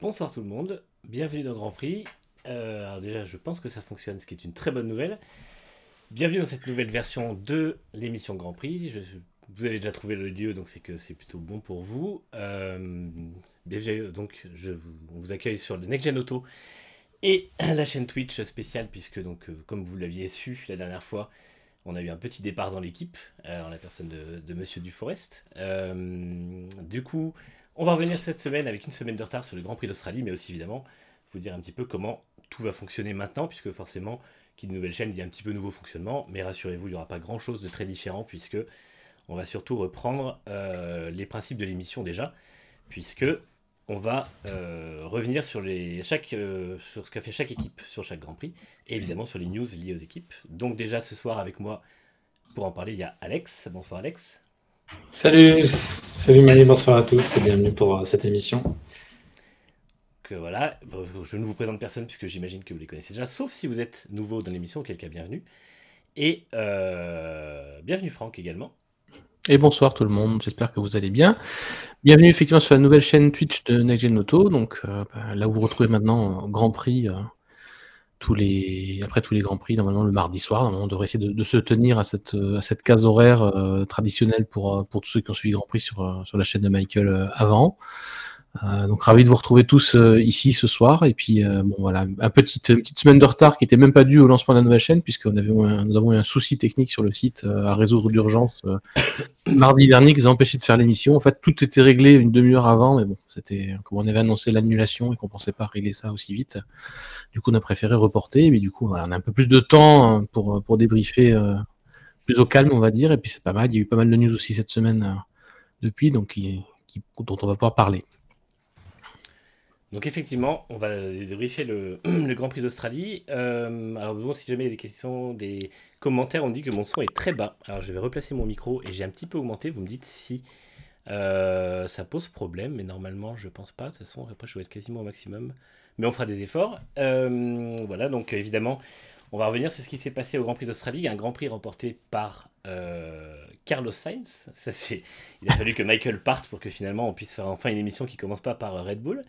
Bonsoir tout le monde, bienvenue dans Grand Prix. Euh, alors déjà, je pense que ça fonctionne, ce qui est une très bonne nouvelle. Bienvenue dans cette nouvelle version de l'émission Grand Prix. Vous avez déjà trouvé le lieu, donc c'est que c'est plutôt bon pour vous. Euh, bienvenue, donc je vous, on vous accueille sur le Next Gen Auto et la chaîne Twitch spéciale, puisque donc euh, comme vous l'aviez su la dernière fois, on a eu un petit départ dans l'équipe, en la personne de, Monsieur Duforest. Du coup, on va revenir cette semaine avec une semaine de retard sur le Grand Prix d'Australie, mais aussi évidemment vous dire un petit peu comment tout va fonctionner maintenant, puisque forcément, qui de nouvelle chaîne, il y a un petit peu nouveau fonctionnement, mais rassurez-vous, il n'y aura pas grand-chose de très différent, puisque on va surtout reprendre euh, les principes de l'émission déjà, puisque on va euh, revenir sur, les, chaque, euh, sur ce qu'a fait chaque équipe sur chaque Grand Prix, et évidemment sur les news liées aux équipes. Donc déjà ce soir avec moi, pour en parler, il y a Alex. Bonsoir Alex. Salut, salut Mali, bonsoir à tous et bienvenue pour euh, cette émission. Que voilà, Bon, je ne vous présente personne puisque j'imagine que vous les connaissez déjà, sauf si vous êtes nouveau dans l'émission, auquel cas bienvenue. Et euh, bienvenue Franck également. Et bonsoir tout le monde, j'espère que vous allez bien. Bienvenue effectivement sur la nouvelle chaîne Twitch de Next Gen Auto, donc euh, bah, là où vous retrouvez maintenant Grand Prix, euh, tous les... après tous les Grands Prix, normalement le mardi soir, on devrait essayer de, se tenir à cette, euh, à cette case horaire euh, traditionnelle pour, euh, pour tous ceux qui ont suivi Grand Prix sur, sur la chaîne de Michael avant. Euh, donc ravi de vous retrouver tous euh, ici ce soir et puis euh, bon voilà une petite semaine de retard qui était même pas due au lancement de la nouvelle chaîne un, nous avons eu un souci technique sur le site à résoudre d'urgence mardi dernier qui nous a empêché de faire l'émission. En fait tout était réglé une demi-heure avant mais bon c'était comme on avait annoncé l'annulation et qu'on pensait pas régler ça aussi vite. Du coup on a préféré reporter mais du coup on a un peu plus de temps euh, pour pour débriefer plus au calme on va dire et puis c'est pas mal. Il y a eu pas mal de news aussi cette semaine depuis donc qui- dont on va pouvoir parler. Donc effectivement, on va débriefer le, le Grand Prix d'Australie. Euh, alors si jamais il y a des questions, des commentaires, on dit que mon son est très bas. Alors je vais replacer mon micro et j'ai un petit peu augmenté. Vous me dites si euh, ça pose problème, mais normalement je pense pas. De toute façon, après je vais être quasiment au maximum. Mais on fera des efforts. Euh, voilà, donc évidemment, on va revenir sur ce qui s'est passé au Grand Prix d'Australie. Un Grand Prix remporté par Carlos Sainz. Il a fallu que Michael parte pour que finalement on puisse faire enfin une émission qui commence pas par Red Bull.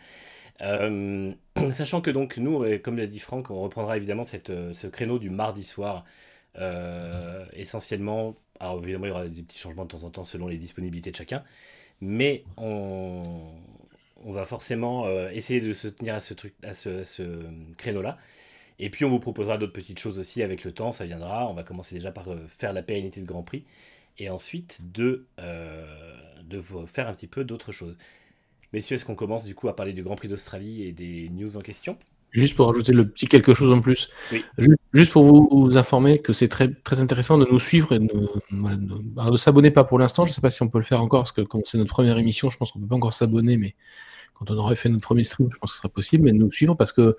Euh, sachant que donc nous, comme l'a dit Franck, on reprendra évidemment euh, ce créneau du mardi soir, euh, essentiellement. Alors évidemment, il y aura des petits changements de temps en temps selon les disponibilités de chacun, mais on, va forcément essayer de se tenir à ce créneau-là. Et puis on vous proposera d'autres petites choses aussi avec le temps, ça viendra. On va commencer déjà par faire la pérennité de Grand Prix et ensuite de vous faire un petit peu d'autres choses. Messieurs, est-ce qu'on commence du coup à parler du Grand Prix d'Australie et des news en question? Juste pour ajouter le petit quelque chose en plus. Oui. Ju- Juste pour vous, vous informer que c'est très, très intéressant de nous suivre et de, de s'abonner pas pour l'instant. Je sais pas si on peut le faire encore parce que comme c'est notre première émission, je pense qu'on peut pas encore s'abonner, mais quand on aura fait notre premier stream, je pense que ce sera possible. Mais de nous suivre parce que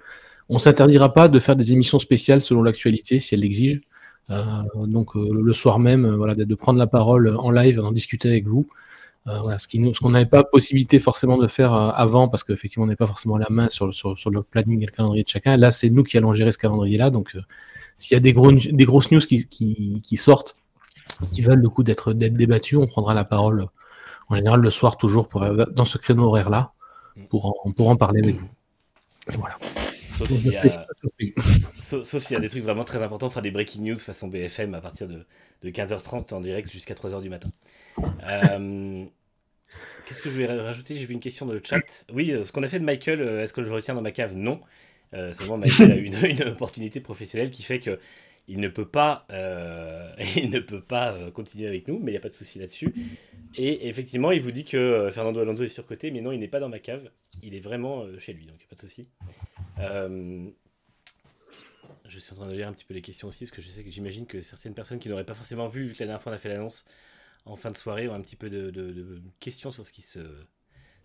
on s'interdira pas de faire des émissions spéciales selon l'actualité si elle l'exige. Euh, donc euh, le soir même, euh, voilà, de prendre la parole en live, d'en discuter avec vous. Euh, voilà, ce qui nous- ce qu'on n'avait pas possibilité forcément de faire euh, avant, parce qu'effectivement, on n'est pas forcément la main sur, le- sur, sur le planning et le calendrier de chacun. Là, c'est nous qui allons gérer ce calendrier-là. Donc, euh, s'il y a des, gros, des grosses news qui, qui, qui sortent, qui valent le coup d'être débattues, on prendra la parole en général le soir, toujours pour, dans ce créneau horaire-là, pour en, pour en parler avec vous. Voilà. Sauf s'il y, a- y des trucs vraiment très importants, on fera des breaking news façon BFM à partir de, de 15h30 en direct jusqu'à 3h du matin. Euh, Qu'est-ce que je voulais rajouter? J'ai vu une question dans le chat. Oui, euh, ce qu'on a fait de Michael, euh, est-ce que je le retiens dans ma cave? Non. Euh, seulement, Michael a une, une opportunité professionnelle qui fait que il ne peut pas, euh, il ne peut pas euh, continuer avec nous, mais il n'y a pas de souci là-dessus. Et effectivement, il vous dit que euh, Fernando Alonso est surcoté, mais non, il n'est pas dans ma cave. Il est vraiment chez lui, donc il n'y a pas de souci. Je suis en train de lire un petit peu les questions aussi, parce que je sais j'imagine que certaines personnes qui n'auraient pas forcément vu, vu que la dernière fois on a fait l'annonce en fin de soirée, ont un petit peu de, questions sur ce, qui se,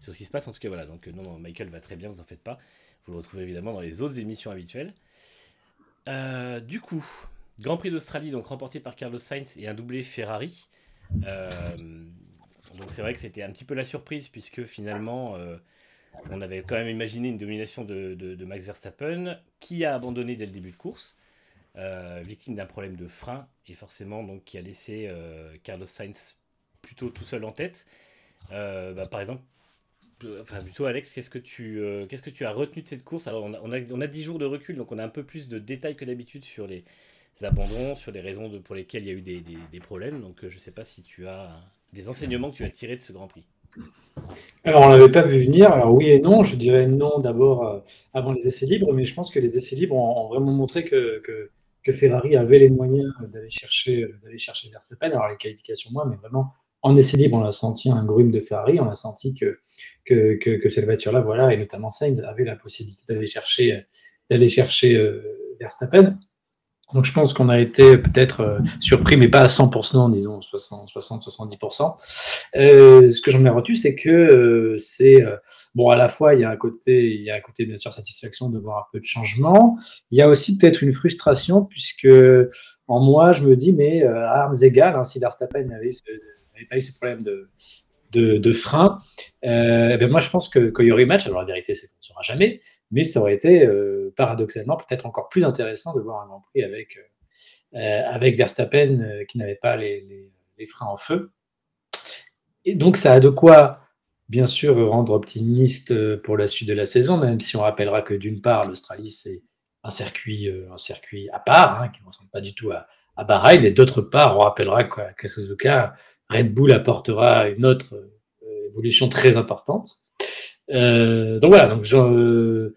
sur ce qui se passe. En tout cas, voilà. Donc, non, non, Michael va très bien, vous en faites pas. Vous le retrouvez évidemment dans les autres émissions habituelles. Du coup, Grand Prix d'Australie, donc remporté par Carlos Sainz et un doublé Ferrari. Euh, donc, c'est vrai que c'était un petit peu la surprise, puisque finalement. euh, on avait quand même imaginé une domination de, Max Verstappen, qui a abandonné dès le début de course, euh, victime d'un problème de frein, et forcément donc qui a laissé Carlos Sainz plutôt tout seul en tête. Bah, par exemple, enfin plutôt Alex, qu'est-ce que tu, qu'est-ce que tu as retenu de cette course? Alors on a, on a, on a 10 jours de recul, donc on a un peu plus de détails que d'habitude sur les abandons, sur les raisons pour lesquelles il y a eu des, problèmes. Donc je ne sais pas si tu as des enseignements que tu as tirés de ce Grand Prix. Alors, on l'avait pas vu venir. Alors, oui et non. Je dirais non d'abord euh, avant les essais libres, mais je pense que les essais libres ont, vraiment montré que, Ferrari avait les moyens d'aller chercher, d'aller chercher Verstappen. Alors, les qualifications, moi, mais vraiment, en essais libres, on a senti un grume de Ferrari. On a senti que, cette voiture-là, voilà, et notamment Sainz, avait la possibilité d'aller chercher, d'aller chercher euh, Verstappen. Donc je pense qu'on a été peut-être euh, surpris, mais pas à 100%, disons 60-70%. Euh, ce que j'en ai retenu, c'est que euh, c'est bon à la fois il y a un côté, il y a un côté bien sûr satisfaction de voir un peu de changement. Il y a aussi peut-être une frustration puisque en moi je me dis mais à armes égales, hein, si Verstappen n'avait pas eu ce problème de, de, de frein, euh, ben moi je pense que qu'il y aurait match. Alors la vérité c'est qu'on ne saura jamais, mais ça aurait été euh, paradoxalement peut-être encore plus intéressant de voir un Grand Prix avec euh, avec Verstappen euh, qui n'avait pas les, freins en feu. Et donc ça a de quoi bien sûr rendre optimiste euh, pour la suite de la saison, même si on rappellera que d'une part l'Australie c'est un circuit un circuit à part hein, qui ne ressemble pas du tout à, à Bahreïn, et d'autre part on rappellera qu'à Suzuka Red Bull apportera une autre euh, évolution très importante. Euh, donc voilà, donc je, euh,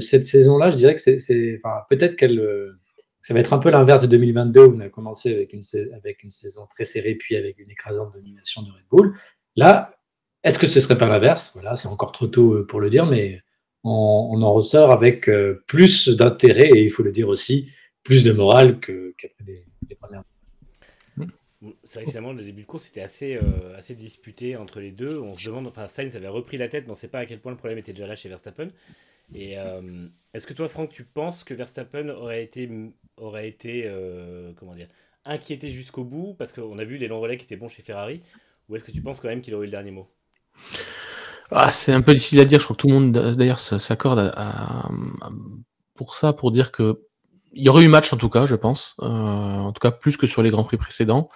cette saison-là, je dirais que c'est, peut-être qu'elle, euh, ça va être un peu l'inverse de 2022 où on a commencé avec une, saison très serrée, puis avec une écrasante domination de Red Bull. Là, est-ce que ce serait pas l'inverse? Voilà, c'est encore trop tôt pour le dire, mais on, en ressort avec plus d'intérêt et il faut le dire aussi, plus de morale qu'après les, les premières c'est vrai que finalement, le début de course était assez, euh, assez disputé entre les deux. On se demande, enfin, Sainz avait repris la tête, mais on ne sait pas à quel point le problème était déjà là chez Verstappen. Et euh, est-ce que toi, Franck, tu penses que Verstappen aurait été, aurait été euh, comment dire, inquiété jusqu'au bout Parce qu'on a vu les longs relais qui étaient bons chez Ferrari. Ou est-ce que tu penses quand même qu'il aurait eu le dernier mot? Ah, C'est un peu difficile à dire. Je crois que tout le monde, d'ailleurs, s'accorde pour ça, pour dire que il y aurait eu match en tout cas, je pense. Euh, en tout cas, plus que sur les grands prix précédents.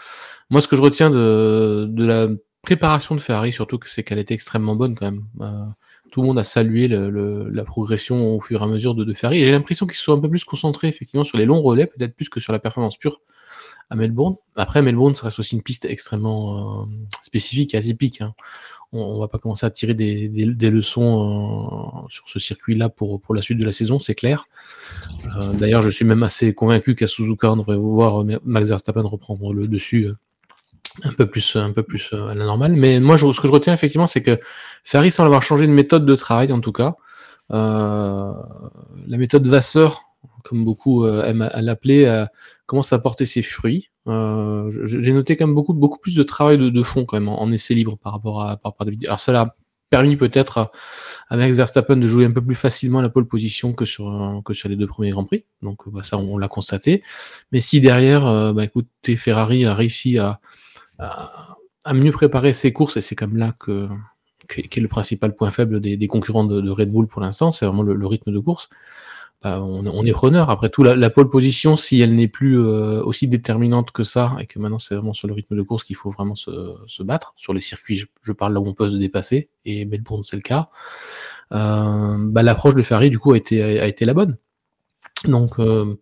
Moi, ce que je retiens de, de la préparation de Ferrari, surtout, c'est qu'elle était extrêmement bonne quand même. Tout le monde a salué la progression au fur et à mesure de, de Ferrari. J'ai l'impression qu'ils sont un peu plus concentrés effectivement sur les longs relais, peut-être plus que sur la performance pure à Melbourne. Après, Melbourne, ça reste aussi une piste extrêmement euh, spécifique et atypique. Hein on, on va pas commencer à tirer des, leçons euh, sur ce circuit-là pour, pour la suite de la saison, c'est clair. Euh, D'ailleurs, je suis même assez convaincu qu'à Suzuka, on devrait voir Max Verstappen reprendre le dessus un peu plus, un peu plus à la normale. Mais moi, je, ce que je retiens effectivement, c'est que Ferrari semble avoir changé de méthode de travail, en tout cas. Euh, la méthode Vasseur, comme beaucoup aiment à l'appeler, commence à porter ses fruits. Euh, j'ai noté quand même beaucoup, beaucoup plus de travail de, fond quand même en, essai libre par rapport à, par rapport à Alors ça l'a permis peut-être à, à, Max Verstappen de jouer un peu plus facilement la pole position que sur, que sur les deux premiers Grands Prix. Donc bah, ça, on, l'a constaté. Mais si derrière, euh, bah, écoutez, Ferrari a réussi à, à, mieux préparer ses courses, et c'est comme là que, qui est le principal point faible des, concurrents de, Red Bull pour l'instant, c'est vraiment le, rythme de course bah, on, est preneur. Après tout, la, pole position, si elle n'est plus euh, aussi déterminante que ça, et que maintenant c'est vraiment sur le rythme de course qu'il faut vraiment se, battre, sur les circuits, je, parle là où on peut se dépasser, et Melbourne c'est le cas, euh, bah, l'approche de Ferrari du coup a été, a été la bonne. Donc euh,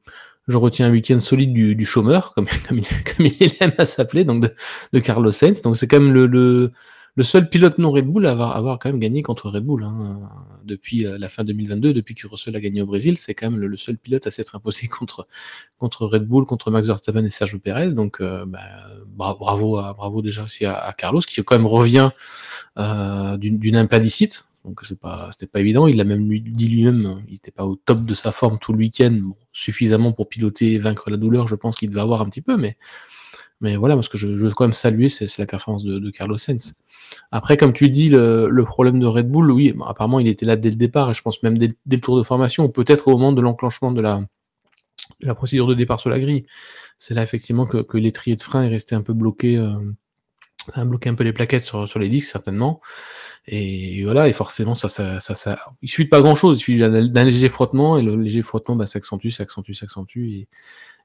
je retiens un week-end solide du, du chômeur, comme, comme, il, aime à s'appeler, donc de, de, Carlos Sainz. Donc c'est quand même le, le le seul pilote non Red Bull à avoir, avoir quand même gagné contre Red Bull hein, depuis euh, la fin 2022, depuis que Russell a gagné au Brésil, c'est quand même le, le, seul pilote à s'être imposé contre, contre Red Bull, contre Max Verstappen et Sergio Perez. Donc euh, bah, bravo, à, bravo déjà aussi à, Carlos qui quand même revient euh, d'une impédicite. Donc c'est pas pas évident. Il l'a même dit lui-même, il n'était pas au top de sa forme tout le week-end, suffisamment pour piloter et vaincre la douleur. Je pense qu'il devait avoir un petit peu, mais voilà, parce que je, veux quand même saluer, c'est la performance de, Carlos Sainz. Après, comme tu dis, le, problème de Red Bull, oui, apparemment, il était là dès le départ, et je pense même dès, le tour de formation, ou peut-être au moment de l'enclenchement de la, procédure de départ sur la grille. C'est là, effectivement, que, que l'étrier de frein est resté un peu bloqué, euh, a bloqué un peu les plaquettes sur, sur les disques, certainement. Et voilà, et forcément, ça, ça, ça, ça il suffit de pas grand chose, il suffit d'un léger frottement, et le léger frottement, bah, s'accentue, s'accentue, s'accentue, et,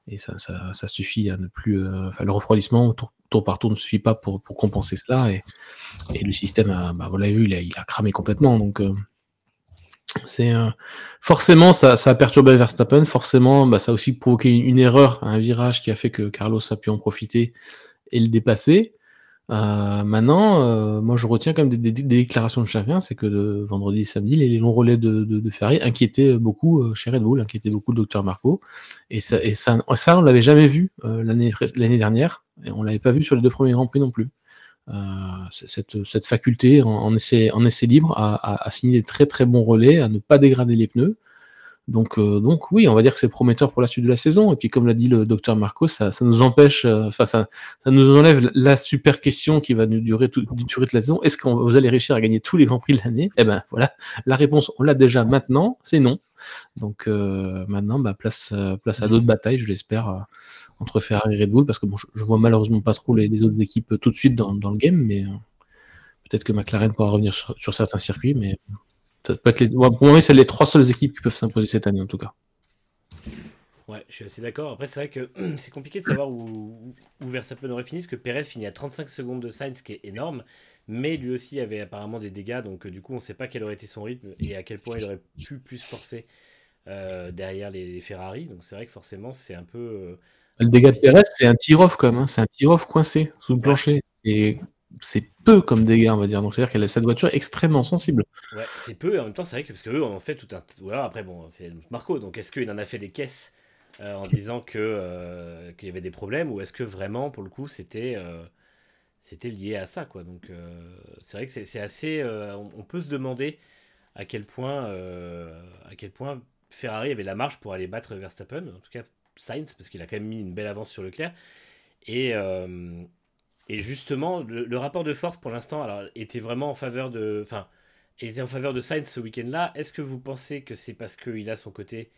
et ça, ça, suffit à ne plus. enfin, le refroidissement tour, par tour ne suffit pas pour, pour compenser cela, et, et le système, a, bah, vous l'avez vu, il a, il a, cramé complètement. Donc, c'est forcément ça, ça, a perturbé Verstappen, forcément bah, ça a aussi provoqué une, erreur, un virage qui a fait que Carlos a pu en profiter et le dépasser. Euh, maintenant, euh, moi je retiens quand même des, déclarations de chacun, c'est que de vendredi et samedi, les, longs relais de, de, Ferrari inquiétaient beaucoup euh, chez Red Bull, inquiétaient beaucoup le docteur Marco, et ça, et ça, ça on l'avait jamais vu l'année dernière, et on l'avait pas vu sur les deux premiers grands prix non plus. cette, cette faculté en, essai, en essai libre à, à, signer des très très bons relais, à ne pas dégrader les pneus, donc, euh, donc oui, on va dire que c'est prometteur pour la suite de la saison. Et puis, comme l'a dit le docteur Marco, ça, nous empêche, euh, enfin, ça, ça, nous enlève la super question qui va nous durer, tout, durer toute la saison. Est-ce que vous allez réussir à gagner tous les grands prix de l'année? Eh ben voilà, la réponse, on l'a déjà maintenant, c'est non. Donc euh, maintenant, bah, place, place à d'autres batailles, je l'espère, entre Ferrari et Red Bull, parce que bon, je, vois malheureusement pas trop les, autres équipes tout de suite dans, dans le game, mais peut-être que McLaren pourra revenir sur, sur certains circuits, mais pour moi, c'est les trois seules équipes qui peuvent s'imposer cette année en tout cas. Ouais, je suis assez d'accord. Après, c'est vrai que c'est compliqué de savoir où, où Verstappen aurait fini, parce que Perez finit à 35 secondes de Sainz, ce qui est énorme, mais lui aussi avait apparemment des dégâts, donc euh, du coup, on ne sait pas quel aurait été son rythme et à quel point il aurait pu plus forcer euh, derrière les, Ferrari. Donc c'est vrai que forcément, c'est un peu. Euh, le dégât de Perez, c'est un tir-off quand même, hein. c'est un tir-off coincé sous le plancher. C'est peu comme dégâts, on va dire. Donc, c'est-à-dire qu'elle a cette voiture extrêmement sensible. Ouais, c'est peu, et en même temps, c'est vrai que parce qu'eux en fait tout un. Alors, après, bon, c'est Marco, donc est-ce qu'il en a fait des caisses euh, en disant que euh, qu'il y avait des problèmes, ou est-ce que vraiment, pour le coup, c'était. Euh, c'était lié à ça, quoi? Donc, c'est vrai que c'est assez. On, peut se demander à quel point, à quel point Ferrari avait la marge pour aller battre Verstappen, en tout cas Sainz, parce qu'il a quand même mis une belle avance sur Leclerc. Et, et justement, le, rapport de force pour l'instant était vraiment en faveur de. Enfin, était en faveur de Sainz ce week-end-là. Est-ce que vous pensez que c'est parce qu'il a son côté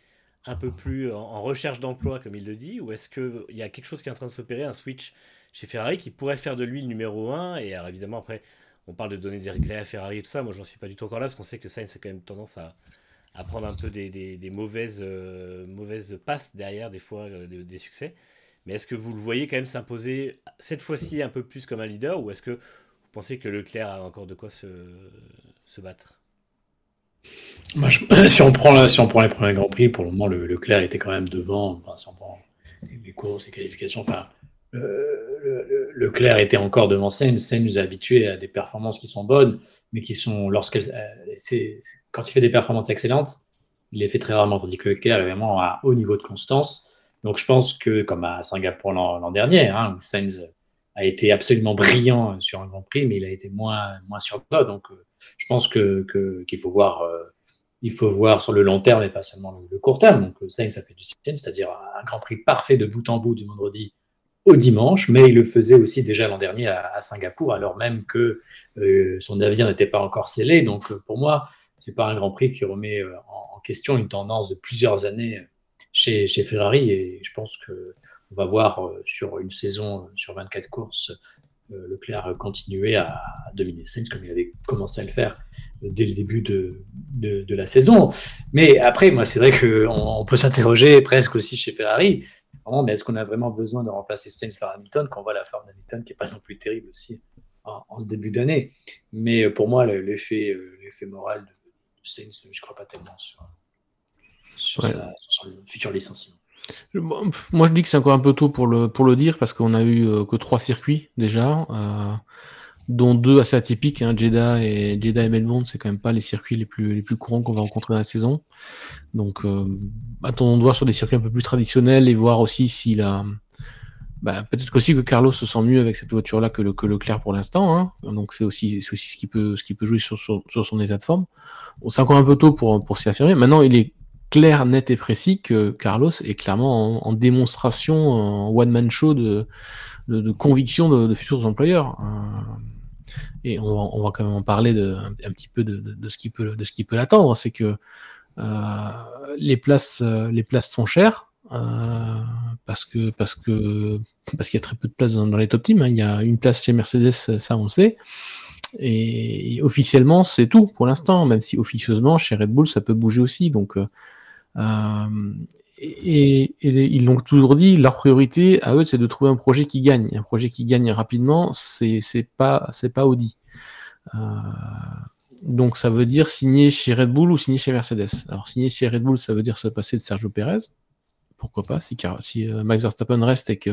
un peu plus en, recherche d'emploi, comme il le dit, ou est-ce qu'il y a quelque chose qui est en train de s'opérer, un switch chez Ferrari qui pourrait faire de lui le numéro 1 Et alors, évidemment, après, on parle de donner des regrets à Ferrari et tout ça. Moi, j'en suis pas du tout encore là, parce qu'on sait que Sainz a quand même tendance à, prendre un peu des, des, mauvaises, euh, mauvaises passes derrière, des fois, euh, des succès. Mais est-ce que vous le voyez quand même s'imposer cette fois-ci un peu plus comme un leader ou est-ce que vous pensez que Leclerc a encore de quoi se, se battre? Si, on prend si on prend les premiers Grands Prix, pour le moment, le, Leclerc était quand même devant. si on prend les courses, les qualifications, enfin, le, Leclerc était encore devant Sainz. Sainz nous a habitués à des performances qui sont bonnes, mais qui sont, c'est, quand il fait des performances excellentes, il les fait très rarement, tandis que Leclerc est vraiment à haut niveau de constance. Donc je pense que, comme à Singapour l'an dernier, hein, Sainz a été absolument brillant sur un Grand Prix, mais il a été moins, moins sur le Donc euh, je pense qu'il faut voir. Euh, faut voir sur le long terme et pas seulement le, court terme. Donc Sainz a fait du Sainz, c'est-à-dire un Grand Prix parfait de bout en bout du vendredi au dimanche, mais il le faisait aussi déjà l'an dernier à, Singapour, alors même que euh, son navire n'était pas encore scellé. Donc pour moi, c'est pas un Grand Prix qui remet en, question une tendance de plusieurs années chez, Ferrari. Et je pense qu'on va voir euh, sur une saison, euh, sur 24 courses, euh, Leclerc continuer à dominer Sainz comme il avait commencé à le faire dès le début de, de, la saison. Mais après, moi, c'est vrai qu'on on peut s'interroger presque aussi chez Ferrari. mais est-ce qu'on a vraiment besoin de remplacer Sainz par Hamilton quand on voit la forme d'Hamilton qui n'est pas non plus terrible aussi en, ce début d'année? Mais pour moi, l'effet moral de, Sainz, je ne crois pas tellement sur, sur, le futur licenciement. Moi, je dis que c'est encore un peu tôt pour le, pour le dire parce qu'on a eu euh, que trois circuits déjà, euh, dont deux assez atypiques. Hein, Jeddah et Jeddah et Melbourne, c'est quand même pas les circuits les plus, les plus courants qu'on va rencontrer dans la saison. Donc, euh, attendons de voir sur des circuits un peu plus traditionnels et voir aussi s'il a. Bah, peut-être aussi que Carlos se sent mieux avec cette voiture-là que, le, que Leclerc pour l'instant. Hein. Donc, c'est aussi, aussi ce qui peut, ce qui peut jouer sur, sur, sur son état de forme. c'est encore un peu tôt pour, pour s'y affirmer. Maintenant, il est clair, net et précis que Carlos est clairement en, démonstration, en one-man show de, conviction de, futurs employeurs. Euh, et on va, quand même en parler un, petit peu de, ce qui peut, de ce qui peut l'attendre. C'est que euh, les, places, euh, les places sont chères. parce que parce que parce qu'il y a très peu de places dans, les top teams. Hein. Il y a une place chez Mercedes, ça on sait. Et, officiellement, c'est tout pour l'instant, même si officieusement, chez Red Bull, ça peut bouger aussi. Donc, euh, et, ils l'ont toujours dit, leur priorité à eux, c'est de trouver un projet qui gagne. Un projet qui gagne rapidement, c'est pas pas Audi. Euh, donc ça veut dire signer chez Red Bull ou signer chez Mercedes. Alors signer chez Red Bull, ça veut dire se passer de Sergio Perez. Pourquoi pas si, si euh, Max Verstappen reste et que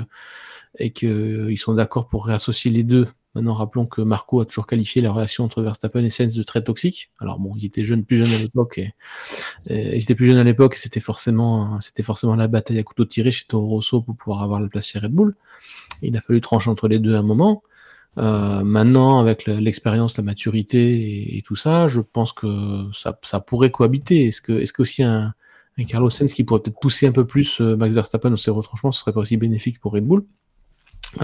et qu'ils sont d'accord pour réassocier les deux Maintenant, rappelons que Marco a toujours qualifié la relation entre Verstappen et Sainz de très toxique. Alors bon, il était jeune, plus jeune à l'époque, et, plus jeune à l'époque, c'était forcément, la bataille à couteau tiré chez Toro pour pouvoir avoir la place chez Red Bull. Il a fallu trancher entre les deux à un moment. Euh, maintenant, avec l'expérience, la maturité et, tout ça, je pense que ça, ça pourrait cohabiter. Est-ce que, est-ce qu'aussi un, un Carlos Sainz qui pourrait peut-être pousser un peu plus euh, Max Verstappen dans ses retranchements, ce serait pas aussi bénéfique pour Red Bull?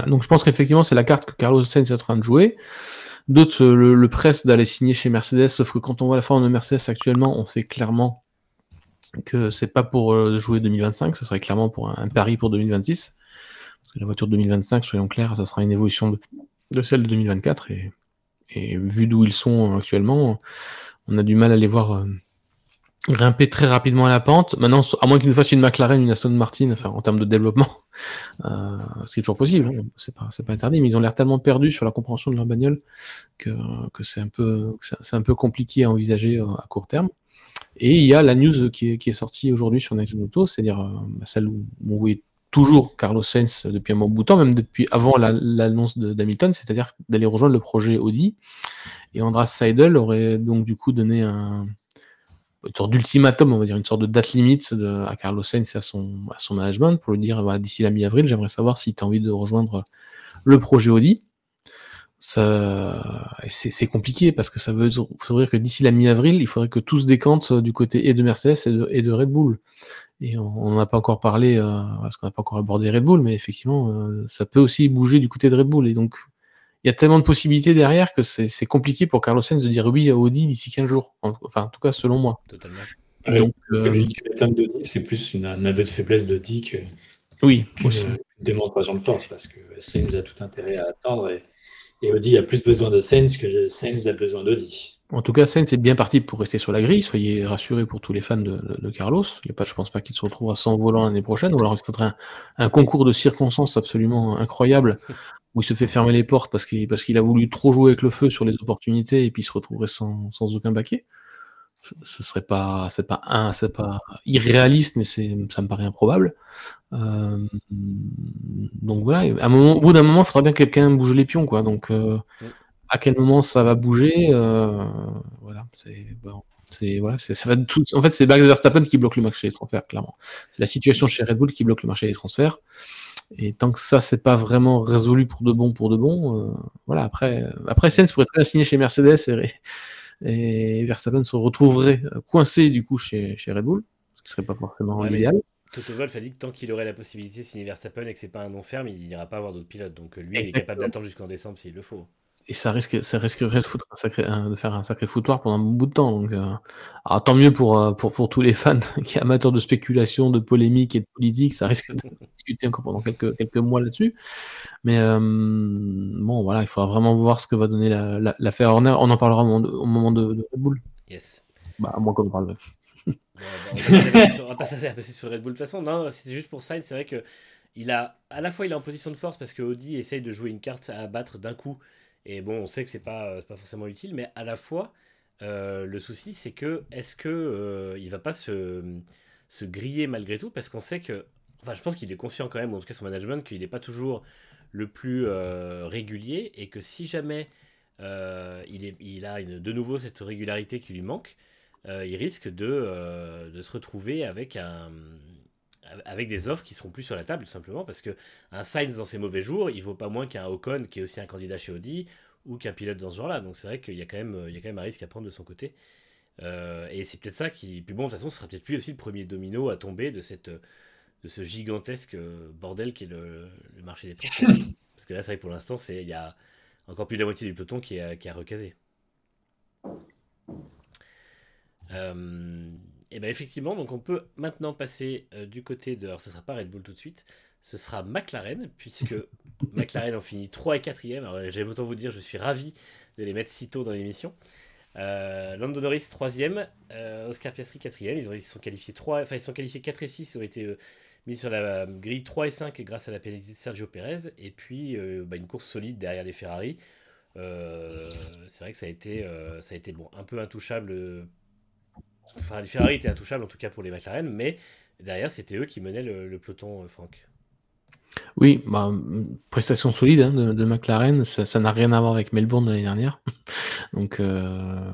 Donc je pense qu'effectivement c'est la carte que Carlos Sainz est en train de jouer. D'autres le, le pressent d'aller signer chez Mercedes, sauf que quand on voit la forme de Mercedes actuellement, on sait clairement que c'est pas pour euh, jouer 2025, ce serait clairement pour un, pari pour 2026. Parce que la voiture 2025, soyons clairs, ça sera une évolution de, celle de 2024 et, et vu d'où ils sont actuellement, on a du mal à les voir euh, grimper très rapidement à la pente. Maintenant, à moins qu'ils nous fassent une McLaren, une Aston Martin, enfin, en termes de développement, euh, ce qui est toujours possible, hein, c'est pas, pas interdit, mais ils ont l'air tellement perdus sur la compréhension de leur bagnole que, que c'est un peu, un peu compliqué à envisager euh, à court terme. Et il y a la news qui est, qui est sortie aujourd'hui sur Next Auto, c'est-à-dire euh, celle où on voyait toujours Carlos Sainz depuis un bon bout de temps, même depuis avant l'annonce d'Hamilton, c'est-à-dire d'aller rejoindre le projet Audi. Et Andras Seidel aurait donc du coup donné un, une sorte d'ultimatum, on va dire, une sorte de date limite à Carlos Sainz et à son, management pour lui dire voilà, d'ici la mi-avril, j'aimerais savoir si tu as envie de rejoindre le projet Audi. C'est compliqué parce que ça veut, dire que d'ici la mi-avril, il faudrait que tout se décante du côté et de Mercedes et de, Red Bull. Et on n'en a pas encore parlé, euh, parce qu'on n'a pas encore abordé Red Bull, mais effectivement, euh, ça peut aussi bouger du côté de Red Bull. Et donc, il y a tellement de possibilités derrière que c'est compliqué pour Carlos Sainz de dire oui à Audi d'ici 15 jours. Enfin, en tout cas, selon moi. Totalement. Donc, euh... c'est plus une, un aveu de faiblesse d'Audi que oui, une, démonstration de force parce que Sainz a tout intérêt à attendre et, et Audi a plus besoin de Sainz que Sainz a besoin d'Audi. En tout cas, Sainz est bien parti pour rester sur la grille. Soyez rassurés pour tous les fans de, de, de Carlos. Il y a pas, je pense pas qu'il se retrouvera sans volant l'année prochaine. Ou alors il faudrait un, un, concours de circonstances absolument incroyable où il se fait fermer les portes parce qu'il parce qu'il a voulu trop jouer avec le feu sur les opportunités et puis il se retrouverait sans, sans aucun baquet. Ce serait pas c'est pas un c'est pas irréaliste mais c'est ça me paraît improbable. Euh, donc voilà, à un moment, au bout d'un moment, il faudra bien que quelqu'un bouge les pions quoi. Donc euh, à quel moment ça va bouger euh, Voilà, c'est bon, c'est voilà, ça va tout. En fait, c'est Max Verstappen qui bloque le marché des transferts clairement. C'est la situation chez Red Bull qui bloque le marché des transferts. Et tant que ça, c'est pas vraiment résolu pour de bon, pour de bon, euh, voilà. Après, après Sainz pourrait très bien signer chez Mercedes et, et Verstappen se retrouverait coincé du coup chez, chez Red Bull, ce qui serait pas forcément ouais, idéal. Toto Wolff a dit que tant qu'il aurait la possibilité de signer Verstappen et que c'est pas un nom ferme, il n'ira pas avoir d'autres pilotes. Donc lui, Exactement. il est capable d'attendre jusqu'en décembre s'il le faut et ça risque, ça risquerait de, foutre un sacré, de faire un sacré foutoir pendant un bout de temps. Donc, euh, alors, tant mieux pour, euh, pour, pour tous les fans qui sont amateurs de spéculation, de polémique et de politique. Ça risque de discuter encore pendant quelques, quelques mois là-dessus. Mais euh, bon, voilà, il faudra vraiment voir ce que va donner l'affaire la, Horner. On en parlera au moment de, au moment de, de Red Bull. Yes. Bah, à moins qu'on parle. On va passer sur Red Bull. De toute façon, non, c'était juste pour ça. C'est vrai que il a, à la fois, il est en position de force parce que Audi essaye de jouer une carte à abattre d'un coup et bon, on sait que c'est pas, pas forcément utile, mais à la fois, euh, le souci, c'est que est-ce que euh, il va pas se, se griller malgré tout? Parce qu'on sait que. Enfin, je pense qu'il est conscient quand même, en tout cas son management, qu'il n'est pas toujours le plus euh, régulier et que si jamais il, est, il a de nouveau cette régularité qui lui manque, euh, il risque de, de se retrouver avec un, avec des offres qui seront plus sur la table, tout simplement, parce que un Sainz dans ses mauvais jours, il vaut pas moins qu'un Ocon qui est aussi un candidat chez Audi ou qu'un pilote dans ce genre-là. Donc c'est vrai qu'il y a quand même, il y a quand même un risque à prendre de son côté. Euh, et c'est peut-être ça qui, puis bon, de toute façon, ce sera peut-être plus aussi le premier domino à tomber de cette, de ce gigantesque bordel qui est le, le marché des transports. parce que là, c'est vrai que pour l'instant, il y a encore plus de la moitié du peloton qui a, qui a recasé. Euh, et bien effectivement, donc on peut maintenant passer euh, du côté de... Alors ce sera pas Red Bull tout de suite, ce sera McLaren, puisque McLaren en finit 3 et 4 Alors j'aime autant vous dire, je suis ravi de les mettre si tôt dans l'émission. Euh, Lando Norris, troisième. Euh, Oscar Piastri, quatrième. Ils, ont, ils sont qualifiés 3, enfin, ils sont qualifiés 4 et 6. Ils ont été euh, mis sur la grille 3 et 5 grâce à la pénalité de Sergio Perez. Et puis, bah, une course solide derrière les Ferrari. C'est vrai que ça a été, ça a été bon, un peu intouchable. Enfin, les Ferrari étaient intouchables en tout cas pour les McLaren, mais derrière, c'était eux qui menaient le, le peloton, euh, Franck. Oui, bah, prestation solide hein, de, de McLaren, ça n'a rien à voir avec Melbourne l'année dernière. Donc euh,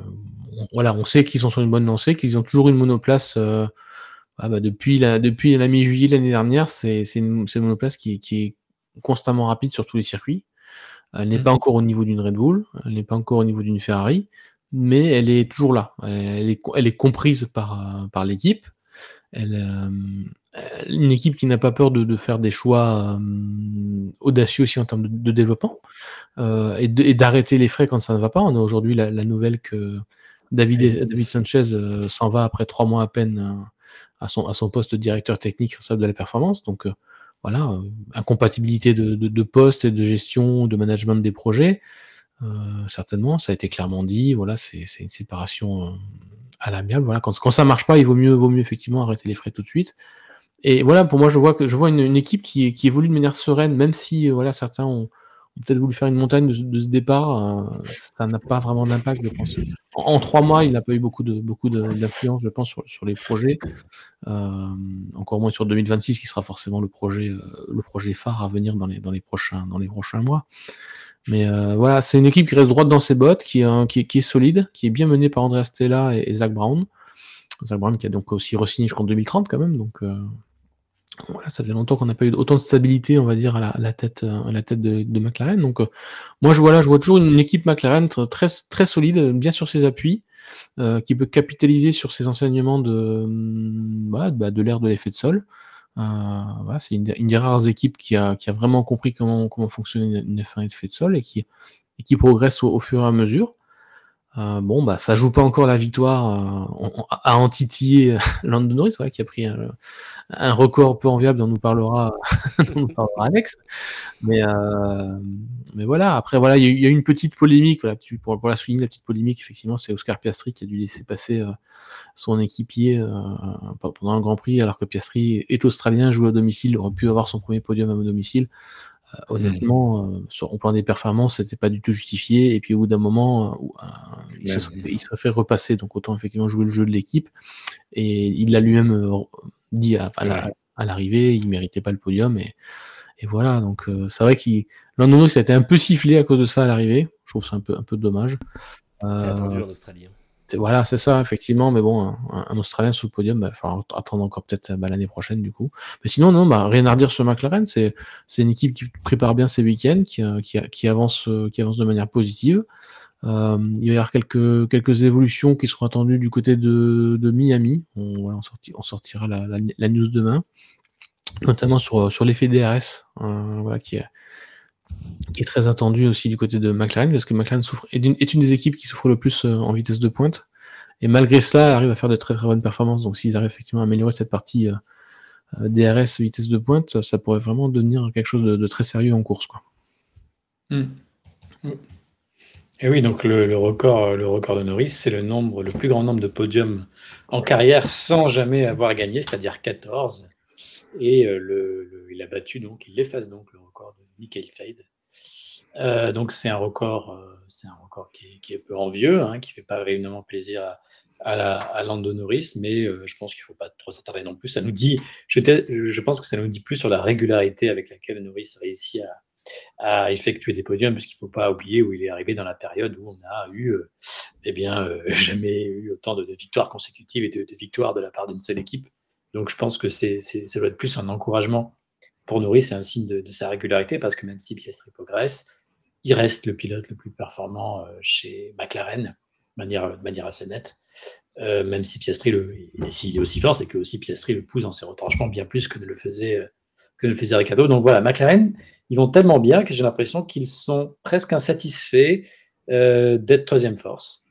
on- voilà, on sait qu'ils sont sur une bonne lancée, qu'ils ont toujours une monoplace euh, ah bah, depuis la depuis la mi-juillet l'année dernière, c'est une, monoplace qui, qui est constamment rapide sur tous les circuits. Elle n'est Mm. pas encore au niveau d'une Red Bull, elle n'est pas encore au niveau d'une Ferrari, mais elle est toujours là. Elle est, elle est comprise par, euh, par l'équipe. Elle, euh, une équipe qui n'a pas peur de, de faire des choix euh, audacieux aussi en termes de, de développement euh, et d'arrêter les frais quand ça ne va pas. On a aujourd'hui la, la nouvelle que David, David Sanchez euh, s'en va après trois mois à peine à, son, à son poste de directeur technique responsable de la performance. Donc voilà, incompatibilité de, de, de poste et de gestion, de management des projets. Euh, certainement, ça a été clairement dit. Voilà, c'est une séparation euh, à l'amiable. Voilà, quand, quand ça marche pas, il vaut mieux, effectivement arrêter les frais tout de suite. Et voilà, pour moi, je vois une, équipe qui, évolue de manière sereine, même si euh, certains ont, peut-être voulu faire une montagne de, ce- départ. ça n'a pas vraiment d'impact, je pense. En, trois mois, il n'a pas eu beaucoup d'influence, je pense, sur, les projets. Encore moins sur 2026, qui sera forcément le projet, phare à venir dans les prochains mois. Mais euh, voilà, c'est une équipe qui reste droite dans ses bottes, qui est, solide, qui est bien menée par Andrea Stella et, Zach Brown. Zach Brown qui a donc aussi re-signé jusqu'en 2030 quand même. Donc euh, voilà, ça faisait longtemps qu'on n'a pas eu autant de stabilité, on va dire, à la, tête, euh, de, McLaren. Donc moi, je vois là, je vois toujours une équipe McLaren tr- très, solide, bien sur ses appuis, qui peut capitaliser sur ses enseignements de, voilà, bah, de l'ère de l'effet de sol. Euh, voilà, c'est une, des- rares équipes qui a, qui a vraiment compris comment, comment fonctionnait une F1 effet de sol et qui, et qui progresse au fur et à mesure. Euh, bon, bah, ça joue pas encore la victoire euh, à Antitiller Lando Norris, voilà, qui a pris un, un record peu enviable dont nous parlera, Alex. Mais, euh, mais voilà, après, il y, a eu- il y a une petite polémique, pour, pour la souligner, la petite polémique, effectivement, c'est Oscar Piastri qui a dû laisser passer son équipier pendant un Grand Prix, alors que Piastri est australien, joue à domicile, aurait pu avoir son premier podium à domicile. Euh, honnêtement, euh, sur, au plan des performances, c'était pas du tout justifié. Et puis au bout d'un moment, euh, il, se Ouais. serait, il serait fait repasser. Donc autant effectivement jouer le jeu de l'équipe. Et il l'a lui-même dit à, à la- Ouais. à l'arrivée, il méritait pas le podium. Et, et voilà. Donc euh, c'est vrai qu'il Lando Norris a été un peu sifflé à cause de ça à l'arrivée. Je trouve ça un peu un peu dommage. C'était Euh, attendu en Australie. Voilà, c'est ça, effectivement. Mais bon, un, Australien sous le podium, il va falloir attendre encore peut-être bah, l'année prochaine, du coup. Mais sinon, non, bah, rien à redire sur McLaren. C'est une équipe qui prépare bien ses week-ends, qui, euh, qui, avance, euh, qui avance de manière positive. Euh, il va y avoir quelques, quelques évolutions qui seront attendues du côté de, Miami. On, sortira la, news demain, notamment sur, sur l'effet DRS, voilà, qui qui est très attendu aussi du côté de McLaren, parce que McLaren souffre, est, une, est une des équipes qui souffre le plus euh, en vitesse de pointe. Et malgré cela, elle arrive à faire de très très bonnes performances. Donc s'ils arrivent effectivement à améliorer cette partie euh, euh, DRS, vitesse de pointe, ça pourrait vraiment devenir quelque chose de, très sérieux en course. Quoi. Mm. Mm. Et oui, donc le, record, le record de Norris, c'est le le plus grand nombre de podiums en carrière sans jamais avoir gagné, c'est-à-dire 14. Et le- il a battu donc, il efface donc le record de Michael Fade. Euh, donc c'est un record, euh, c'est un record qui est, qui peu envieux, hein, qui fait pas réellement plaisir à, à, mais euh, je pense qu'il faut pas trop s'attarder non plus. Ça nous dit, je, pense que ça nous dit plus sur la régularité avec laquelle Norris réussit à, effectuer des podiums, parce qu'il ne faut pas oublier où il est arrivé dans la période où on a eu, euh, eh bien, jamais eu autant de, victoires consécutives et de, victoires de la part d'une seule équipe. Donc, je pense que c'est- ça doit être plus un encouragement pour Norris, c'est un signe de, sa régularité, parce que même si Piastri progresse, il reste le pilote le plus performant euh, chez McLaren, de manière, assez nette. Euh, même si Piastri, s'il est aussi fort, c'est que aussi Piastri le pousse dans ses retranchements bien plus que ne le faisait, euh, que Ricciardo. Donc voilà, McLaren, ils vont tellement bien que j'ai l'impression qu'ils sont presque insatisfaits d'être troisième force.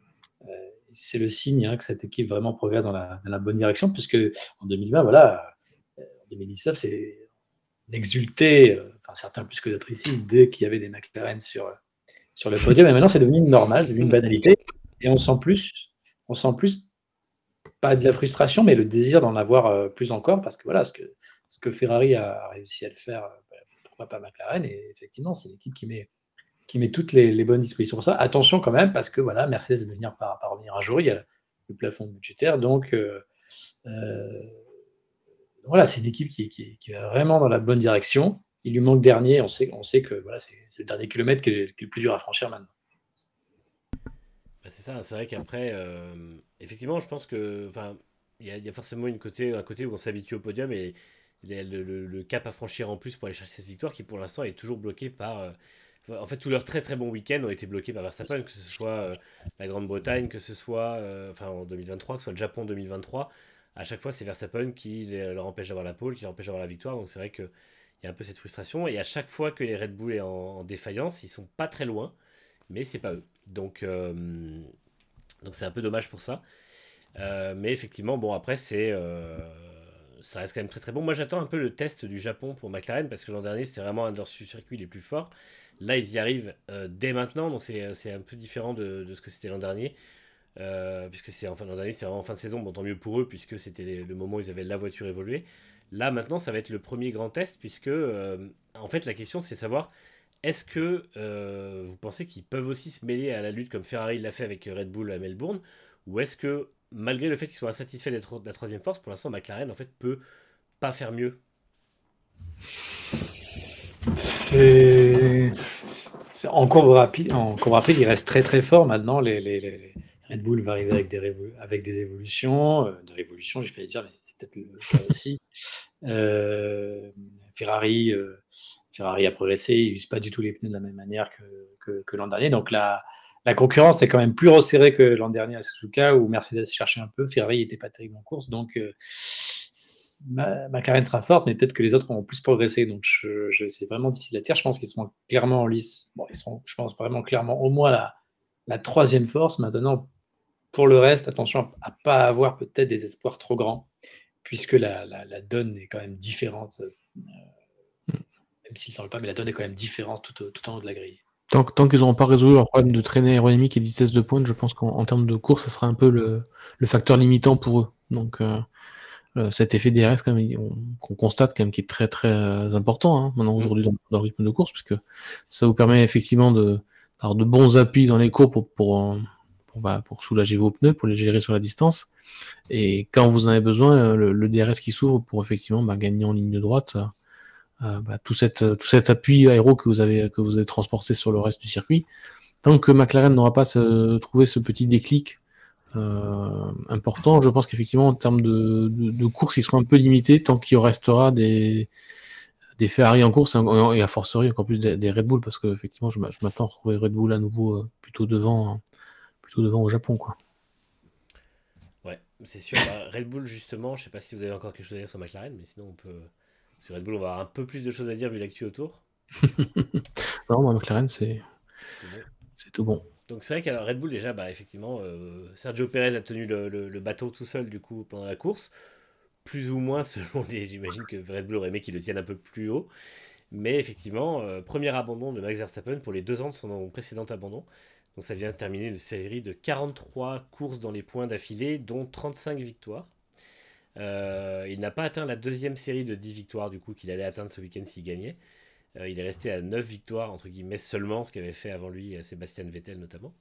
C'est le signe hein, que cette équipe vraiment progresse dans la, dans la bonne direction, puisque en 2020, voilà, en 2019, c'est exulté, euh, enfin certains plus que d'autres ici, dès qu'il y avait des McLaren sur, sur le podium. Et maintenant, c'est devenu une normale, c'est devenu une banalité. Et on sent plus, on sent plus pas de la frustration, mais le désir d'en avoir euh, plus encore, parce que voilà, ce que, ce que Ferrari a réussi à le faire, euh, bah, pourquoi pas McLaren, et effectivement, c'est une équipe qui met, qui met toutes les, bonnes dispositions pour ça. Attention quand même, parce que voilà, Mercedes va venir par, revenir un jour, il y a le plafond budgétaire, donc euh, voilà, c'est une équipe qui, va vraiment dans la bonne direction. Il lui manque dernier, on sait, on sait que voilà, c'est le dernier kilomètre qui est, le plus dur à franchir maintenant. Bah, c'est ça, c'est vrai qu'après, effectivement, je pense que, il y, a forcément un côté où on s'habitue au podium et le, cap à franchir en plus pour aller chercher cette victoire qui pour l'instant est toujours bloqué par. Euh, en fait, tous leurs très très bons week-ends ont été bloqués par Verstappen, que ce soit euh, la Grande-Bretagne, que ce soit euh, en 2023, que ce soit le Japon 2023. À chaque fois, c'est Verstappen qui leur empêche d'avoir la pole, qui leur empêche d'avoir la victoire. Donc c'est vrai qu'il y a un peu cette frustration. Et à chaque fois que les Red Bull est en, défaillance, ils sont pas très loin, mais c'est pas eux. Donc donc c'est un peu dommage pour ça. Euh, mais effectivement, bon, après, c'est. Euh, ça reste quand même très très bon. Moi, j'attends un peu le test du Japon pour McLaren parce que l'an dernier, c'était vraiment un de leurs circuits les plus forts. Là, ils y arrivent euh, dès maintenant, donc c'est un peu différent de ce que c'était l'an dernier. Puisque c'est en fin d'année, c'est en fin de saison, tant mieux pour eux, puisque c'était le moment où ils avaient la voiture évoluée. Là maintenant, ça va être le premier grand test, puisque en fait la question c'est savoir est-ce que vous pensez qu'ils peuvent aussi se mêler à la lutte comme Ferrari l'a fait avec Red Bull à Melbourne, ou est-ce que malgré le fait qu'ils soient insatisfaits d'être la troisième force, pour l'instant, McLaren en fait peut pas faire mieux? C'est en courbe rapide, en rapide, il reste très très fort maintenant. Red Bull va arriver avec des, avec des évolutions, euh, de révolutions, j'ai failli dire, mais c'est peut-être le cas aussi. Euh, Ferrari, euh, Ferrari a progressé, ils n'usent pas du tout les pneus de la même manière que, que l'an dernier. Donc là, la concurrence est quand même plus resserrée que l'an dernier à Suzuka où Mercedes cherchait un peu, Ferrari n'était pas terrible en course, donc euh, McLaren sera forte, mais peut-être que les autres vont plus progressé, donc je, c'est vraiment difficile à dire. Je pense qu'ils sont clairement en lice. Bon, ils sont, je pense vraiment clairement au moins la, la troisième force. Maintenant, pour le reste, attention à ne pas avoir peut-être des espoirs trop grands, puisque la, donne est quand même différente. Euh, même s'il ne semble pas, mais la donne est quand même différente tout, tout en haut de la grille. Tant, qu'ils n'auront pas résolu leur problème de traînée aérodynamique et de vitesse de pointe, je pense qu'en termes de course, ça sera un peu le, facteur limitant pour eux. Donc euh, euh, cet effet DRS qu'on constate quand même qui est très très important hein, maintenant mm. aujourd'hui dans, le rythme de course, puisque ça vous permet effectivement d'avoir de bons appuis dans les cours pour, pour, bah, pour, soulager vos pneus, pour les gérer sur la distance. Et quand vous en avez besoin, le, DRS qui s'ouvre pour effectivement bah, gagner en ligne droite. Euh, bah, tout, cet appui aéro que vous, avez, que vous transporté sur le reste du circuit. Tant que McLaren n'aura pas trouvé ce petit déclic euh, important, je pense qu'effectivement, en termes de, course, ils seront un peu limités tant qu'il restera des, des Ferrari en course et à forcerie encore plus des, Red Bull parce que effectivement je, m'attends à retrouver Red Bull à nouveau euh, plutôt devant plutôt devant au Japon quoi. Ouais, c'est sûr. Bah, Red Bull justement, je sais pas si vous avez encore quelque chose à dire sur McLaren, mais sinon on peut sur Red Bull, on va avoir un peu plus de choses à dire vu l'actu autour. non, moi, McLaren, c'est c'est tout bon. Donc c'est vrai qu'à Red Bull déjà, bah, effectivement, euh, Sergio Perez a tenu le, bateau tout seul du coup pendant la course, plus ou moins selon les. J'imagine que Red Bull aurait aimé qu'il le tienne un peu plus haut, mais effectivement, euh, premier abandon de Max Verstappen pour les deux ans de son précédent abandon. Donc ça vient de terminer une série de 43 courses dans les points d'affilée, dont 35 victoires. Euh, il n'a pas atteint la deuxième série de 10 victoires du coup qu'il allait atteindre ce week-end s'il gagnait. Euh, il est resté à 9 victoires entre guillemets seulement, ce qu'avait fait avant lui Sébastien Vettel notamment.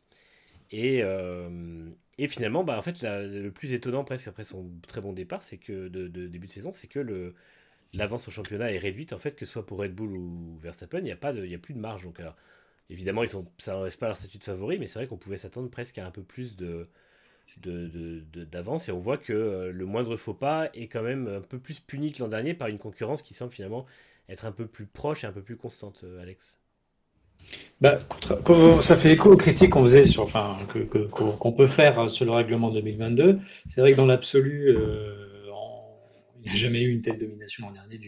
Et, euh, finalement, bah, en fait, le plus étonnant presque après son très bon départ, c'est que de, début de saison, c'est que l'avance au championnat est réduite en fait, que ce soit pour Red Bull ou Verstappen, il n'y a plus de marge. Évidemment, ils sont, ça n'enlève pas leur statut de favori, mais c'est vrai qu'on pouvait s'attendre presque à un peu plus de, d'avance et on voit que euh, le moindre faux pas est quand même un peu plus puni que l'an dernier par une concurrence qui semble finalement être un peu plus proche et un peu plus constante, euh, Alex. Bah, ça fait écho aux critiques qu'on faisait sur, enfin, qu'on peut faire sur le règlement 2022. C'est vrai que dans l'absolu, euh, il n'y a jamais eu une telle domination l'an dernier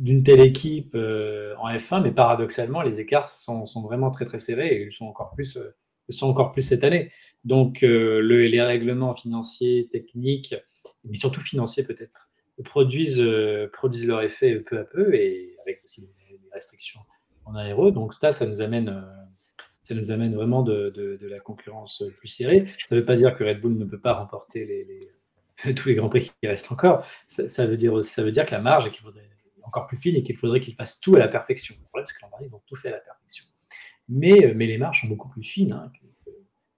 d'une telle équipe en F1, mais paradoxalement, les écarts sont, vraiment très très serrés et ils sont encore plus sont encore plus cette année. Donc, euh, le, les règlements financiers, techniques, mais surtout financiers peut-être, produisent, euh, leur effet peu à peu et avec aussi des restrictions en aéro. Donc, ça, ça nous amène, euh, ça nous amène vraiment de, la concurrence plus serrée. Ça ne veut pas dire que Red Bull ne peut pas remporter tous les grands prix qui restent encore. Ça, veut dire, ça veut dire que la marge qu'il faudrait encore plus fine et qu'il faudrait qu'ils fassent tout à la perfection. Le problème, c'est que l'an ils ont tout fait à la perfection. Mais, mais les marges sont beaucoup plus fines hein,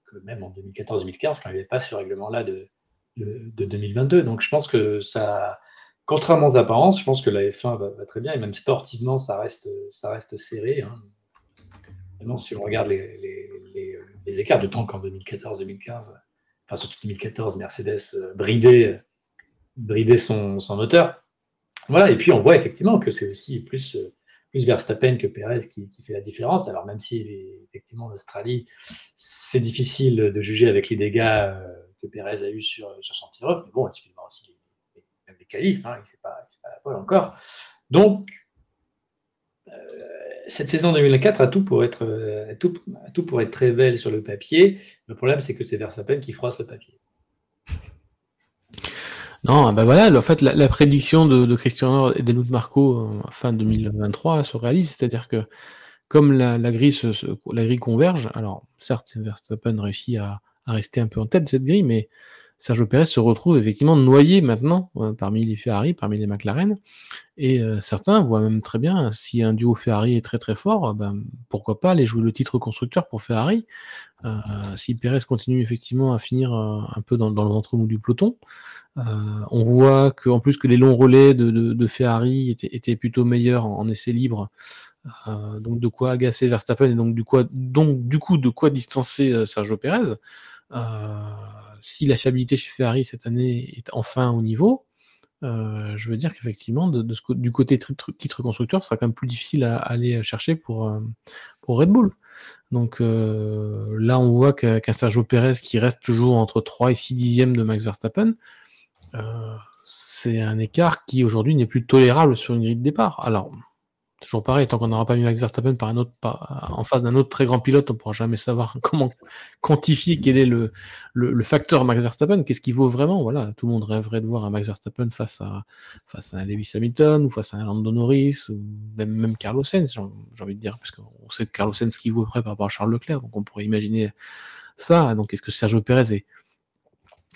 que, même en 2014-2015, quand il n'y avait pas ce règlement-là de, de, 2022. Donc je pense que ça, contrairement aux apparences, je pense que la F1 va, très bien et même sportivement, ça reste, ça reste serré. Hein si on regarde les, écarts de temps qu'en 2014-2015, enfin surtout 2014, Mercedes euh, bridait, son, moteur. Voilà, et puis on voit effectivement que c'est aussi plus, plus Verstappen que Perez qui, fait la différence. Alors même si effectivement l'Australie, c'est difficile de juger avec les dégâts euh, que Perez a eu sur, sur son tir mais bon, il aussi même les hein, il ne fait pas, la pole encore. Donc, euh, cette saison 2004 a tout pour être, euh, tout, tout pour être très belle sur le papier. Le problème, c'est que c'est Verstappen qui froisse le papier. Non, ben voilà, en fait, la, prédiction de, Christian et d'Enout Marco en fin 2023 se réalise, c'est-à-dire que comme la, grille, la grille converge, alors certes, Verstappen réussit à, à, rester un peu en tête de cette grille, mais Sergio Perez se retrouve effectivement noyé maintenant euh, parmi les Ferrari, parmi les McLaren. Et euh, certains voient même très bien, si un duo Ferrari est très très fort, euh, ben, pourquoi pas aller jouer le titre constructeur pour Ferrari. si Perez continue effectivement à finir un peu dans, le ventre mou du peloton, on voit qu'en plus que les longs relais de, Ferrari étaient, plutôt meilleurs en, essai libre. donc de quoi agacer Verstappen et donc du, coup de quoi distancer Sergio Perez si la fiabilité chez Ferrari cette année est enfin au niveau, euh, je veux dire qu'effectivement, du côté titre constructeur, ce sera quand même plus difficile à, aller chercher pour, euh, pour Red Bull. Donc euh, là, on voit qu'un Sergio Perez qui reste toujours entre 3 et 6 dixièmes de Max Verstappen, c'est un écart qui aujourd'hui n'est plus tolérable sur une grille de départ. Alors, Toujours pareil, tant qu'on n'aura pas mis Max Verstappen par un autre, en face d'un autre très grand pilote, on ne pourra jamais savoir comment quantifier quel est le, facteur Max Verstappen, qu'est-ce qu'il vaut vraiment? Voilà, tout le monde rêverait de voir un Max Verstappen face à, face à un Lewis Hamilton ou face à un Lando Norris ou même, même Carlos Sainz, j'ai envie de dire, parce qu'on sait que Carlos Sainz qui vaut près par rapport à Charles Leclerc, donc on pourrait imaginer ça. Donc est-ce que Sergio Perez est,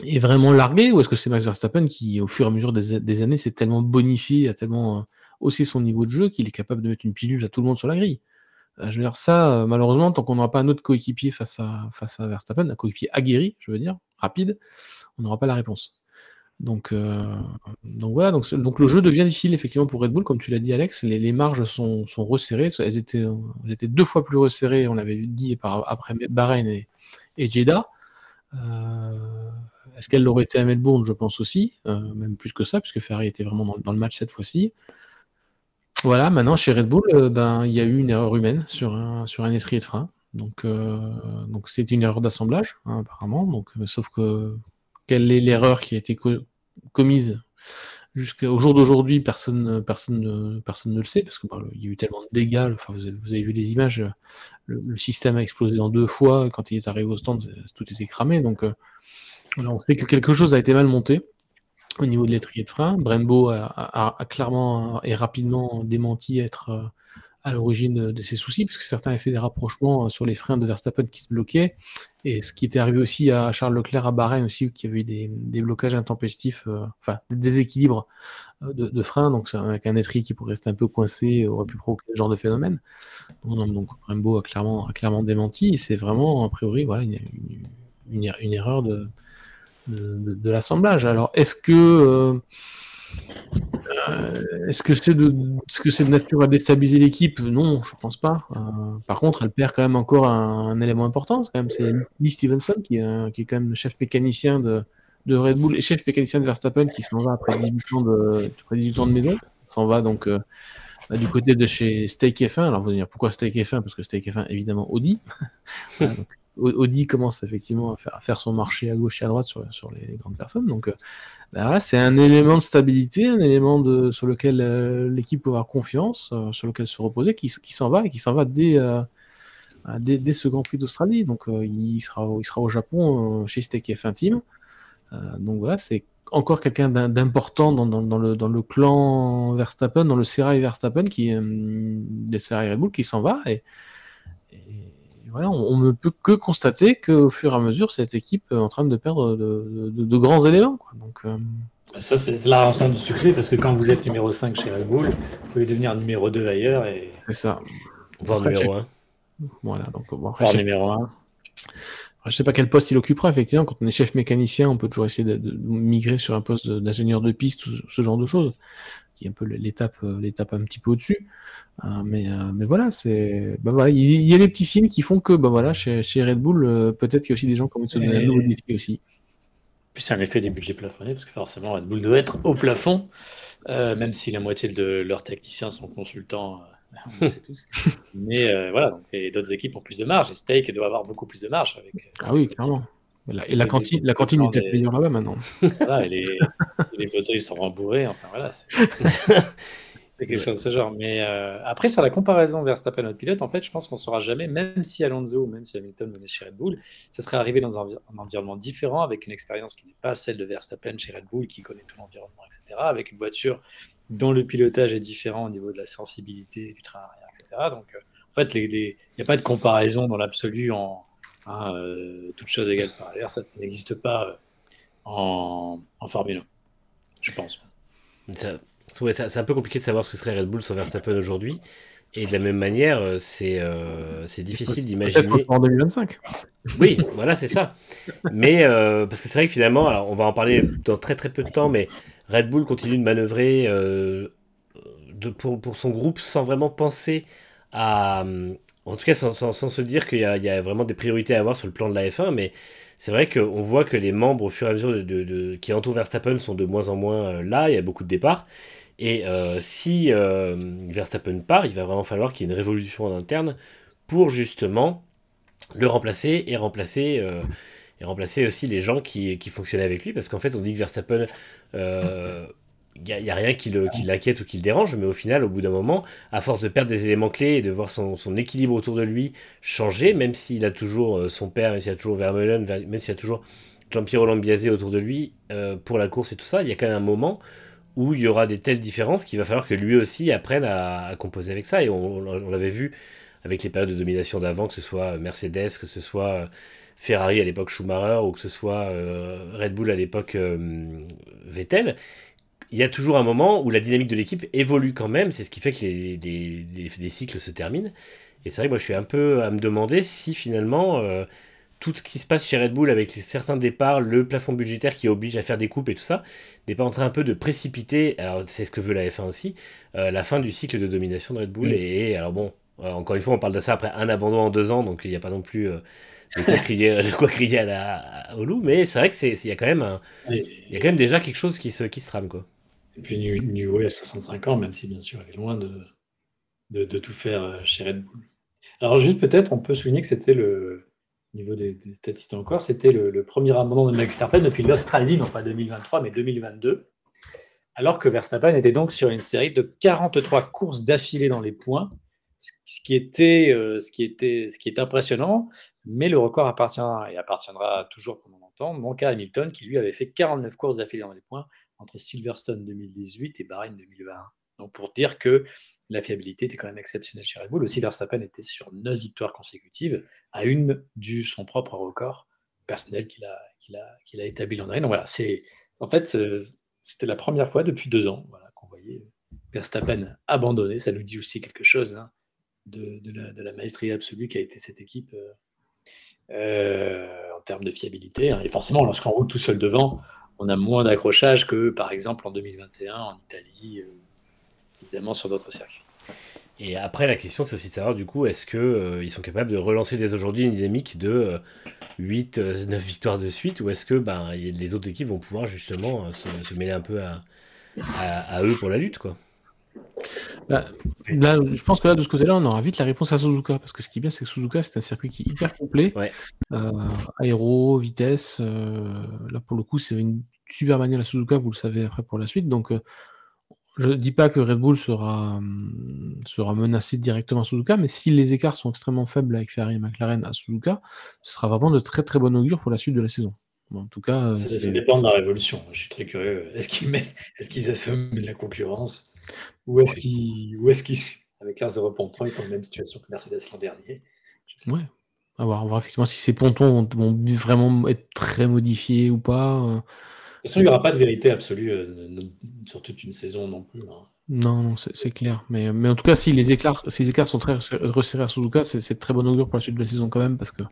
est vraiment largué ou est-ce que c'est Max Verstappen qui, au fur et à mesure des, des années, s'est tellement bonifié, a tellement aussi son niveau de jeu qu'il est capable de mettre une pilule à tout le monde sur la grille. Euh, je veux dire, ça, euh, malheureusement, tant qu'on n'aura pas un autre coéquipier face à, face à Verstappen, un coéquipier aguerri, je veux dire, rapide, on n'aura pas la réponse. Donc, euh, donc voilà, donc, donc, le jeu devient difficile effectivement pour Red Bull, comme tu l'as dit Alex, les, marges sont, sont, resserrées, elles étaient, étaient, deux fois plus resserrées, on l'avait dit après Bahreïn et, et Jeddah. Est-ce qu'elle l'aurait été à Melbourne? Je pense aussi, même plus que ça, puisque Ferrari était vraiment dans le match cette fois-ci. Voilà, maintenant chez Red Bull, euh, ben, il y a eu une erreur humaine sur un, sur un étrier de frein. Donc, euh, c'est une erreur d'assemblage, hein, apparemment. Donc, euh, sauf que quelle est l'erreur qui a été commise jusqu'au jour d'aujourd'hui Personne, ne le sait parce qu'il bah, y a eu tellement de dégâts. Vous, avez, vu les images, le, système a explosé en deux fois. Quand il est arrivé au stand, tout était cramé. Donc, on sait que quelque chose a été mal monté au niveau de l'étrier de frein. Brembo a, clairement et rapidement démenti être euh, à l'origine de, ces soucis, puisque certains avaient fait des rapprochements euh, sur les freins de Verstappen qui se bloquaient. Et ce qui était arrivé aussi à Charles Leclerc à Bahreïn aussi, qui avait eu des, blocages intempestifs, euh, enfin des déséquilibres de, freins, donc avec un étrier qui pourrait rester un peu coincé, aurait pu provoquer ce genre de phénomène. Donc, Brembo a clairement, démenti, c'est vraiment, a priori, une erreur de, de, l'assemblage. Alors, est-ce que euh, euh, est-ce que c'est de, ce que c'est de nature à déstabiliser l'équipe? Non, je pense pas. Euh, par contre, elle perd quand même encore un, élément important. C'est Lee Stevenson qui est, qui est, quand même le chef mécanicien de, de, Red Bull et chef mécanicien de Verstappen qui s'en va après 18 ans de, après 18 ans de maison. S'en va donc bah, du côté de chez Steak F1. Alors vous allez dire pourquoi Steak F1 Parce que Steak F1 évidemment Audi. Audi commence effectivement à faire, son marché à gauche et à droite sur, les grandes personnes. Donc, euh, bah c'est un élément de stabilité, un élément sur lequel euh, l'équipe peut avoir confiance, euh, sur lequel se reposer, qui, s'en va et qui s'en va dès, ce Grand Prix d'Australie. Donc, il, sera, au Japon chez Steak F1 Team. donc voilà, c'est encore quelqu'un d'important dans, le, clan Verstappen, dans le Serail Verstappen, qui, des Serail Red Bull, qui s'en va. et voilà, on, ne peut que constater qu'au fur et à mesure, cette équipe est en train de perdre de, grands éléments. Donc, Ça, c'est la raison du succès, parce que quand vous êtes numéro 5 chez Red Bull, vous pouvez devenir numéro 2 ailleurs. Et... C'est ça. Voire numéro 1. Voilà, donc bon, numéro 1. Je sais pas quel poste il occupera, effectivement. Quand on est chef mécanicien, on peut toujours essayer de, migrer sur un poste d'ingénieur de piste ou ce genre de choses, qui est un peu l'étape, euh, l'étape un petit peu au-dessus. Euh, mais, euh, mais voilà, c'est, bah voilà, il y, a des petits signes qui font que, bah voilà, chez, chez Red Bull, peut-être qu'il y a aussi des gens qui ont envie de se donner un nouveau défi aussi. Puis c'est un effet des budgets plafonnés, parce que forcément Red Bull doit être au plafond, même si la moitié de leurs techniciens sont consultants on sait tous. Mais euh, voilà, d'autres équipes ont plus de marge. Et Steak doit avoir beaucoup plus de marge. Avec, ah oui, clairement. Et la, cantine, la cantine est peut-être meilleure là-bas maintenant. Voilà, et les, les fauteuils sont rembourrés. Enfin voilà, c'est quelque chose de ce genre. Mais euh, après, sur la comparaison Verstappen notre pilote, en fait, je pense qu'on ne saura jamais, même si Alonso ou même si Hamilton venait chez Red Bull, ça serait arrivé dans un, un environnement différent, avec une expérience qui n'est pas celle de Verstappen chez Red Bull, qui connaît tout l'environnement, etc. Avec une voiture dont le pilotage est différent au niveau de la sensibilité du train arrière, etc. Donc, euh, en fait, il n'y a pas de comparaison dans l'absolu en hein, euh, toutes choses égales par ailleurs. Ça, ça n'existe pas euh, en, en, Formule 1, je pense. c'est un peu compliqué de savoir ce que serait Red Bull sans Verstappen aujourd'hui. Et de la même manière, c'est c'est difficile d'imaginer. En 2025. Oui, voilà, c'est ça. Mais parce que c'est vrai que finalement, alors on va en parler dans très très peu de temps, mais Red Bull continue de manœuvrer euh, de, pour, pour, son groupe sans vraiment penser à. En tout cas, sans, se dire qu'il y, a vraiment des priorités à avoir sur le plan de la F1, mais c'est vrai qu'on voit que les membres, au fur et à mesure qui entourent Verstappen, sont de moins en moins euh, là. Il y a beaucoup de départs. Et euh, si Verstappen part, il va vraiment falloir qu'il y ait une révolution en interne pour justement le remplacer et remplacer et remplacer aussi les gens qui fonctionnaient avec lui, parce qu'en fait, on dit que Verstappen, il euh, n'y a, rien qui l'inquiète ou qui le dérange, mais au final, au bout d'un moment, à force de perdre des éléments clés et de voir son, son équilibre autour de lui changer, même s'il a toujours euh, son père, même s'il a toujours Vermeulen, même s'il a toujours Jean-Pierre Lambiasé autour de lui euh, pour la course et tout ça, il y a quand même un moment où il y aura des telles différences qu'il va falloir que lui aussi apprenne à, à composer avec ça. Et on, on l'avait vu avec les périodes de domination d'avant, que ce soit Mercedes, que ce soit Ferrari à l'époque Schumacher ou que ce soit euh, Red Bull à l'époque euh, Vettel, il y a toujours un moment où la dynamique de l'équipe évolue quand même. C'est ce qui fait que les, cycles se terminent. Et c'est vrai que moi je suis un peu à me demander si finalement euh, tout ce qui se passe chez Red Bull avec certains départs, le plafond budgétaire qui oblige à faire des coupes et tout ça, n'est pas en train un peu de précipiter, alors c'est ce que veut la F1 aussi, la fin du cycle de domination de Red Bull. Et, alors bon, encore une fois, on parle de ça après un abandon en deux ans, donc il n'y a pas non plus de quoi crier, de quoi crier à la, au loup, mais c'est vrai que c'est, il y a quand même un, il y a quand même déjà quelque chose qui se, qui se trame, quoi. Et puis New, a 65 ans, même si bien sûr elle est loin de, de, tout faire euh, chez Red Bull. Alors juste peut-être, on peut souligner que c'était le niveau des, statistiques encore, c'était le, premier abandon de Max Verstappen depuis l'Australie, non pas 2023, mais 2022. Alors que Verstappen était donc sur une série de 43 courses d'affilée dans les points, ce qui était, euh, ce qui était, ce qui est impressionnant, mais le record appartient et appartiendra toujours pendant longtemps, mon à Hamilton, qui lui avait fait 49 courses d'affilée dans les points entre Silverstone 2018 et Bahreïn 2021. Donc pour dire que la fiabilité était quand même exceptionnelle chez Red Bull. Aussi, Verstappen était sur 9 victoires consécutives, à une du son propre record personnel qu'il a, établi l'an dernier. Donc voilà, c'est, en fait, euh, c'était la première fois depuis deux ans qu'on voyait Verstappen abandonné. Ça nous dit aussi quelque chose hein, de, de, la, maestrie absolue qui a été cette équipe euh, euh, en termes de fiabilité. Hein. Et forcément, lorsqu'on roule tout seul devant, on a moins d'accrochage que, par exemple, en 2021 en Italie, euh, évidemment sur d'autres circuits. Et après, la question, c'est aussi de savoir, du coup, est-ce qu'ils ils sont capables de relancer dès aujourd'hui une dynamique de 8, 9 victoires de suite, ou est-ce que ben, les autres équipes vont pouvoir justement se, mêler un peu à, eux pour la lutte, quoi? Bah, là, je pense que là, de ce côté-là, on aura vite la réponse à Suzuka. Parce que ce qui est bien, c'est que Suzuka, c'est un circuit qui est hyper complet. Euh, aéro, vitesse. Euh, là, pour le coup, c'est une super manière la Suzuka, vous le savez après pour la suite. Donc, euh, je ne dis pas que Red Bull sera, hum, sera menacé directement à Suzuka, mais si les écarts sont extrêmement faibles avec Ferrari et McLaren à Suzuka, ce sera vraiment de très très bon augure pour la suite de la saison. en tout cas, ça, dépend de la révolution. Je suis très curieux. Est-ce qu'ils est qu'ils assomment de la concurrence? Ou est-ce qu'il, est-ce avec un 0.3, il est dans la même situation que Mercedes l'an dernier Ouais. À voir, voir effectivement si ces pontons vont, vraiment être très modifiés ou pas. De toute façon, il n'y aura pas de vérité absolue sur toute une saison non plus. Hein. Non, non, c'est clair. Mais, mais en tout cas, si les écarts, si les écarts sont très resserrés à Suzuka, c'est très bon augure pour la suite de la saison quand même, parce que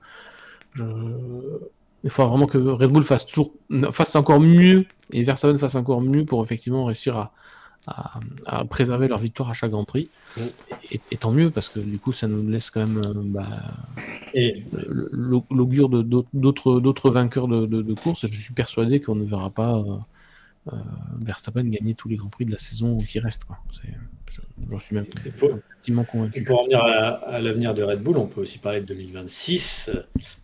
il faut vraiment que Red Bull fasse toujours fasse encore mieux et Verstappen fasse encore mieux pour effectivement réussir à, à, préserver leur victoire à chaque Grand Prix. Et, tant mieux, parce que du coup, ça nous laisse quand même euh, bah, l'augure d'autres vainqueurs de, de, course. Je suis persuadé qu'on ne verra pas euh, euh, Verstappen gagner tous les Grands Prix de la saison qui reste. J'en suis même intimement convaincu. pour revenir à, l'avenir de Red Bull, on peut aussi parler de 2026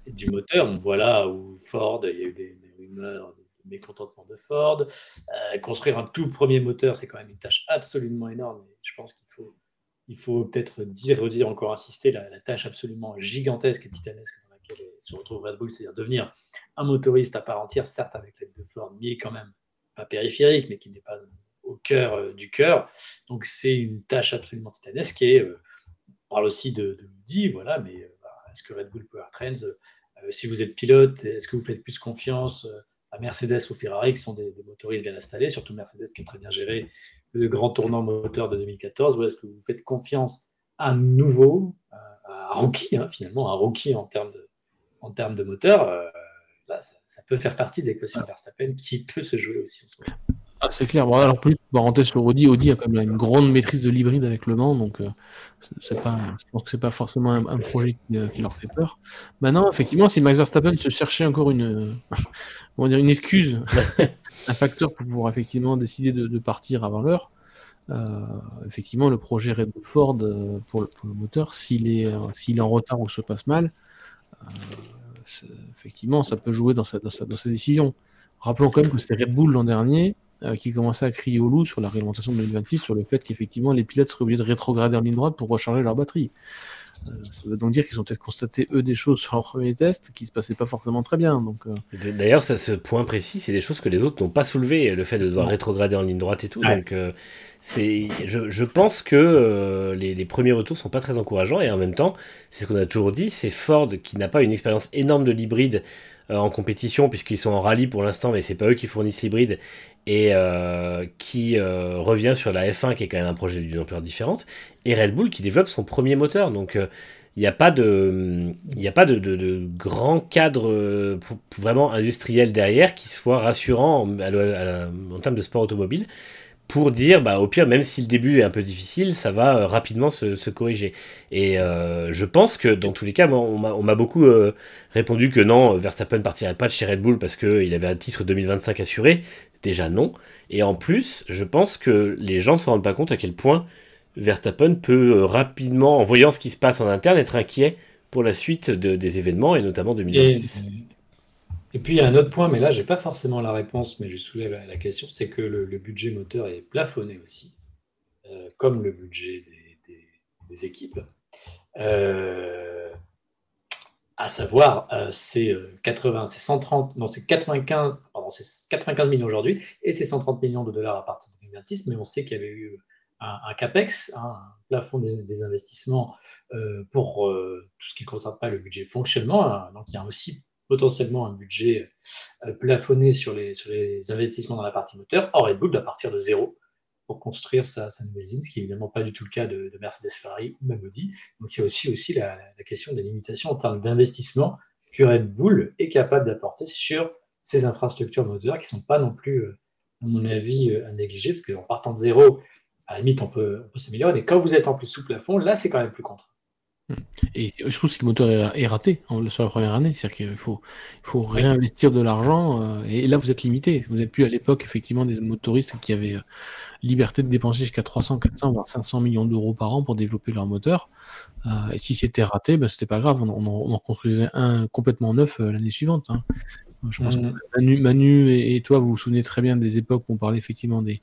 et du moteur. On voit là où Ford, il y a eu des, des rumeurs mécontentement de Ford. Euh, construire un tout premier moteur, c'est quand même une tâche absolument énorme. Je pense qu'il faut, il faut peut-être dire, redire, encore insister, la, tâche absolument gigantesque et titanesque dans laquelle se retrouve Red Bull, c'est-à-dire devenir un motoriste à part entière, certes avec l'aide de Ford, mais quand même pas périphérique, mais qui n'est pas au cœur euh, du cœur. Donc c'est une tâche absolument titanesque et euh, on parle aussi de, de voilà, mais bah, est-ce que Red Bull Powertrains, si vous êtes pilote, est-ce que vous faites plus confiance à Mercedes ou Ferrari, qui sont des, motoristes bien installés, surtout Mercedes qui a très bien géré le grand tournant moteur de 2014, ou est-ce que vous faites confiance à nouveau, à un rookie, hein, finalement, un rookie en termes de, en termes de moteur euh, là, ça, peut faire partie de l'équation Verstappen qui peut se jouer aussi en ce moment. Ah, c'est clair. Bon, alors, plus, parenthèse sur Audi, Audi a quand même une grande maîtrise de l'hybride avec le Mans, donc euh, pas, je pense que c'est pas forcément un, projet euh, qui, leur fait peur. Maintenant, effectivement, si Max Verstappen se cherchait encore une, dire, une excuse, un facteur pour pouvoir effectivement décider de, partir avant l'heure, euh, effectivement, le projet Red Bull Ford pour, le, moteur, s'il est, est en retard ou se passe mal, effectivement, ça peut jouer dans sa décision. Rappelons quand même que c'était Red Bull l'an dernier euh, qui commençait à crier au loup sur la réglementation de 2026 sur le fait qu'effectivement les pilotes seraient obligés de rétrograder en ligne droite pour recharger leur batterie. Euh, ça veut donc dire qu'ils ont peut-être constaté eux des choses sur leur premier test qui se passaient pas forcément très bien. Donc, euh. D'ailleurs, ce point précis, c'est des choses que les autres n'ont pas soulevé, le fait de devoir rétrograder en ligne droite et tout. Donc, c'est, je, je, pense que les, les, premiers retours sont pas très encourageants et en même temps, c'est ce qu'on a toujours dit, c'est Ford qui n'a pas une expérience énorme de l'hybride en compétition puisqu'ils sont en rallye pour l'instant, mais c'est pas eux qui fournissent l'hybride et euh, qui euh, revient sur la F1 qui est quand même un projet d'une ampleur différente et Red Bull qui développe son premier moteur donc euh, il n'y a pas de il a pas de, de, grand cadre vraiment industriel derrière qui soit rassurant en, termes de sport automobile pour dire, bah, au pire, même si le début est un peu difficile, ça va euh, rapidement se, corriger. Et euh, je pense que dans tous les cas, on m'a beaucoup euh, répondu que non, Verstappen partirait pas de chez Red Bull parce qu'il avait un titre 2025 assuré. Déjà non. Et en plus, je pense que les gens ne se rendent pas compte à quel point Verstappen peut rapidement, en voyant ce qui se passe en interne, être inquiet pour la suite des événements et notamment 2026. Et puis il y a un autre point, mais là j'ai pas forcément la réponse, mais je soulève la, question, c'est que le, budget moteur est plafonné aussi, euh, comme le budget des, équipes. Euh, à savoir, euh, c'est 80, c'est 130, non c'est 95, pardon, c'est 95 millions aujourd'hui, et c'est 130 millions de dollars à partir de 2026, mais on sait qu'il y avait eu un, capex, hein, un plafond des, investissements pour tout ce qui ne concerne pas le budget fonctionnement. Hein. donc il y a aussi potentiellement un budget euh, plafonné sur les, sur les investissements dans la partie moteur. Or, Red Bull doit partir de zéro pour construire sa, nouvelle usine, ce qui n'est évidemment pas du tout le cas de, Mercedes Ferrari ou même Audi. Donc il y a aussi, aussi la, question des limitations en termes d'investissement que Red Bull est capable d'apporter sur ces infrastructures moteurs qui ne sont pas non plus, euh, à mon avis, euh, à négliger, parce qu'en partant de zéro, à la limite, on peut, on peut s'améliorer, mais quand vous êtes en plus sous plafond, là, c'est quand même plus contre. Et je trouve que le moteur est raté sur la première année. C'est-à-dire qu'il faut, il faut réinvestir de l'argent. Euh, et là, vous êtes limité. Vous n'êtes plus à l'époque, effectivement, des motoristes qui avaient liberté de dépenser jusqu'à 300, 400, voire 500 millions d'euros par an pour développer leur moteur. Et si c'était raté, ben, c'était pas grave. On, en construisait un complètement neuf l'année suivante. Hein. Je pense que mmh. Manu, et, toi, vous vous souvenez très bien des époques où on parlait effectivement des,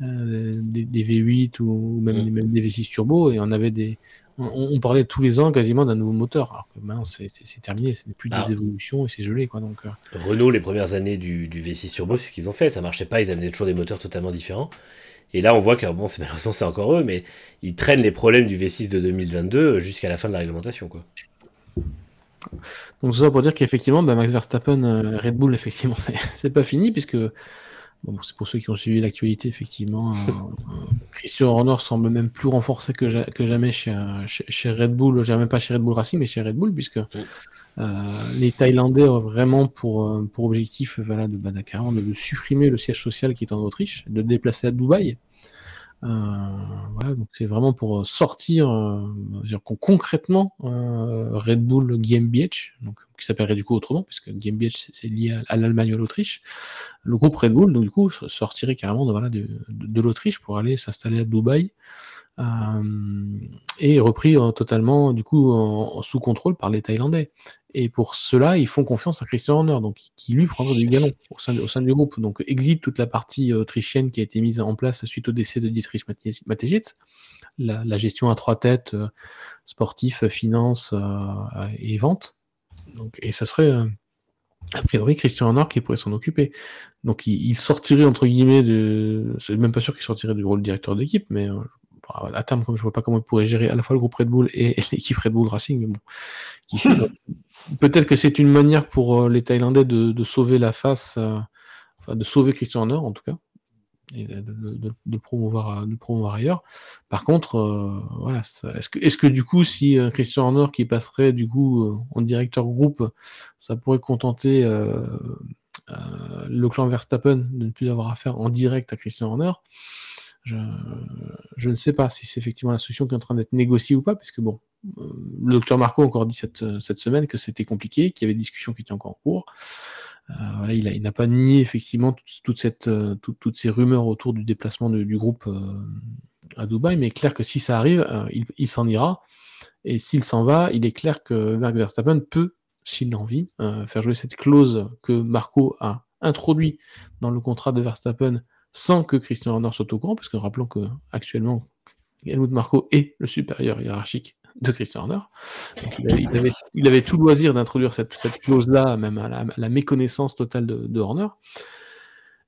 des, V8 ou même, mmh. même, des V6 turbo et on avait des, on, parlait tous les ans quasiment d'un nouveau moteur. Alors que maintenant, c'est terminé, ce n'est plus des ah. évolutions et c'est gelé. Quoi, donc, euh. Renault, les premières années du, V6 Turbo, c'est ce qu'ils ont fait. Ça marchait pas, ils amenaient toujours des moteurs totalement différents. Et là, on voit que, bon, malheureusement, c'est encore eux, mais ils traînent les problèmes du V6 de 2022 jusqu'à la fin de la réglementation. Quoi. Donc, ça pour dire qu'effectivement, bah, Max Verstappen, Red Bull, effectivement, c'est pas fini, puisque c'est pour ceux qui ont suivi l'actualité, effectivement. Euh, euh, Christian Horner semble même plus renforcé que, jamais chez, Red Bull. Je même pas chez Red Bull Racing, mais chez Red Bull, puisque euh, les Thaïlandais ont vraiment pour, pour objectif voilà, de, bah, de, supprimer le siège social qui est en Autriche, de le déplacer à Dubaï. Voilà, donc c'est vraiment pour sortir concrètement Red Bull GmbH, donc qui s'appellerait du coup autrement, puisque GmbH c'est lié à, l'Allemagne ou à l'Autriche. Le groupe Red Bull, donc du coup, sortirait carrément de, voilà, de, l'Autriche pour aller s'installer à Dubaï. Euh, et repris euh, totalement du coup sous contrôle par les Thaïlandais. Et pour cela, ils font confiance à Christian Horner, donc qui lui prendra du galon au sein, du groupe. Donc exit toute la partie autrichienne qui a été mise en place suite au décès de Dietrich Mateschitz. La, gestion à trois têtes, euh, sportif, finance et vente. Donc, et ça serait, euh, a priori, Christian Horner qui pourrait s'en occuper. Donc, il, sortirait, entre guillemets, de. C'est même pas sûr qu'il sortirait du rôle de directeur d'équipe, mais euh, à terme, comme je vois pas comment il pourrait gérer à la fois le groupe Red Bull et, l'équipe Red Bull Racing, mais bon. Peut-être que c'est une manière pour euh, les Thaïlandais de, sauver la face, enfin, de sauver Christian Horner, en tout cas et de, promouvoir, de promouvoir ailleurs. Par contre, euh, voilà, est-ce que, est que du coup, si euh, Christian Horner qui passerait du coup euh, en directeur groupe, ça pourrait contenter le clan Verstappen de ne plus avoir affaire en direct à Christian Horner? Je, ne sais pas si c'est effectivement la solution qui est en train d'être négociée ou pas, puisque bon, le docteur Marco a encore dit cette, cette semaine que c'était compliqué, qu'il y avait des discussions qui étaient encore en cours. Euh, il n'a pas nié effectivement toute, cette, euh, toutes ces rumeurs autour du déplacement du groupe euh, à Dubaï, mais clair que si ça arrive, il, s'en ira. Et s'il s'en va, il est clair que Mark Verstappen peut, s'il a envie, faire jouer cette clause que Marco a introduit dans le contrat de Verstappen sans que Christian Horner soit au courant, parce que rappelons que actuellement Helmut Marco est le supérieur hiérarchique de Christian Horner. il, avait, tout loisir d'introduire cette, clause-là, même à la, méconnaissance totale de, Horner.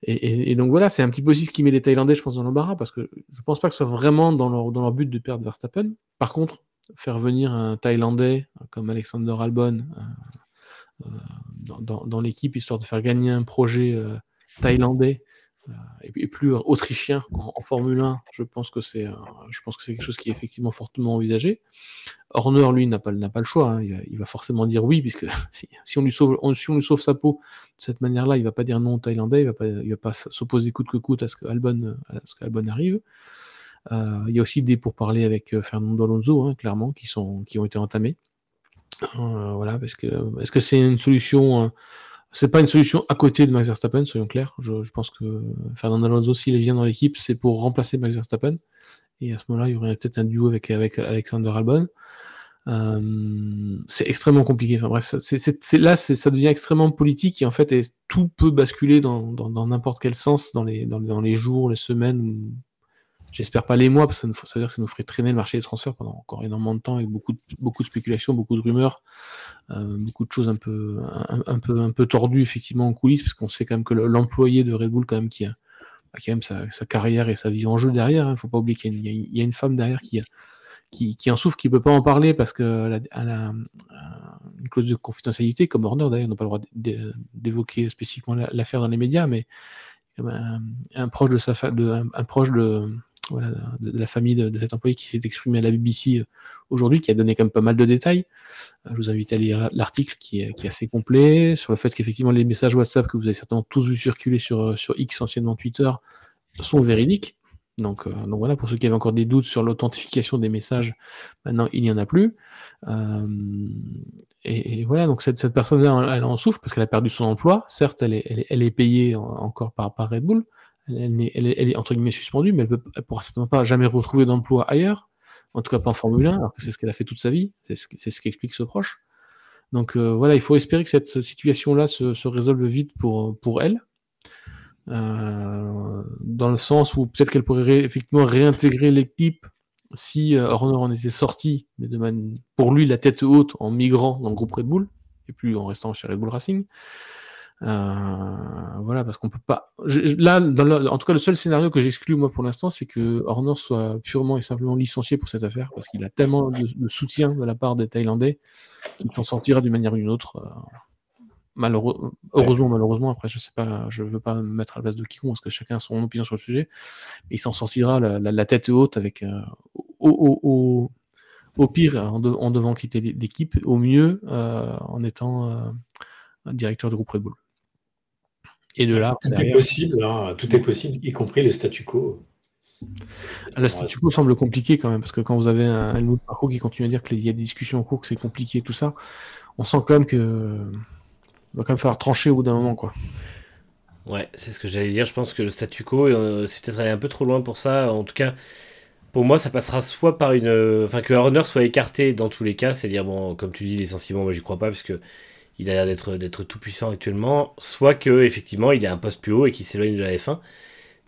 Et, donc voilà, c'est un petit peu aussi ce qui met les Thaïlandais, je pense, dans l'embarras, parce que je pense pas que ce soit vraiment dans leur, but de perdre Verstappen. Par contre, faire venir un Thaïlandais comme Alexander Albon euh, euh, dans, l'équipe, histoire de faire gagner un projet euh, thaïlandais et, plus autrichien en, Formule 1, je pense que c'est je pense que quelque chose qui est effectivement fortement envisagé. Horner, lui, n'a pas, pas le choix. Hein. Il, va, forcément dire oui, puisque si, on lui sauve, si on lui sauve sa peau de cette manière-là, il va pas dire non au Thaïlandais, il va pas, il va pas s'opposer coûte que coûte à ce ce qu'Albon arrive. Euh, il y a aussi des pourparlers avec euh, Fernando Alonso, hein, clairement, qui, sont, qui ont été entamés. voilà, parce que est-ce que c'est une solution c'est pas une solution à côté de Max Verstappen, soyons clairs. Je, pense que Fernando Alonso, s'il vient dans l'équipe, c'est pour remplacer Max Verstappen. Et à ce moment-là, il y aurait peut-être un duo avec, avec Alexander Albon. Euh, c'est extrêmement compliqué. Enfin bref, là, ça devient extrêmement politique et en fait, tout peut basculer dans, n'importe quel sens dans les, dans, dans, les jours, les semaines J'espère pas les mois, parce que ça, veut dire que ça nous ferait traîner le marché des transferts pendant encore énormément de temps, avec beaucoup de, spéculations, beaucoup de rumeurs, euh, beaucoup de choses un peu, un, un tordues effectivement en coulisses, parce qu'on sait quand même que l'employé de Red Bull, quand même, qui a, quand même sa, carrière et sa vie en jeu derrière, il hein, ne faut pas oublier qu'il y, a une femme derrière qui, en souffre, qui ne peut pas en parler parce qu'elle a, une clause de confidentialité, comme Horner d'ailleurs, n'a pas le droit d'évoquer spécifiquement l'affaire dans les médias, mais un, proche de sa de, un proche de de, la famille de, cet employé qui s'est exprimé à la BBC euh, aujourd'hui, qui a donné quand même pas mal de détails. Euh, je vous invite à lire l'article qui est, assez complet sur le fait qu'effectivement les messages WhatsApp que vous avez certainement tous vu circuler sur, euh, sur X, anciennement Twitter, sont véridiques. Donc, donc, voilà, pour ceux qui avaient encore des doutes sur l'authentification des messages, maintenant il n'y en a plus. et, voilà, donc cette, cette personne-là, elle en souffre parce qu'elle a perdu son emploi. Certes, elle est, elle est, payée encore par, par Red Bull, elle, est, entre guillemets suspendue, mais elle ne pourra certainement pas jamais retrouver d'emploi ailleurs, en tout cas pas en Formule 1, alors que c'est ce qu'elle a fait toute sa vie, c'est ce, ce qu'explique ce proche. Donc euh, voilà, il faut espérer que cette situation-là se, résolve vite pour, pour elle, euh, dans le sens où peut-être qu'elle pourrait effectivement réintégrer l'équipe si euh, Horner en était sorti, mais de pour lui la tête haute en migrant dans le groupe Red Bull, et plus en restant chez Red Bull Racing. Voilà, parce qu'on peut pas. là, en tout cas, le seul scénario que j'exclus moi pour l'instant, c'est que Horner soit purement et simplement licencié pour cette affaire, parce qu'il a tellement de, soutien de la part des Thaïlandais qu'il s'en sortira d'une manière ou d'une autre. Malheureux... Heureusement, malheureusement, après, je sais pas, je veux pas me mettre à la place de quiconque, parce que chacun a son opinion sur le sujet, mais il s'en sortira la, tête haute avec au, au pire en, devant quitter l'équipe, au mieux euh, en étant euh, directeur de groupe Red Bull. Et de là, tout est possible, hein. tout est possible, y compris le statu quo. Le statu quo semble compliqué quand même, parce que quand vous avez un, un parcours qui continue à dire qu'il y a des discussions en cours, que c'est compliqué, tout ça, on sent quand même que va quand même falloir trancher au bout d'un moment, quoi. Ouais, c'est ce que j'allais dire. Je pense que le statu quo, euh, c'est peut-être aller un peu trop loin pour ça. En tout cas, pour moi, ça passera soit par une. Euh, enfin, que Horner soit écarté dans tous les cas, c'est-à-dire, bon, comme tu dis, licenciement, moi j'y crois pas, parce que il a l'air d'être, tout puissant actuellement, soit que effectivement il a un poste plus haut et qu'il s'éloigne de la F1.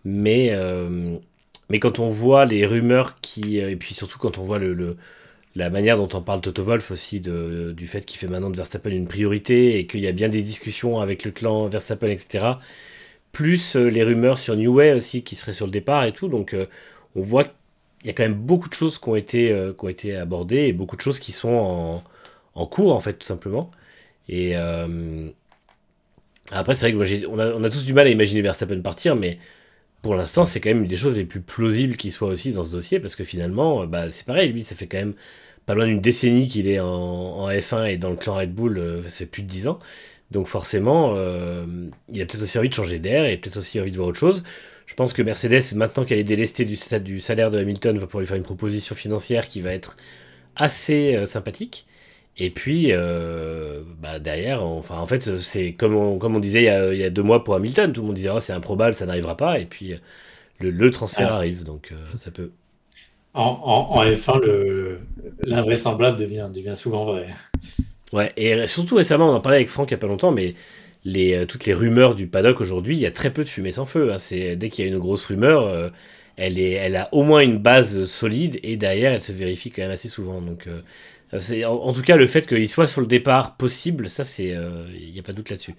Mais, euh, mais quand on voit les rumeurs qui. Euh, et puis surtout quand on voit le, la manière dont on parle Toto Wolf aussi du fait qu'il fait maintenant de Verstappen une priorité et qu'il y a bien des discussions avec le clan Verstappen, etc. Plus les rumeurs sur New Way aussi qui serait sur le départ et tout. Donc on voit il y a quand même beaucoup de choses qui ont été, euh, abordées et beaucoup de choses qui sont en cours, en fait, tout simplement. Et euh, après, c'est vrai que a, on, a, tous du mal à imaginer Verstappen partir, mais pour l'instant, c'est quand même une des choses les plus plausibles qui soit aussi dans ce dossier, parce que finalement, bah, c'est pareil, lui, ça fait quand même pas loin d'une décennie qu'il est en, en, F1 et dans le clan Red Bull, euh, c'est plus de 10 ans. Donc forcément, il a peut-être aussi envie de changer d'air et peut-être aussi envie de voir autre chose. Je pense que Mercedes, maintenant qu'elle est délestée du, du, salaire de Hamilton, va pouvoir lui faire une proposition financière qui va être assez euh, sympathique. Et puis, euh, bah, derrière, enfin, en fait, c'est comme on, comme on disait il y, a, deux mois pour Hamilton, tout le monde disait oh, c'est improbable, ça n'arrivera pas. Et puis, le, transfert ah. arrive, donc euh, ça peut. En, F1, l'invraisemblable devient, devient souvent vrai. Ouais, et surtout récemment, on en parlait avec Franck il n'y a pas longtemps, mais les, euh, toutes les rumeurs du paddock aujourd'hui, il y a très peu de fumée sans feu. Hein. Dès qu'il y a une grosse rumeur, euh, elle, est, elle a au moins une base solide et derrière, elle se vérifie quand même assez souvent. Donc, c'est, en, tout cas, le fait qu'il soit sur le départ possible, ça, c'est, il n'y a pas de doute là-dessus.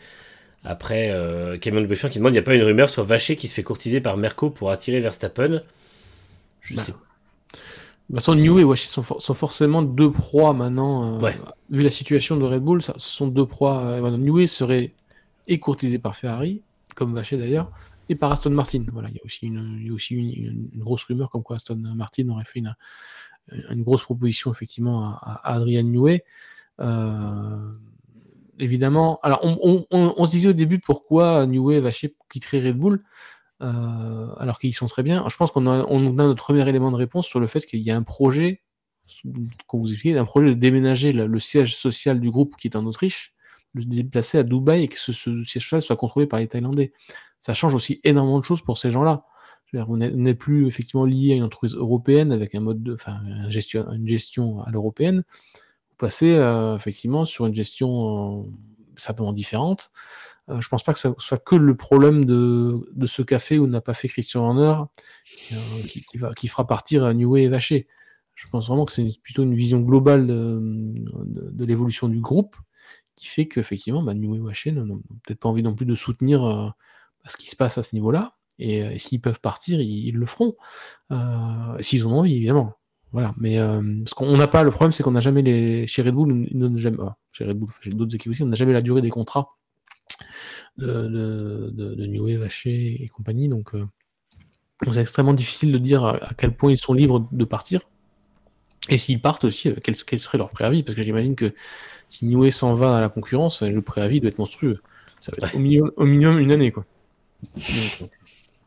Après, euh, de qui demande il n'y a pas une rumeur sur Vacher qui se fait courtiser par Merco pour attirer Verstappen? Je bah. sais. De toute façon, New et Vacher sont, forcément deux proies maintenant. Vu la situation de Red Bull, ça, ce sont deux proies. New serait et courtisé par Ferrari, comme Vacher d'ailleurs, et par Aston Martin. Voilà, il y a aussi une, aussi une, grosse rumeur comme quoi Aston Martin aurait fait une, une grosse proposition effectivement à, Adrian Newey. Euh, évidemment, alors on, se disait au début pourquoi Newey Vacher quitteraient Red Bull. Euh, alors qu'ils sont très bien. Je pense qu'on a, notre premier élément de réponse sur le fait qu'il y a un projet, qu'on vous expliquait, un projet de déménager le siège social du groupe qui est en Autriche le déplacer à Dubaï et que ce, siège social soit contrôlé par les Thaïlandais. Ça change aussi énormément de choses pour ces gens-là. On n'est plus effectivement lié à une entreprise européenne avec un mode de, une gestion, une gestion à l'européenne. Vous passez euh, effectivement sur une gestion euh, certainement différente. Euh, je pense pas que ce soit que le problème de, de ce café où n'a pas fait Christian Horner qui, qui fera partir New et Vacher. Je pense vraiment que c'est plutôt une vision globale de, l'évolution du groupe qui fait qu'effectivement, bah, New Way n'ont peut-être pas envie non plus de soutenir euh, ce qui se passe à ce niveau-là. Et, euh, s'ils peuvent partir, ils, le feront. Euh, s'ils ont envie, évidemment. Voilà. Mais ce qu'on n'a pas, le problème, c'est qu'on n'a jamais les. Chez Red Bull, jamais, chez Red Bull, chez d'autres équipes aussi, on n'a jamais la durée des contrats de, de, de, New Wave, et compagnie. Donc, c'est extrêmement difficile de dire à, quel point ils sont libres de partir. Et s'ils partent aussi, quel, quel serait leur préavis? Parce que j'imagine que si Niue s'en va à la concurrence, le préavis doit être monstrueux. Ça va être au, minimum, une année. Quoi.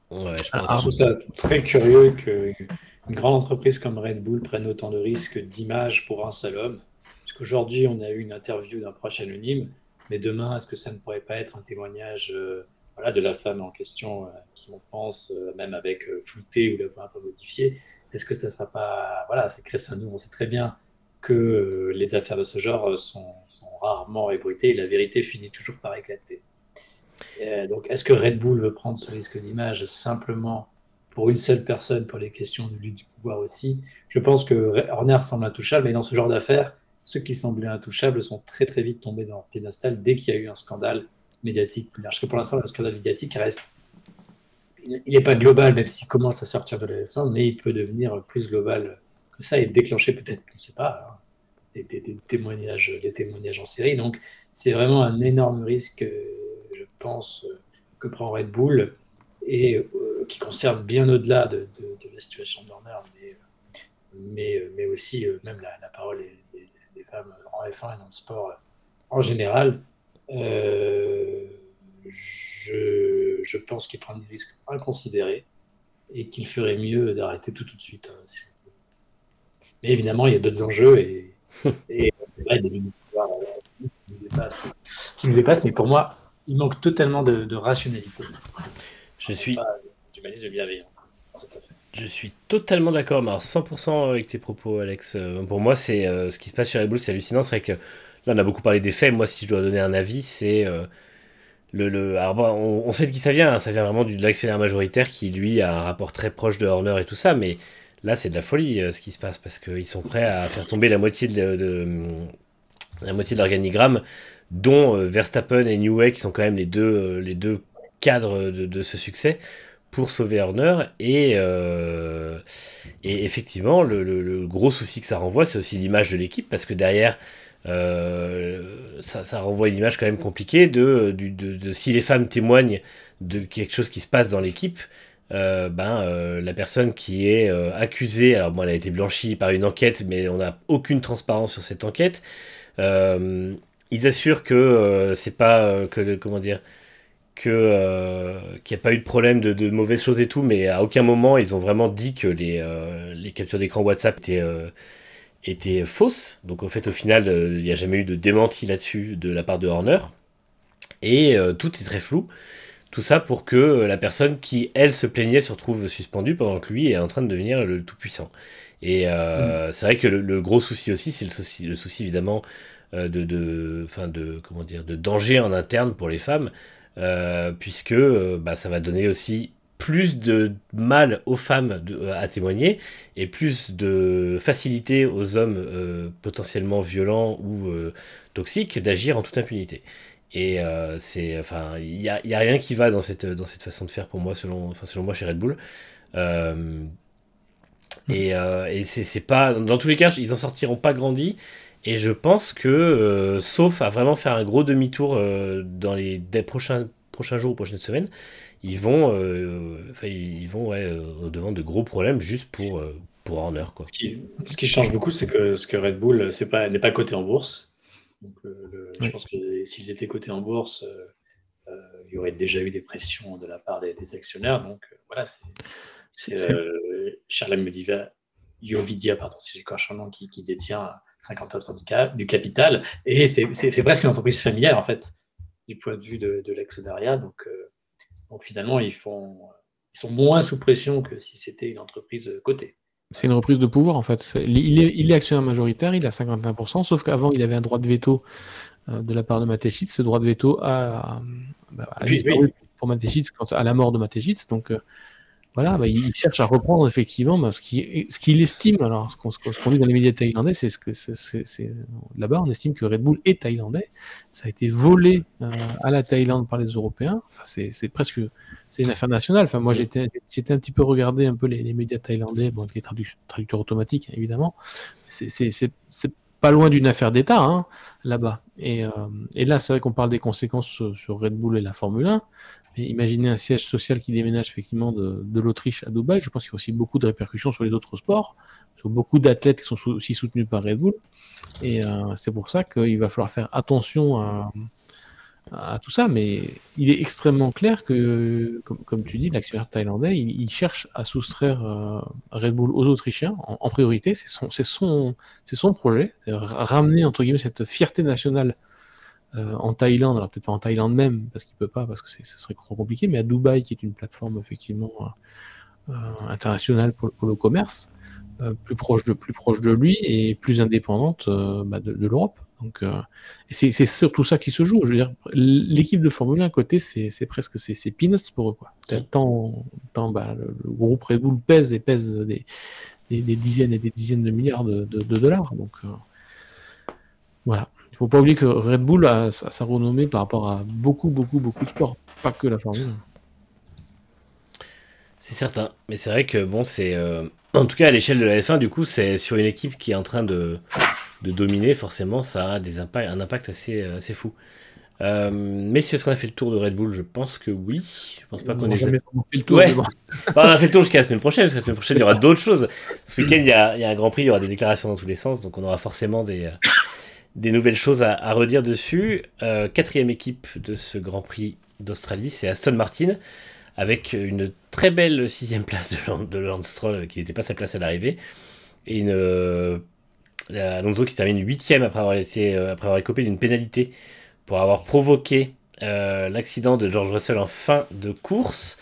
Ouais, je, trouve ça très curieux qu'une grande entreprise comme Red Bull prenne autant de risques d'image pour un seul homme. Parce qu'aujourd'hui, on a eu une interview d'un proche anonyme, mais demain, est-ce que ça ne pourrait pas être un témoignage euh, voilà, de la femme en question euh, qui, on pense, euh, même avec flouté ou la voix un peu modifiée? Est-ce que ça ne sera pas. Voilà, c'est nous on sait très bien que euh, les affaires de ce genre euh, sont, rarement ébruitées et la vérité finit toujours par éclater. Euh, donc, est-ce que Red Bull veut prendre ce risque d'image simplement pour une seule personne, pour les questions de lutte du pouvoir aussi? Je pense que Horner semble intouchable, mais dans ce genre d'affaires, ceux qui semblaient intouchables sont très très vite tombés dans le piédestal dès qu'il y a eu un scandale médiatique. Parce que pour l'instant, le scandale médiatique reste. Il n'est pas global, même s'il commence à sortir de la F1, mais il peut devenir plus global que ça et déclencher peut-être, on ne sait pas, hein, des, témoignages, des témoignages en série. Donc, c'est vraiment un énorme risque, je pense, que prend Red Bull et euh, qui concerne bien au-delà de, la situation de Horner, mais, mais, mais aussi euh, même la, parole des, des, femmes en F1 et dans le sport en général. Euh, je, je, pense qu'il prend des risques inconsidérés et qu'il ferait mieux d'arrêter tout tout de suite. Hein, mais évidemment, il y a d'autres enjeux et, et c'est vrai, des limites qui nous dépassent, qui nous dépassent, mais pour moi, il manque totalement de, rationalité. Je suis. de bienveillance Je suis totalement d'accord, mais 100% avec tes propos, Alex. Euh, pour moi, c'est euh, ce qui se passe sur Red Bull, c'est hallucinant. C'est vrai que Là, on a beaucoup parlé des faits. Moi, si je dois donner un avis, c'est euh, le, le. Alors, on, sait de qui ça vient. Hein. Ça vient vraiment de l'actionnaire majoritaire qui, lui, a un rapport très proche de Horner et tout ça. Mais là, c'est de la folie euh, ce qui se passe parce qu'ils sont prêts à faire tomber la moitié de, la moitié de l'organigramme, dont euh, Verstappen et Newey, qui sont quand même les deux, les deux cadres de, ce succès pour sauver Horner. Et, et effectivement, le, gros souci que ça renvoie, c'est aussi l'image de l'équipe, parce que derrière, euh, ça, renvoie une image quand même compliquée de, de, si les femmes témoignent de quelque chose qui se passe dans l'équipe, euh, ben, euh, la personne qui est accusée, alors bon, elle a été blanchie par une enquête, mais on n'a aucune transparence sur cette enquête. Ils assurent que c'est pas que comment dire que qu'il n'y a pas eu de problème de, de, mauvaises choses et tout, mais à aucun moment ils ont vraiment dit que les, les captures d'écran WhatsApp étaient était fausse. Donc en fait au final euh, il n'y a jamais eu de démenti là-dessus de la part de Horner. Et euh, tout est très flou. Tout ça pour que euh, la personne qui, elle, se plaignait se retrouve suspendue pendant que lui est en train de devenir le tout-puissant. Et mm. c'est vrai que le, gros souci aussi, c'est le souci, le souci évidemment de, de, fin de, comment dire, de danger en interne pour les femmes, puisque bah, ça va donner aussi plus de mal aux femmes euh, à témoigner et plus de facilité aux hommes euh, potentiellement violents ou euh, toxiques d'agir en toute impunité. Et c'est, enfin, il n'y a, a, rien qui va dans cette, dans cette façon de faire pour moi, selon, enfin, selon moi, chez Red Bull. et, et c'est pas, dans tous les cas, ils en sortiront pas grandis. Et je pense que, sauf à vraiment faire un gros demi-tour dans les prochains, prochains jours ou prochaines semaines, ils vont, euh, ils vont euh, au devant de gros problèmes juste pour, euh, pour Horner. Quoi. Ce, qui, ce qui change beaucoup, c'est que, ce que Red Bull n'est pas, pas coté en bourse. Donc, Je pense que s'ils étaient cotés en bourse, il y aurait déjà eu des pressions de la part des, actionnaires. Donc voilà, c'est Charlem Mediva, Yovidia, pardon, si j'écorche un nom, qui, qui détient 50% du, capital. Et c'est presque une entreprise familiale, en fait, du point de vue de, de l'actionnariat. Donc, donc finalement, ils, font, ils sont moins sous pression que si c'était une entreprise cotée. C'est une reprise de pouvoir en fait. Il est, il est actionnaire majoritaire, il a 51%, sauf qu'avant il avait un droit de veto euh, de la part de Matechitz. Ce droit de veto a, bah, disparu pour Matechitz à la mort de Matechitz. Donc euh, voilà, bah, il cherche à reprendre effectivement bah, ce qu'il estime. Alors, ce qu'on dit dans les médias thaïlandais, c'est ce que là-bas, on estime que Red Bull est thaïlandais. Ça a été volé euh, à la Thaïlande par les Européens. Enfin, c'est presque c'est une affaire nationale. Enfin, moi, j'étais un petit peu regardé un peu les, médias thaïlandais, bon, avec les traducteurs automatiques, évidemment. C'est pas loin d'une affaire d'État hein, là-bas. Et, euh, et, là, c'est vrai qu'on parle des conséquences sur, Red Bull et la Formule 1 imaginez un siège social qui déménage effectivement de, l'Autriche à Dubaï. Je pense qu'il y a aussi beaucoup de répercussions sur les autres sports, sur beaucoup d'athlètes qui sont aussi soutenus par Red Bull. Et euh, c'est pour ça qu'il va falloir faire attention à, tout ça. Mais il est extrêmement clair que, comme, tu dis, l'actionnaire thaïlandais, il, cherche à soustraire euh, Red Bull aux Autrichiens en, priorité. C'est son, son, son projet, ramener entre guillemets cette fierté nationale euh, en Thaïlande, alors peut-être pas en Thaïlande même, parce qu'il peut pas, parce que ce serait trop compliqué, mais à Dubaï, qui est une plateforme effectivement euh, euh, internationale pour, le commerce, plus proche de plus proche de lui et plus indépendante bah, de, l'Europe. Donc, c'est surtout ça qui se joue. Je veux dire, l'équipe de Formule 1 à côté, c'est presque c'est peanuts pour eux. Quoi. Tant, tant bah, le, groupe Red Bull pèse et pèse des, des, dizaines et des dizaines de milliards de, de dollars. Donc, voilà Il faut pas oublier que Red Bull a sa renommée par rapport à beaucoup, beaucoup, beaucoup de sports, pas que la Formule 1. C'est certain, mais c'est vrai que bon, c'est euh, en tout cas à l'échelle de la F1, du coup, c'est sur une équipe qui est en train de, de dominer, forcément, ça a des impacts, un impact assez, assez fou. Euh, messieurs, est-ce qu'on a fait le tour de Red Bull? Je pense que oui. Je pense pas qu'on ait fait le tour. Bah, on a fait le tour jusqu'à la semaine prochaine, parce que la semaine prochaine, il y aura d'autres choses. Ce week-end, il, y a, un Grand Prix, il y aura des déclarations dans tous les sens, donc on aura forcément des, euh, des nouvelles choses à, redire dessus. Euh, quatrième équipe de ce Grand Prix d'Australie, c'est Aston Martin, avec une très belle sixième place de, de Lance Stroll, qui n'était pas sa place à l'arrivée, et une euh, Alonso qui termine huitième après avoir été après avoir écopé d'une pénalité pour avoir provoqué euh, l'accident de George Russell en fin de course.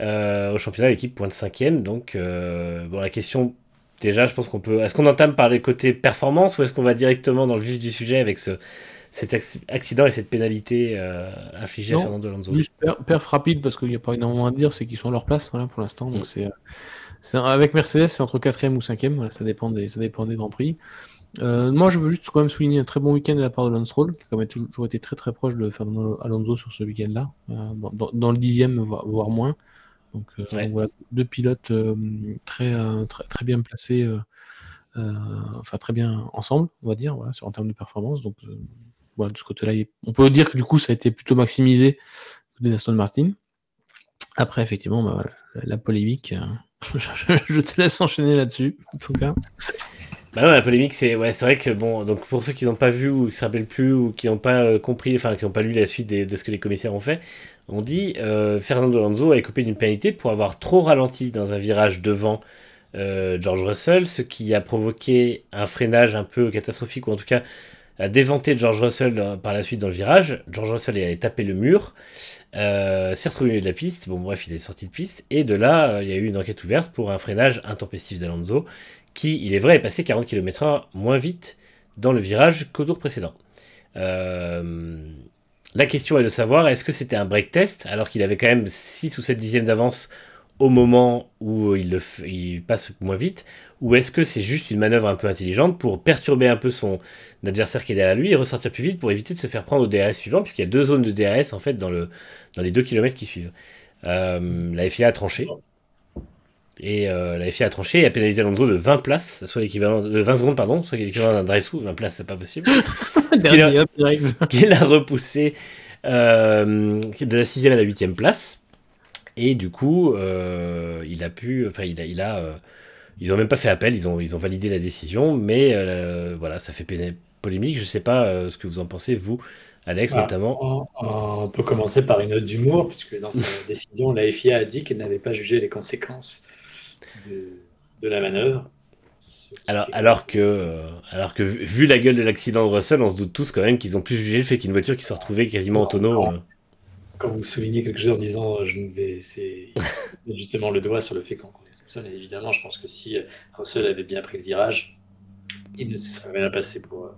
Euh, au championnat, l'équipe pointe cinquième. Donc, euh, bon, la question, déjà, je pense qu'on peut. Est-ce qu'on entame par les côtés performance ou est-ce qu'on va directement dans le vif du sujet avec ce, cet accident et cette pénalité infligée à Fernando Alonso? Juste perf, rapide parce qu'il n'y a pas énormément à dire, c'est qu'ils sont à leur place voilà, pour l'instant. Donc, mm. c'est. avec Mercedes, c'est entre 4 ou 5 voilà, ça, dépend des, ça dépend des Grands Prix. Euh, moi, je veux juste quand même souligner un très bon week-end de la part de Lance Roll, qui a quand même toujours été très très proche de Fernando Alonso sur ce week-end-là, euh, dans, le dixième, voire moins. Donc, euh, voilà, deux pilotes très, très, très, bien placés, enfin très bien ensemble, on va dire, voilà, sur, en termes de performance. Donc voilà, de ce côté-là, on peut dire que du coup, ça a été plutôt maximisé de Aston Martin. Après, effectivement, bah, la, polémique, je te laisse enchaîner là-dessus, en tout cas. Bah non, la polémique, c'est ouais, c'est vrai que bon, donc pour ceux qui n'ont pas vu ou qui se rappellent plus ou qui n'ont pas euh, compris, enfin qui n'ont pas lu la suite de ce que les commissaires ont fait, on dit euh, Fernando Alonso a écopé d'une pénalité pour avoir trop ralenti dans un virage devant euh, George Russell, ce qui a provoqué un freinage un peu catastrophique ou en tout cas a déventé George Russell par la suite dans le virage. George Russell est allé taper le mur, s'est retrouvé au milieu de la piste. Bon bref, il est sorti de piste et de là, il y a eu une enquête ouverte pour un freinage intempestif d'Alonso qui, il est vrai, est passé 40 km/h moins vite dans le virage qu'au tour précédent. Euh, la question est de savoir est-ce que c'était un break test alors qu'il avait quand même 6 ou 7 dixièmes d'avance au moment où il, passe moins vite ou est-ce que c'est juste une manœuvre un peu intelligente pour perturber un peu son adversaire qui est derrière lui et ressortir plus vite pour éviter de se faire prendre au DRS suivant puisqu'il y a deux zones de DRS en fait dans les 2 km qui suivent. Euh, la FIA a tranché. Et euh, la FIA a tranché et a pénalisé Alonso de 20 places, soit l'équivalent de 20 secondes, pardon, soit l'équivalent d'un drive 20 places, c'est pas possible. ce qui l'a repoussé euh, de la 6 à la 8 place. Et du coup, euh, il a pu, enfin, il a, il a ils n'ont même pas fait appel, ils ont, ils ont validé la décision, mais voilà, ça fait polémique. Je sais pas ce que vous en pensez, vous, Alex, bah, notamment. On, peut commencer par une note d'humour, puisque dans sa décision, la FIA a dit qu'elle n'avait pas jugé les conséquences de, la manœuvre. Alors, alors, que, euh, alors que, vu la gueule de l'accident de Russell, on se doute tous quand même qu'ils ont plus jugé le fait qu'une voiture qui se retrouvée quasiment en tonneau. Euh. Quand, vous soulignez quelque chose en disant je ne vais. C'est justement le doigt sur le fait qu'on soupçonne. Et évidemment, je pense que si Russell avait bien pris le virage, il ne serait rien passé pour,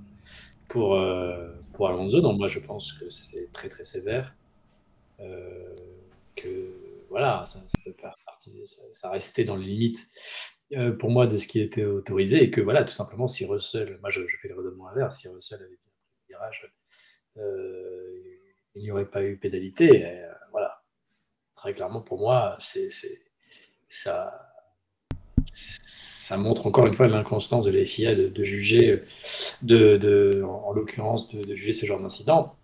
pour, euh, pour Alonso. Donc, moi, je pense que c'est très très sévère. que voilà, ça, ça peut pas ça, restait dans les limites euh, pour moi de ce qui était autorisé et que voilà, tout simplement, si Russell, moi je, fais le redonnement inverse, si Russell avait bien pris le virage, euh, il n'y aurait pas eu pénalité. Euh, voilà, très clairement pour moi, c'est ça. Montre encore une fois l'inconstance de la FIA de, juger, de, en, l'occurrence, de, de, juger ce genre d'incident.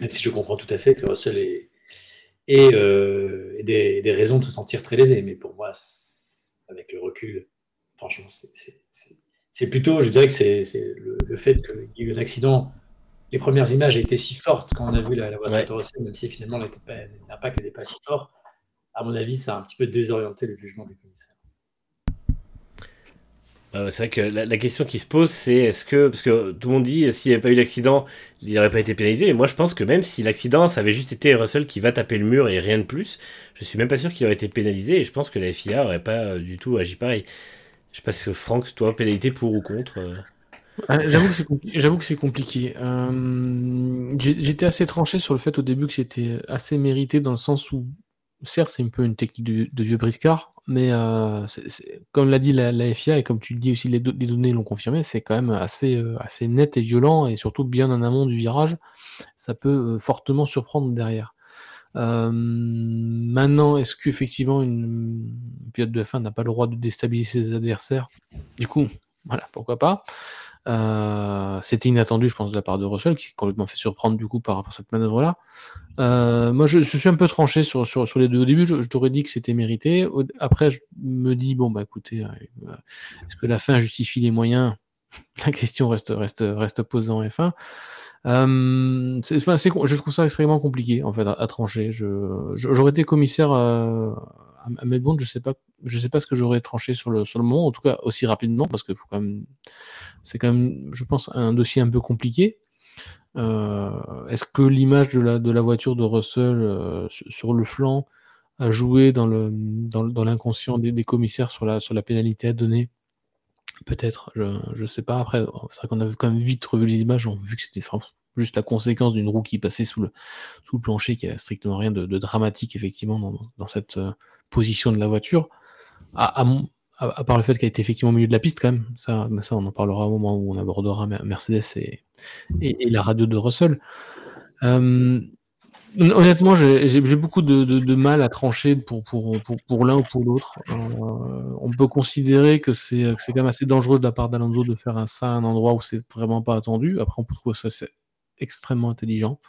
Même si je comprends tout à fait que Russell est, et, euh, des, raisons de se sentir très lésé. Mais pour moi, avec le recul, franchement, c'est plutôt, je dirais que c'est le, fait qu'il y ait eu un accident. Les premières images étaient si fortes quand on a vu la, voiture de Russell, même si finalement l'impact n'était pas si fort. À mon avis, ça a un petit peu désorienté le jugement du commissaire. Euh, c'est vrai que la, question qui se pose, c'est est-ce que. Parce que tout le monde dit, s'il n'y avait pas eu l'accident, il n'aurait pas été pénalisé. Mais moi, je pense que même si l'accident, ça avait juste été Russell qui va taper le mur et rien de plus, je suis même pas sûr qu'il aurait été pénalisé. Et je pense que la FIA aurait pas euh, du tout agi pareil. Je sais pas si Franck, toi, pénalité pour ou contre euh. J'avoue que c'est compliqué. J'étais assez tranché sur le fait au début que c'était assez mérité dans le sens où certes, c'est un peu une technique de, vieux briscard, mais euh, comme l'a dit la, FIA et comme tu le dis aussi, les, données l'ont confirmé, c'est quand même assez, euh, assez net et violent et surtout bien en amont du virage. Ça peut euh, fortement surprendre derrière. maintenant, est-ce qu'effectivement une pilote de F1 n'a pas le droit de déstabiliser ses adversaires? Du coup, voilà, pourquoi pas. C'était inattendu, je pense, de la part de Russell, qui est complètement fait surprendre du coup par rapport à cette manœuvre-là. Euh, moi, je, suis un peu tranché sur, sur, les deux. Au début, je, t'aurais dit que c'était mérité. Après, je me dis, bon, bah écoutez, euh, est-ce que la fin justifie les moyens? La question reste, reste, reste posée en F1. Euh, je trouve ça extrêmement compliqué en fait à, trancher. J'aurais été commissaire à, Melbourne, je sais pas, je sais pas ce que j'aurais tranché sur le, sur moment, en tout cas aussi rapidement, parce que c'est quand même, je pense, un dossier un peu compliqué. Euh, est-ce que l'image de la, voiture de Russell euh, sur le flanc a joué dans l'inconscient des, commissaires sur la pénalité à donner? Peut-être, je ne sais pas. Après, c'est vrai qu'on a quand même vite revu les images, vu que c'était juste la conséquence d'une roue qui passait sous le, sous le plancher, qui a strictement rien de, dramatique, effectivement, dans, cette euh, position de la voiture. À, à, part le fait qu'elle était effectivement au milieu de la piste, quand même. Ça, ça, on en parlera au moment où on abordera Mercedes et, et, la radio de Russell. Euh, honnêtement, j'ai beaucoup de, mal à trancher pour, pour, pour, l'un ou pour l'autre. Euh, on peut considérer que c'est quand même assez dangereux de la part d'Alonso de faire ça à un endroit où c'est vraiment pas attendu. Après, on peut trouver ça extrêmement intelligent.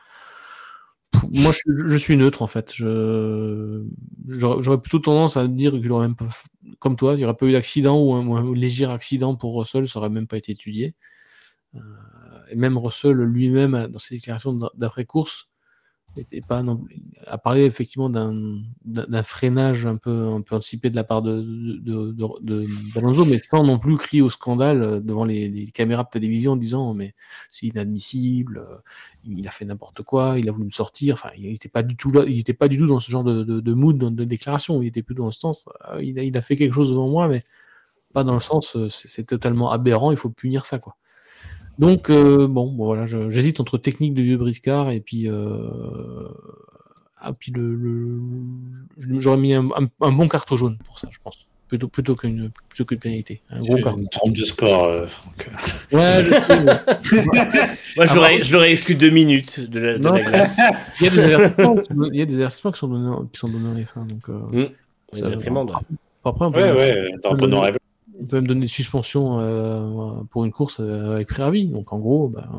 Moi, je, suis neutre en fait. J'aurais plutôt tendance à dire qu'il aurait même pas, comme toi, il n'y aurait pas eu d'accident ou un, léger accident pour Russell, ça aurait même pas été étudié. Euh, et même Russell lui-même, dans ses déclarations d'après course, pas a parlé effectivement d'un freinage un peu, un peu anticipé de la part de, d'Alonso, mais sans non plus crier au scandale euh, devant les, caméras de télévision en disant mais c'est inadmissible, euh, il a fait n'importe quoi, il a voulu me sortir. Enfin, il n'était pas du tout là, il était pas du tout dans ce genre de, mood de déclaration. Il était plutôt dans ce sens. Euh, il a, il a fait quelque chose devant moi, mais pas dans le sens c'est totalement aberrant. Il faut punir ça quoi. Donc, euh, bon, voilà, j'hésite entre technique de vieux briscard et puis. Euh, ah, puis le, j'aurais mis un, bon carton jaune pour ça, je pense. Plutôt, plutôt qu'une plutôt pénalité. Un gros carton. Trompe de sport, euh, Franck. Ouais, je sais, Moi, je l'aurais exclu deux minutes de la, de la glace. il, y a des avertissements, qui sont donnés, qui sont donnés en F1. Donc, euh, mmh. ça, réprimande. Après, on peut, ouais, ouais, on peut, on peut me donner des suspensions euh, pour une course euh, avec préavis. Donc en gros, bah,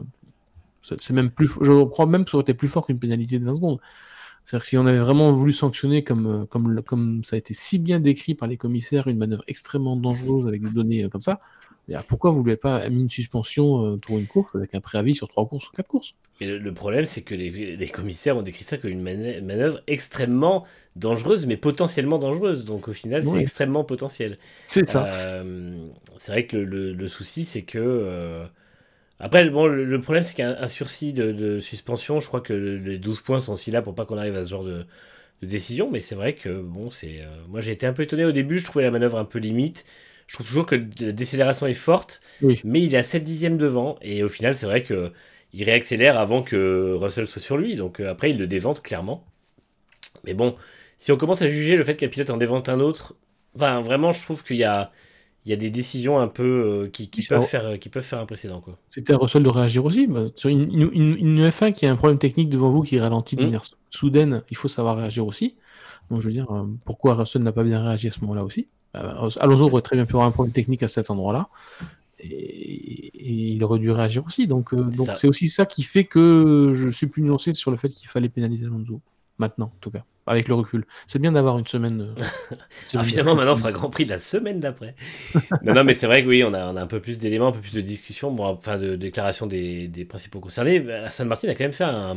c'est même plus. Je crois même que ça aurait été plus fort qu'une pénalité de 20 secondes. C'est-à-dire que si on avait vraiment voulu sanctionner, comme, euh, comme, comme ça a été si bien décrit par les commissaires, une manœuvre extrêmement dangereuse avec des données comme ça, pourquoi vous ne voulez pas mis une suspension pour une course avec un préavis sur trois courses ou quatre courses? Mais le, problème, c'est que les, commissaires ont décrit ça comme une manœuvre extrêmement dangereuse, mais potentiellement dangereuse. Donc au final, c'est extrêmement potentiel. C'est ça. Euh, c'est vrai que le, souci, c'est que. Euh, après, bon, le, problème, c'est qu'un sursis de, suspension, je crois que les 12 points sont aussi là pour pas qu'on arrive à ce genre de, décision. Mais c'est vrai que, bon, c'est. Euh, moi, j'ai été un peu étonné au début, je trouvais la manœuvre un peu limite. Je trouve toujours que la décélération est forte, mais il est à 7 dixièmes devant. Et au final, c'est vrai que il réaccélère avant que Russell soit sur lui. Donc après, il le dévente clairement. Mais bon, si on commence à juger le fait qu'un pilote en dévente un autre, enfin, vraiment, je trouve qu'il y a, il y a des décisions un peu euh, qui, peuvent faire, qui peuvent faire un précédent. C'était à Russell de réagir aussi. Bah, sur une, une, F1 qui a un problème technique devant vous qui ralentit de hmm. manière soudaine, il faut savoir réagir aussi. Donc je veux dire, euh, pourquoi Russell n'a pas bien réagi à ce moment-là aussi euh, Alonso aurait très bien pu avoir un problème technique à cet endroit-là. Et, il aurait dû réagir aussi. Donc donc c'est aussi ça qui fait que je suis plus nuancé sur le fait qu'il fallait pénaliser Alonso. Maintenant, en tout cas avec le recul. C'est bien d'avoir une semaine. Euh, finalement, maintenant, on fera Grand Prix de la semaine d'après. non, non, mais c'est vrai que oui, on a, on a un peu plus d'éléments, un peu plus de discussions, bon, enfin de, déclarations des, des, principaux concernés. San Martin a quand même fait un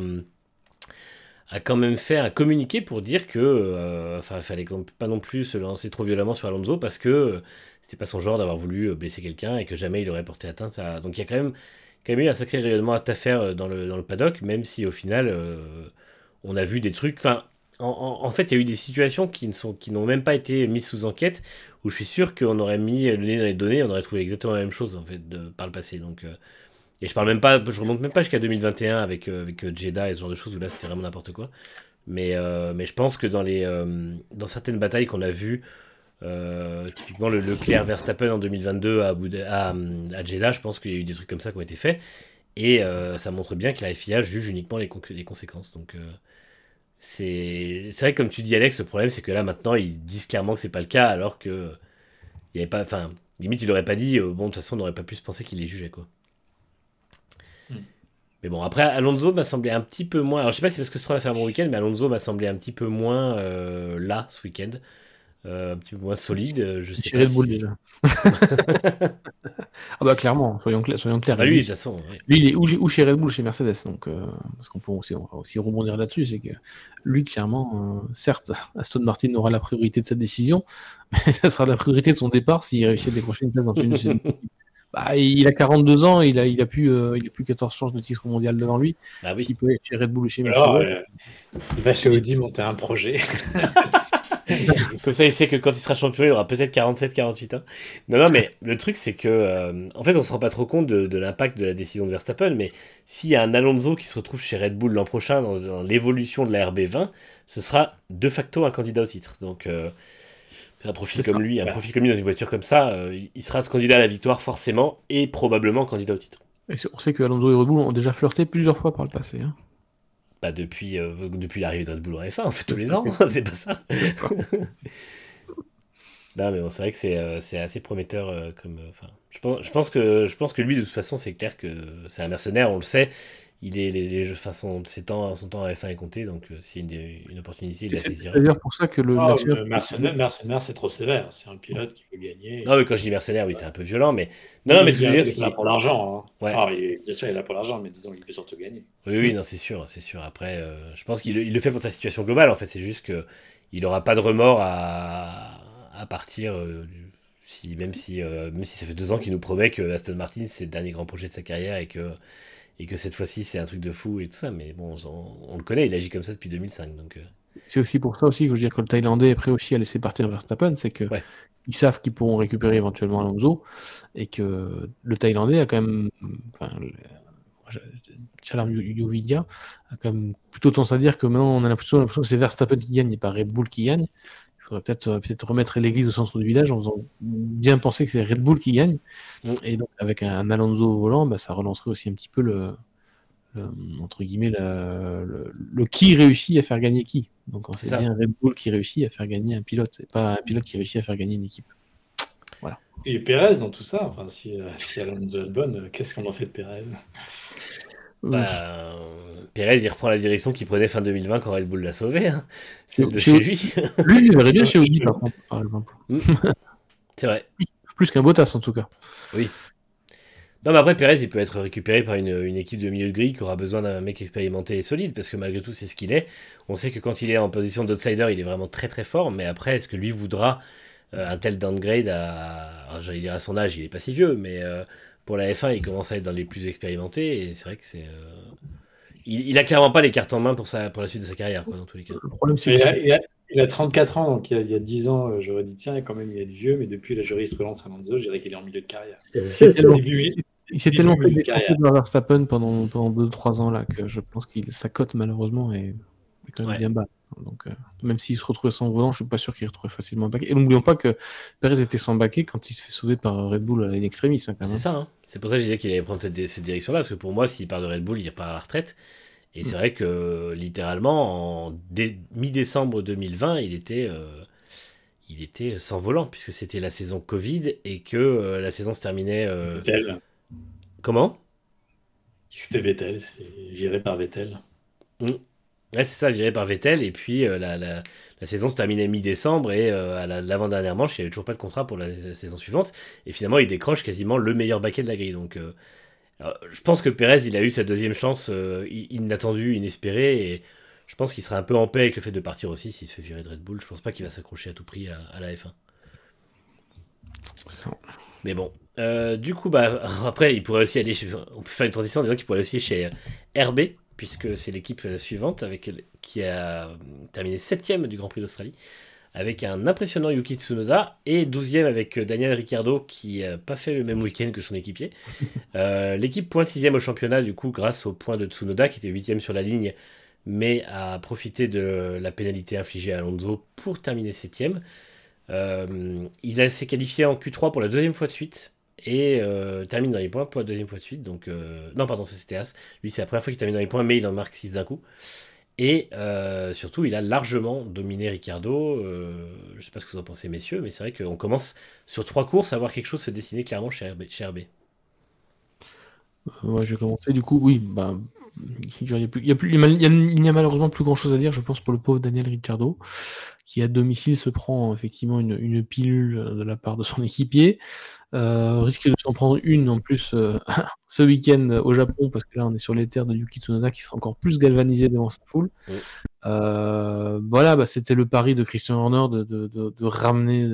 a quand même fait un communiqué pour dire que euh, enfin il fallait pas non plus se lancer trop violemment sur Alonso parce que euh, c'était pas son genre d'avoir voulu blesser quelqu'un et que jamais il aurait porté atteinte à donc il y a quand même quand même eu un sacré rayonnement à cette affaire dans le, dans le paddock même si au final on a vu des trucs enfin en, fait, il y a eu des situations qui ne sont, qui n'ont même pas été mises sous enquête, où je suis sûr qu'on aurait mis le nez dans les données, on aurait trouvé exactement la même chose en fait de, par le passé. Donc, euh, et je parle même pas, je remonte même pas jusqu'à 2021 avec euh, avec euh, Jeddah et ce genre de choses où là c'était vraiment n'importe quoi. Mais, mais je pense que dans, les, dans certaines batailles qu'on a vues, typiquement le Leclerc Verstappen en 2022 à, à, Jeddah, je pense qu'il y a eu des trucs comme ça qui ont été faits. Et ça montre bien que la FIA juge uniquement les, les conséquences. Donc c'est vrai que comme tu dis Alex, le problème c'est que là maintenant ils disent clairement que c'est pas le cas alors que il y avait pas, enfin limite il aurait pas dit bon de toute façon on n'aurait pas pu se penser qu'il les jugeait quoi. Mais bon, après, Alonso m'a semblé un petit peu moins. Alors, je sais pas si c'est parce que ce sera a fait un bon week-end, mais Alonso m'a semblé un petit peu moins euh, là ce week-end. Euh, un petit peu moins solide. Euh, je sais pas. Si... déjà. ah bah clairement, soyons, clairs. Soyons clairs bah lui, de toute façon. Lui, il est ou, chez Red Bull ou chez Mercedes. Donc, parce qu'on peut aussi, aussi rebondir là-dessus, c'est que lui, clairement, certes, Aston Martin aura la priorité de sa décision, mais ça sera la priorité de son départ s'il réussit à décrocher une place dans une, bah, il a 42 ans, il a, il a, plus, euh, il a plus 14 chances de titre mondial devant lui. Ah oui. S'il peut chez Red Bull ou chez Mercedes. Euh, il va chez Audi monter un projet. Comme ça, il sait que quand il sera champion, il aura peut-être 47-48 ans. Non, non, mais le truc, c'est que, euh, en fait, on se rend pas trop compte de, l'impact de la décision de Verstappen, mais s'il y a un Alonso qui se retrouve chez Red Bull l'an prochain dans, l'évolution de la RB20, ce sera de facto un candidat au titre. Donc, un profil comme lui, un profil comme lui dans une voiture comme ça, euh, il sera candidat à la victoire forcément et probablement candidat au titre. on sait que Alonso et Red Bull ont déjà flirté plusieurs fois par le passé. Hein. Bah depuis, euh, depuis l'arrivée de Red Bull en F1, on fait tous les ans, c'est pas ça. non mais bon, c'est vrai que c'est, euh, assez prometteur comme. je pense, je pense que je pense que lui de toute façon c'est clair que c'est un mercenaire, on le sait il est les, les jeux, enfin, son, temps, son temps à F1 est compté, donc euh, s'il y a une, une, opportunité, il la saisira. C'est d'ailleurs pour ça que le, oh, le mercenaire, mercenaire c'est trop sévère. C'est un pilote qui veut gagner. Ah oui, quand je dis mercenaire, oui, c'est un peu violent, mais non, non mais ce que je veux dire, c'est qu'il est là pour l'argent. Hein. Ouais. Ah, il, bien sûr, il est là pour l'argent, mais disons, il veut surtout gagner. Oui, oui, non, c'est sûr, c'est sûr. Après, euh, je pense qu'il il le fait pour sa situation globale. En fait, c'est juste que il n'aura pas de remords à, à partir. Euh, si, même, si, même si ça fait deux ans qu'il nous promet que Aston Martin c'est le dernier grand projet de sa carrière et que et que cette fois-ci c'est un truc de fou et tout ça, mais bon, on, le connaît, il agit comme ça depuis 2005. Donc, euh. C'est aussi pour ça aussi que je veux dire que le Thaïlandais est prêt aussi à laisser partir Verstappen, c'est que ils savent qu'ils pourront récupérer éventuellement Alonso et que le Thaïlandais a quand même, enfin, Chalam Yovidia a quand même plutôt tendance à dire que maintenant on a l'impression que c'est Verstappen qui gagne et pas Red Bull qui gagne. Il faudrait peut-être euh, peut remettre l'église au centre du village en faisant bien penser que c'est Red Bull qui gagne. Mm. Et donc, avec un, Alonso au volant, bah, ça relancerait aussi un petit peu le, entre guillemets, le, qui réussit à faire gagner qui. Donc, c'est bien Red Bull qui réussit à faire gagner un pilote, c'est pas un pilote qui réussit à faire gagner une équipe. Voilà. Et Pérez dans tout ça, enfin, si, euh, si Alonso est bonne, euh, qu'est-ce qu'on en fait de Pérez? Bah, Pérez, il reprend la direction qu'il prenait fin 2020 quand Red Bull l'a sauvé. Hein. C'est de chez lui. lui, il verrait bien chez Audi, par, contre, par exemple. Mm. C'est vrai. Plus, qu'un Bottas, en tout cas. Oui. Non, mais après, Pérez, il peut être récupéré par une, une, équipe de milieu de grille qui aura besoin d'un mec expérimenté et solide, parce que malgré tout, c'est ce qu'il est. On sait que quand il est en position d'outsider, il est vraiment très très fort, mais après, est-ce que lui voudra euh, un tel downgrade à. J'allais dire à son âge, il est pas si vieux, mais. Euh, pour la F1, il commence à être dans les plus expérimentés et c'est vrai que c'est. Euh, il, a clairement pas les cartes en main pour, pour la suite de sa carrière, quoi, dans tous les cas. Le problème, c'est il, a, 34 ans, donc il y a, 10 ans, euh, j'aurais dit tiens, quand même, il est vieux, mais depuis la juriste relance à Manzo, je dirais qu'il est en milieu de carrière. il s'est tellement fait déclencher de Verstappen pendant, pendant 2-3 ans là que je pense que sa cote malheureusement est, quand même bien bas. Donc, euh, même s'il se retrouvait sans volant, je suis pas sûr qu'il retrouve facilement baquet. Et n'oublions pas que Perez était sans baquet quand il se fait sauver par Red Bull à l'extrémiste. Hein, c'est ça. Hein. C'est pour ça que je disais qu'il allait prendre cette, direction-là, parce que pour moi, s'il part de Red Bull, il part à la retraite. Et c'est mm. vrai que littéralement, en mi-décembre 2020, il était, euh, il était sans volant, puisque c'était la saison Covid et que euh, la saison se terminait. Vettel. Comment? C'était Vettel, géré par Vettel. Mm. Ouais, c'est ça, viré par Vettel. Et puis euh, la, saison se terminait mi-décembre et euh, à l'avant-dernière manche, il n'y avait toujours pas de contrat pour la, saison suivante. Et finalement, il décroche quasiment le meilleur baquet de la grille. Donc, euh, je pense que Perez, il a eu sa deuxième chance inattendue, inespérée. Et je pense qu'il sera un peu en paix avec le fait de partir aussi s'il se fait virer de Red Bull. Je pense pas qu'il va s'accrocher à tout prix à, la F1. Mais bon, du coup, bah, après, il pourrait aussi aller chez, on peut faire une transition en disant qu'il pourrait aussi chez RB, puisque c'est l'équipe suivante avec, qui a terminé 7ème du Grand Prix d'Australie, avec un impressionnant Yuki Tsunoda, et 12ème avec Daniel Ricciardo, qui n'a pas fait le même week-end que son équipier. Euh, l'équipe pointe 6ème au championnat, du coup, grâce au point de Tsunoda, qui était 8ème sur la ligne, mais a profité de la pénalité infligée à Alonso pour terminer septième. Euh, il s'est qualifié en Q3 pour la deuxième fois de suite et euh, termine dans les points pour la deuxième fois de suite. Donc, euh, non, pardon, c'était As. Lui, c'est la première fois qu'il termine dans les points, mais il en marque 6 d'un coup. Et surtout, il a largement dominé Ricardo. je ne sais pas ce que vous en pensez, messieurs, mais c'est vrai qu'on commence sur trois courses à voir quelque chose se dessiner clairement chez RB. Chez RB. Ouais, je vais commencer. Du coup, oui, bah, il n'y a, malheureusement plus grand chose à dire, je pense, pour le pauvre Daniel Ricciardo, qui à domicile se prend effectivement une, pilule de la part de son équipier. Euh, risque de s'en prendre une en plus euh, ce week-end au Japon, parce que là on est sur les terres de Yuki Tsunoda qui sera encore plus galvanisé devant sa foule. Euh, voilà, bah, c'était le pari de Christian Horner de, ramener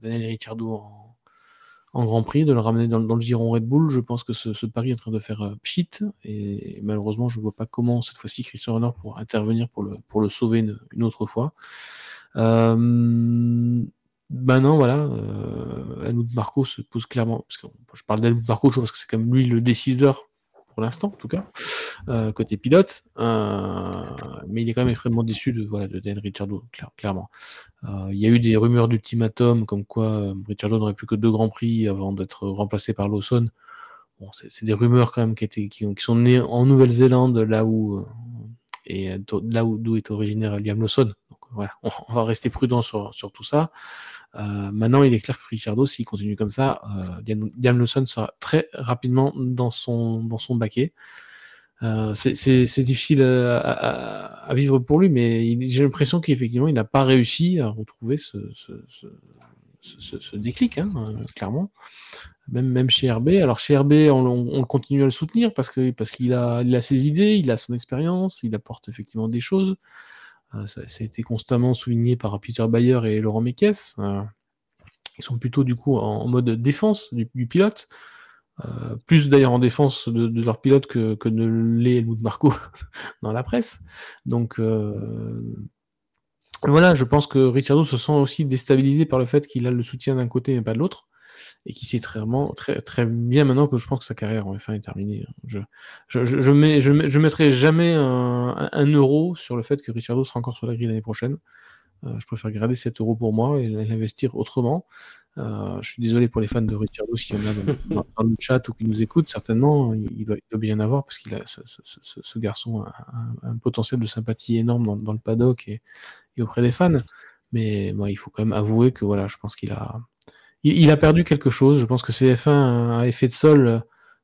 Daniel Ricciardo en, en Grand Prix, de le ramener dans, le giron Red Bull. Je pense que ce, pari est en train de faire euh, pchit. Et malheureusement, je ne vois pas comment cette fois-ci Christian Horner pourra intervenir pour le, sauver une, autre fois. Euh, maintenant, voilà, euh, Marco se pose clairement. Parce que je parle d'Helmut Marco parce que c'est quand même lui le décideur pour l'instant, en tout cas, euh, côté pilote. Euh, mais il est quand même extrêmement déçu de, voilà, de Dan Ricciardo, clairement. Euh, il y a eu des rumeurs d'ultimatum, comme quoi Ricciardo n'aurait plus que deux grands prix avant d'être remplacé par Lawson. Bon, c'est des rumeurs quand même qui, étaient, qui, sont nées en Nouvelle-Zélande, là où et là où d'où est originaire Liam Lawson. Donc voilà, on, on, va rester prudent sur, sur tout ça. Euh, maintenant, il est clair que Ricciardo, s'il continue comme ça, euh, Liam Lawson sera très rapidement dans son, dans son baquet. Euh, c'est difficile à, vivre pour lui, mais j'ai l'impression qu'effectivement, il n'a pas réussi à retrouver ce, déclic, hein, clairement. Même, même chez RB. Alors chez RB, on, continue à le soutenir parce qu'il parce a, il a ses idées, il a son expérience, il apporte effectivement des choses. Euh, ça, a été constamment souligné par Peter Bayer et Laurent Mekies. Euh, ils sont plutôt du coup en mode défense du, pilote. Euh, plus d'ailleurs en défense de, leur pilote que, que ne l'est Helmut Marco dans la presse. Donc voilà, je pense que Ricciardo se sent aussi déstabilisé par le fait qu'il a le soutien d'un côté mais pas de l'autre et qui sait très, bien maintenant que je pense que sa carrière en F1 est terminée. Je, je, mettrai jamais un, euro sur le fait que Ricciardo sera encore sur la grille l'année prochaine. Euh, je préfère garder 7 euros pour moi et l'investir autrement. Euh, je suis désolé pour les fans de Ricciardo s'il y en a dans, le chat ou qui nous écoutent, certainement, il, doit, bien en avoir parce qu'il a ce, garçon a un, potentiel de sympathie énorme dans, dans le paddock et, auprès des fans. Mais moi, il faut quand même avouer que voilà, je pense qu'il a, il, a perdu quelque chose. Je pense que ces F1 à effet de sol euh,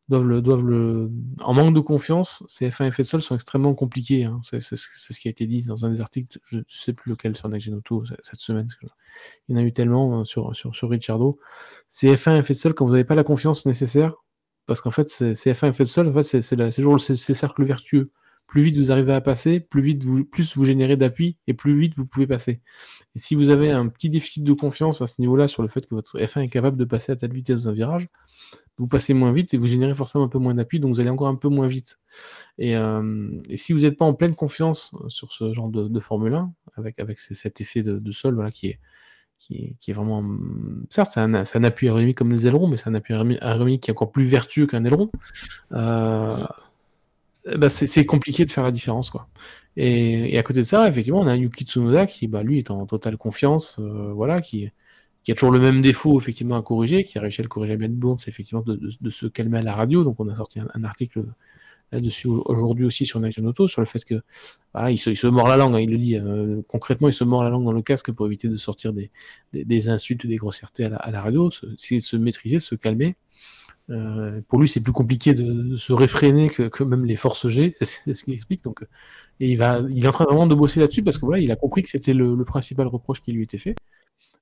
doivent le, doivent le, en manque de confiance. Ces F1 à effet de sol sont extrêmement compliqués. Hein. C'est ce qui a été dit dans un des articles. Je ne sais plus lequel sur Next Auto cette semaine. il y en a eu tellement euh, sur, sur, sur Ricciardo. Ces F1 à effet de sol, quand vous n'avez pas la confiance nécessaire, parce qu'en fait, ces F1 à effet de sol, en fait, c'est toujours le cercle vertueux plus vite vous arrivez à passer, plus vite vous, plus vous générez d'appui et plus vite vous pouvez passer. Et si vous avez un petit déficit de confiance à ce niveau-là sur le fait que votre F1 est capable de passer à telle vitesse d'un virage, vous passez moins vite et vous générez forcément un peu moins d'appui, donc vous allez encore un peu moins vite. Et, euh, si vous n'êtes pas en pleine confiance sur ce genre de, Formule 1, avec, avec cet effet de, sol voilà, qui, est, qui, est, vraiment. Certes, c'est un, un, appui aérodynamique comme les ailerons, mais c'est un appui aérodynamique qui est encore plus vertueux qu'un aileron. Euh, euh, bah, c'est compliqué de faire la différence. quoi. Et, à côté de ça, effectivement, on a Yuki Tsunoda qui, bah, lui, est en totale confiance, euh, voilà, qui, qui, a toujours le même défaut, effectivement, à corriger, qui a réussi à le corriger bien de c'est effectivement de, se calmer à la radio. Donc, on a sorti un, article là-dessus aujourd'hui aussi sur Nation Auto, sur le fait que, voilà, il se, il se mord la langue, hein, il le dit, euh, concrètement, il se mord la langue dans le casque pour éviter de sortir des, des, insultes, des grossièretés à la, à radio, c'est se maîtriser, se calmer. Euh, pour lui, c'est plus compliqué de, se réfréner que, même les forces G, c'est ce qu'il explique. Donc, et il, est en train vraiment de bosser là-dessus parce que voilà, il a compris que c'était le, principal reproche qui lui était fait,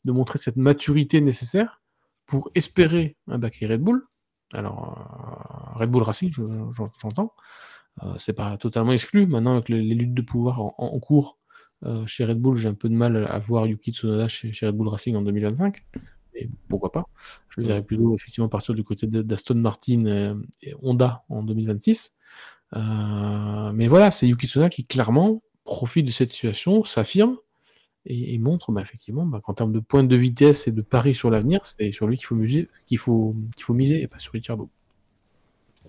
de montrer cette maturité nécessaire pour espérer un baquet Red Bull. Alors, euh, Red Bull Racing, j'entends, euh, c'est pas totalement exclu. Maintenant, avec les, luttes de pouvoir en, cours chez Red Bull, j'ai un peu de mal à voir Yuki Tsunoda chez Red Bull Racing en 2025 pourquoi pas. Je le verrais plutôt effectivement partir du côté d'Aston Martin euh, et, Honda en 2026. Euh, mais voilà, c'est Yuki Tsunoda qui clairement profite de cette situation, s'affirme et, montre bah, effectivement bah, qu'en termes de pointe de vitesse et de pari sur l'avenir, c'est sur lui qu'il faut, qu'il faut, qu'il faut miser et pas sur Ricciardo.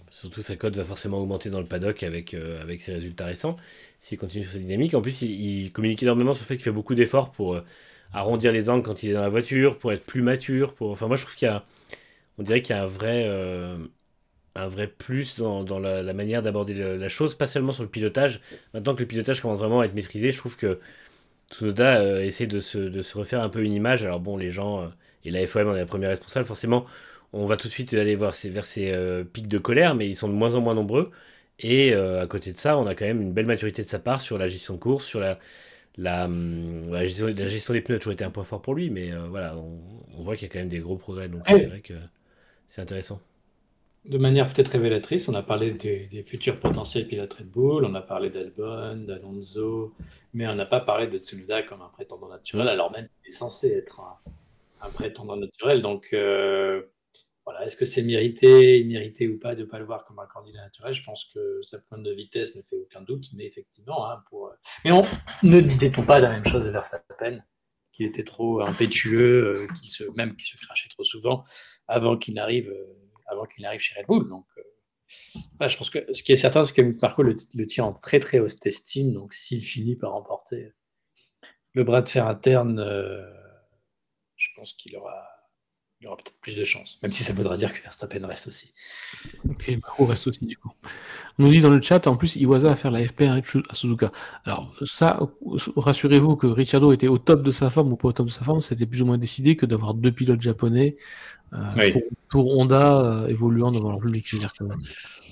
Surtout sa cote va forcément augmenter dans le paddock avec, euh, avec ses résultats récents, s'il continue sur cette dynamique. En plus, il, communique énormément sur le fait qu'il fait beaucoup d'efforts pour arrondir les angles quand il est dans la voiture, pour être plus mature. Pour... Enfin, moi, je trouve qu'il y a. On dirait qu'il y a un vrai, euh, un vrai plus dans, dans la, manière d'aborder la chose, pas seulement sur le pilotage. Maintenant que le pilotage commence vraiment à être maîtrisé, je trouve que Tsunoda essaie de se, de se, refaire un peu une image. Alors, bon, les gens, et la FOM en est la première responsable, forcément on va tout de suite aller voir vers ces euh, pics de colère, mais ils sont de moins en moins nombreux. Et euh, à côté de ça, on a quand même une belle maturité de sa part sur la gestion de course, sur la, la, hum, gestion, des pneus a toujours été un point fort pour lui, mais euh, voilà, on, voit qu'il y a quand même des gros progrès. Donc c'est vrai que c'est intéressant. De manière peut-être révélatrice, on a parlé des, futurs potentiels pilotes Red Bull, on a parlé d'Albon, d'Alonso, mais on n'a pas parlé de Tsunoda comme un prétendant naturel, alors même qu'il est censé être un, prétendant naturel. Donc voilà, est-ce que c'est mérité, mérité ou pas de ne pas le voir comme un candidat naturel? Je pense que sa pointe de vitesse ne fait aucun doute, mais effectivement, hein. Euh, mais on ne disait-on pas la même chose de Verstappen, qui était trop impétueux, euh, se, même qui se crachait trop souvent avant qu'il n'arrive, euh, avant qu'il chez Red Bull. Donc, je pense que ce qui est certain, c'est que Marco le, le tire en très très haute estime. Donc, s'il finit par remporter le bras de fer interne, je pense qu'il aura il y aura peut-être plus de chance, même si ça voudra dire que Verstappen reste aussi. Ok, Marco reste aussi du coup. On nous dit dans le chat, en plus, Iwasa va faire la FP à Suzuka. Alors, ça, rassurez-vous que Ricciardo était au top de sa forme ou pas au top de sa forme, c'était plus ou moins décidé que d'avoir deux pilotes japonais euh, pour, Honda euh, évoluant devant leur public.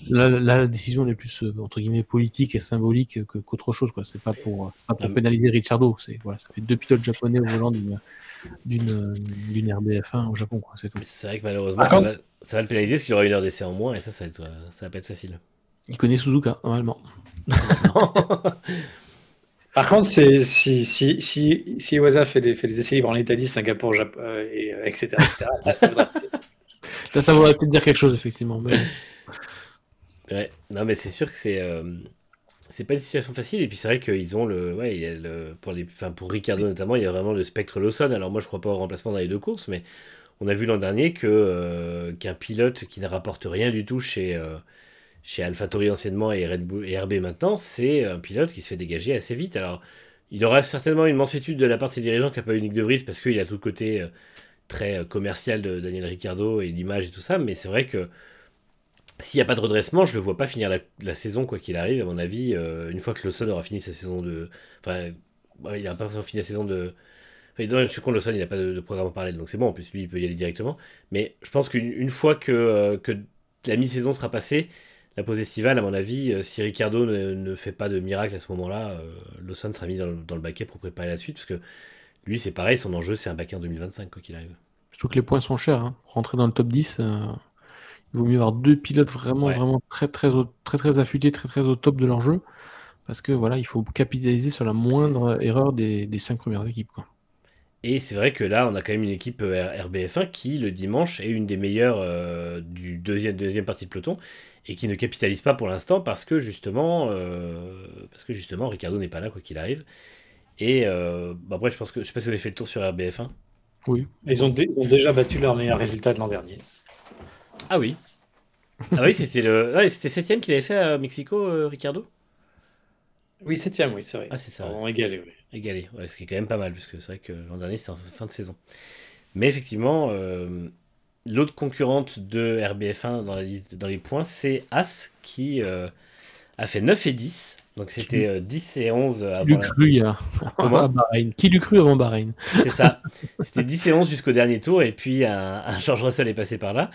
Là, la décision est plus euh, entre guillemets politique et symbolique qu'autre chose. C'est pas pour, pas pour pénaliser Ricciardo. C'est, voilà, ça fait deux pilotes japonais au volant d'une d'une, d'une RBF1 au Japon. C'est, c'est vrai que malheureusement, ça, va, ça, va, le pénaliser parce qu'il y aura une heure d'essai en moins et ça, ça va, être, ça va pas être facile. Il connaît Suzuka, normalement. Par contre, si, si, si, si Iwasa fait des, fait des essais libres en Italie, Singapour, Japon, euh, et, etc., euh, etc. là, ça voudrait... là, ça voudrait peut-être dire quelque chose, effectivement. Mais... Ouais, non, mais c'est sûr que c'est. Euh, c'est pas une situation facile et puis c'est vrai qu'ils ont le ouais pour Ricardo notamment il y a vraiment le spectre Lawson. Alors moi je crois pas au remplacement dans les deux courses mais on a vu l'an dernier que euh, qu'un pilote qui ne rapporte rien du tout chez euh, chez AlphaTauri anciennement et Red Bull et RB maintenant c'est un pilote qui se fait dégager assez vite. Alors il aura certainement une mansuétude de la part de ses dirigeants qui n'a pas eu Nick De Vries parce qu'il a tout le côté euh, très commercial de Daniel Ricciardo et l'image et tout ça mais c'est vrai que s'il n'y a pas de redressement, je ne le vois pas finir la, saison, quoi qu'il arrive, à mon avis, euh, une fois que Lawson aura fini sa saison de. Enfin, il n'a pas fini la saison de. Je suis con, Lawson, il n'a pas de, programme en parallèle, donc c'est bon, en plus, lui, il peut y aller directement. Mais je pense qu'une fois que, euh, que la mi-saison sera passée, la pause estivale, à mon avis, euh, si Ricardo ne, fait pas de miracle à ce moment-là, Lawson sera mis dans le, dans le, baquet pour préparer la suite, parce que lui, c'est pareil, son enjeu, c'est un baquet en 2025, quoi qu'il arrive. Surtout que les points sont chers. Hein. Rentrer dans le top 10, il vaut mieux avoir deux pilotes vraiment, vraiment très, très, très, très affûtés, très, très au top de leur jeu. Parce que voilà, il faut capitaliser sur la moindre erreur des, cinq premières équipes. Quoi. Et c'est vrai que là, on a quand même une équipe euh, RBF1 qui, le dimanche, est une des meilleures euh, du deuxième, deuxième partie de peloton et qui ne capitalise pas pour l'instant parce que justement, euh, parce que justement, Ricardo n'est pas là, quoi qu'il arrive. Et bah, après, je pense que je sais pas si vous avez fait le tour sur RBF1. Oui. Ils ont, ont déjà battu leur meilleur résultat de l'an dernier. Ah oui. Ah oui, c'était le. c'était septième qu'il avait fait à Mexico, euh, Ricardo? Oui, septième, oui, c'est vrai. Ah, c'est ça. En égalé, oui. Égalé, ouais, ce qui est quand même pas mal, parce que c'est vrai que l'an dernier, c'était en fin de saison. Mais effectivement, euh, l'autre concurrente de RBF1 dans la liste, dans les points, c'est As, qui euh, a fait 9 et 10. Donc c'était 10 et 11 avant. Qui l'eût cru à Bahreïn Qui l'eût cru avant Bahreïn? C'est ça. C'était 10 et 11 jusqu'au dernier tour, et puis un, un George Russell est passé par là.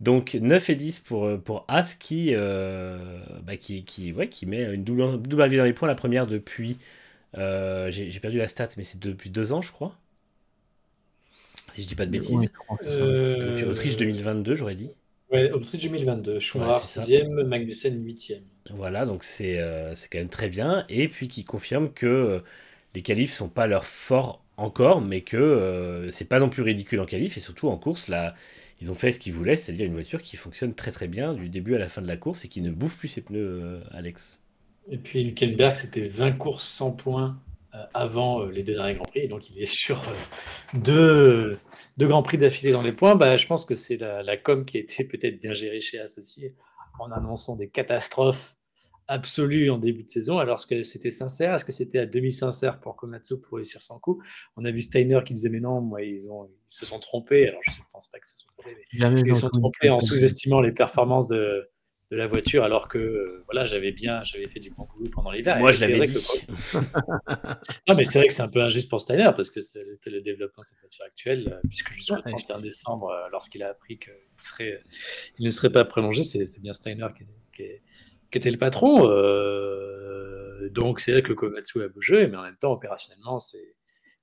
Donc 9 et 10 pour, euh, pour As qui, euh, bah, qui, qui, ouais, qui met une double, double avis dans les points. La première depuis. Euh, j'ai perdu la stat, mais c'est depuis deux ans, je crois. Si je dis pas de bêtises. depuis Autriche 2022, j'aurais dit. Ouais, Autriche 2022. Schumacher 6ème, Magnussen 8ème. Voilà, donc c'est quand même très bien. Et puis qui confirme que les qualifs sont pas leur fort encore, mais que c'est pas non plus ridicule en qualif et surtout en course. La, ils ont fait ce qu'ils voulaient, c'est-à-dire une voiture qui fonctionne très très bien du début à la fin de la course et qui ne bouffe plus ses pneus, euh, Alex. Et puis Hülkenberg, c'était 20 courses sans points euh, avant euh, les deux derniers Grands Prix, et donc il est sur deux, deux Grands Prix d'affilée dans les points. Bah, je pense que c'est la, com qui a été peut-être bien gérée chez Associé en annonçant des catastrophes absolues en début de saison, alors que c'était sincère Est-ce que c'était à demi-sincère pour Komatsu pour réussir son coup? On a vu Steiner qui disait Mais non, moi, ils, ont, ils se sont trompés. Alors, je ne pense pas que ce soit trompés, ils se sont trompés en sous-estimant les performances de, de la voiture alors que euh, voilà j'avais bien j'avais fait du bon boulot pendant l'hiver. Moi je l'avais dit. non mais c'est vrai que c'est un peu injuste pour Steiner parce que c'est le développement de cette voiture actuelle euh, puisque jusqu'au 31 décembre euh, lorsqu'il a appris qu'il serait il ne serait pas prolongé c'est bien Steiner qui, était le patron donc c'est vrai que le Komatsu a bougé mais en même temps opérationnellement c'est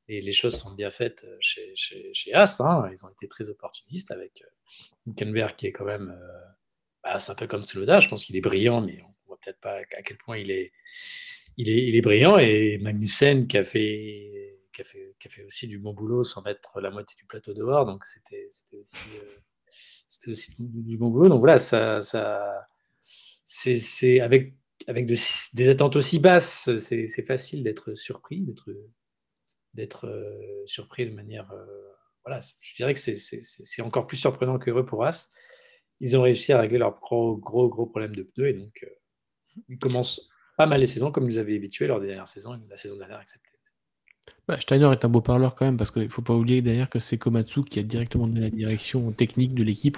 et les choses sont bien faites chez, chez, chez As hein. ils ont été très opportunistes avec Hülkenberg qui est quand même bah, c'est un peu comme Tsunoda, je pense qu'il est brillant, mais on voit peut-être pas à quel point il est, il est, il est brillant. Et Magnussen qui a, fait, qui, a fait, qui a fait aussi du bon boulot sans mettre la moitié du plateau dehors, donc c'était aussi, euh, aussi du, bon boulot. Donc voilà, ça, ça, c'est avec, des attentes aussi basses, c'est facile d'être surpris, d'être euh, surpris de manière. Euh, voilà, je dirais que c'est encore plus surprenant qu'heureux pour As ils ont réussi à régler leur gros, gros, gros problème de pneus. Et donc, euh, ils commencent pas mal les saisons, comme nous avaient habitués lors des dernières saisons, et la saison dernière acceptée. Bah, Steiner est un beau parleur quand même, parce qu'il ne faut pas oublier d'ailleurs que c'est Komatsu qui a directement donné la direction technique de l'équipe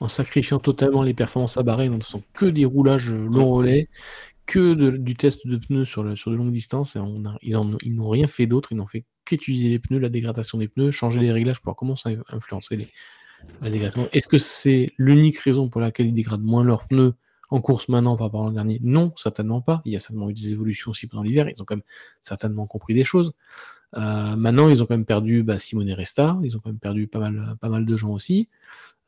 en, sacrifiant totalement les performances à barrer, ne sont que des roulages long relais, que du test de pneus sur, sur de longues distances. Et on ils n'ont rien fait d'autre, ils n'ont fait qu'étudier les pneus, la dégradation des pneus, changer les réglages pour commencer à influencer les, est-ce que c'est l'unique raison pour laquelle ils dégradent moins leurs pneus en course maintenant par rapport à l'an dernier Non, certainement pas. Il y a certainement eu des évolutions aussi pendant l'hiver. Ils ont quand même certainement compris des choses. Euh, maintenant, ils ont quand même perdu bah, Simone Resta. Ils ont quand même perdu pas mal, pas mal de gens aussi.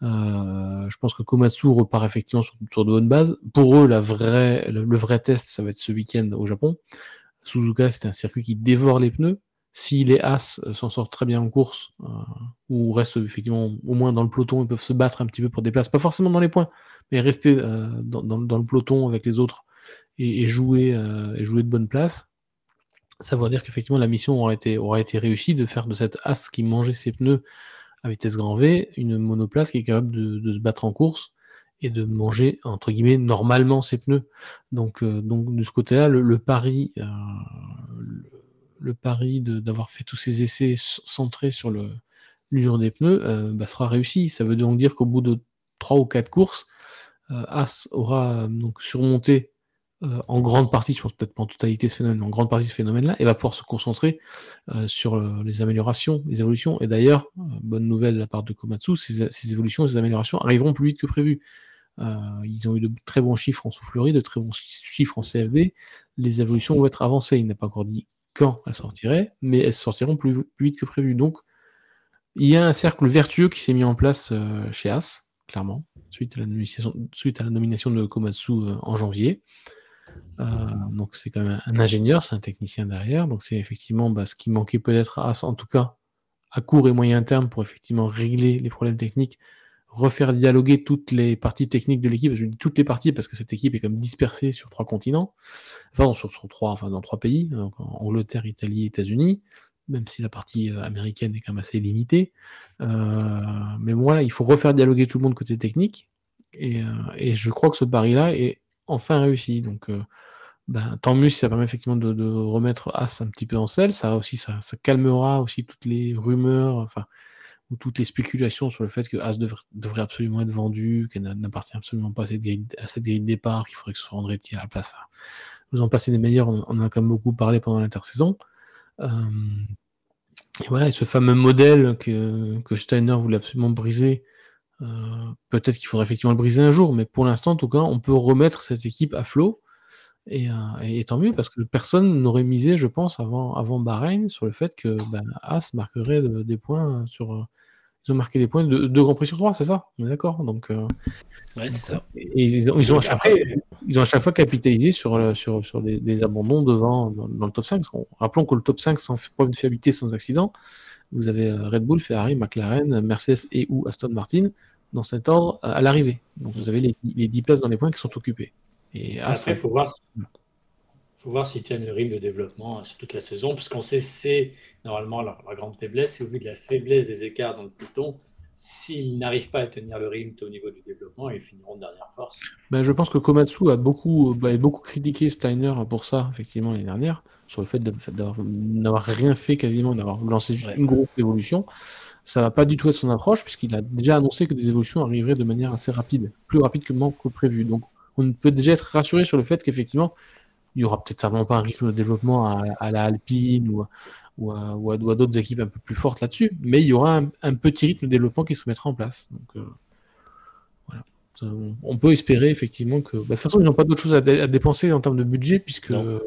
Euh, je pense que Komatsu repart effectivement sur, de bonnes bases. Pour eux, le, vrai test, ça va être ce week-end au Japon. Suzuka, c'est un circuit qui dévore les pneus. Si les As euh, s'en sortent très bien en course, euh, ou restent effectivement au moins dans le peloton, ils peuvent se battre un petit peu pour des places, pas forcément dans les points, mais rester euh, dans, le peloton avec les autres et, jouer, et jouer de bonnes places, ça veut dire qu'effectivement la mission aura été, réussie de faire de cette As qui mangeait ses pneus à vitesse grand V une monoplace qui est capable de, se battre en course et de manger entre guillemets normalement ses pneus. Donc, donc de ce côté-là, le, pari, pari d'avoir fait tous ces essais centrés sur l'usure des pneus euh, bah, sera réussi. Ça veut donc dire qu'au bout de 3 ou 4 courses, euh, As aura euh, donc surmonté en grande partie, je pense peut-être pas en totalité ce phénomène, en grande partie ce phénomène-là, et va pouvoir se concentrer sur les améliorations, les évolutions. Et d'ailleurs, bonne nouvelle de la part de Komatsu, ces, ces, évolutions, ces améliorations arriveront plus vite que prévu. ils ont eu de très bons chiffres en soufflerie, de très bons chiffres en CFD. Les évolutions vont être avancées. Il n'a pas encore dit quand elles sortiraient, mais elles sortiront plus, vite que prévu. Donc, il y a un cercle vertueux qui s'est mis en place euh, chez As, clairement, suite à la nomination, de Komatsu euh, en janvier. Euh, donc, c'est quand même un ingénieur, c'est un technicien derrière. Donc, c'est effectivement bah, ce qui manquait peut-être à As, en tout cas à court et moyen terme, pour effectivement régler les problèmes techniques refaire dialoguer toutes les parties techniques de l'équipe. Je dis toutes les parties parce que cette équipe est même dispersée sur trois continents, enfin sur, trois, enfin dans trois pays, donc Angleterre, Italie, États-Unis. Même si la partie euh, américaine est quand même assez limitée. Euh, mais voilà, il faut refaire dialoguer tout le monde côté technique. Et, euh, je crois que ce pari-là est enfin réussi. Donc, ben, tant mieux si ça permet effectivement de, remettre As un petit peu en selle. Ça aussi, ça, ça calmera aussi toutes les rumeurs. Enfin, ou toutes les spéculations sur le fait que As devrait, absolument être vendu, qu'elle n'appartient absolument pas à cette, grille, de départ, qu'il faudrait que ce soit Andretti à la place. vous en passez des meilleurs, on, en a quand même beaucoup parlé pendant l'intersaison. Euh, et voilà, et ce fameux modèle que, Steiner voulait absolument briser, euh, peut-être qu'il faudrait effectivement le briser un jour, mais pour l'instant, en tout cas, on peut remettre cette équipe à flot. Et, euh, tant mieux, parce que personne n'aurait misé, je pense, avant, avant Bahreïn, sur le fait que ben, As marquerait des points sur, ils ont marqué des points de deux Grands Prix sur trois, c'est ça? On est d'accord? Donc, euh, ouais, c'est ça. ils, ont, à chaque fois, ils ont à chaque fois capitalisé sur, euh, sur, sur des, abandons devant dans, le top 5. rappelons que le top 5 sans problème de fiabilité, sans accident, vous avez euh, Red Bull, Ferrari, McLaren, Mercedes et ou Aston Martin dans cet ordre à l'arrivée. Donc vous avez les, les 10 places dans les points qui sont occupés. Et Après, il faut voir faut voir s'ils tiennent le rythme de développement hein, sur toute la saison, puisqu'on sait c'est normalement leur, grande faiblesse. Et au vu de la faiblesse des écarts dans le peloton, s'ils n'arrivent pas à tenir le rythme au niveau du développement, ils finiront de dernière force. Ben, je pense que Komatsu a beaucoup, bah, beaucoup critiqué Steiner pour ça, effectivement, l'année dernière, sur le fait d'avoir rien fait quasiment, d'avoir lancé juste une grosse évolution. Ça va pas du tout être son approche, puisqu'il a déjà annoncé que des évolutions arriveraient de manière assez rapide, plus rapide que, que prévu. Donc, on peut déjà être rassuré sur le fait qu'effectivement, il y aura peut-être certainement pas un rythme de développement à, la Alpine ou, ou à, d'autres équipes un peu plus fortes là-dessus, mais il y aura un, petit rythme de développement qui se mettra en place. Donc, euh, voilà. On peut espérer effectivement que. Bah, de toute façon, ils n'ont pas d'autre chose à, dépenser en termes de budget, puisque, euh,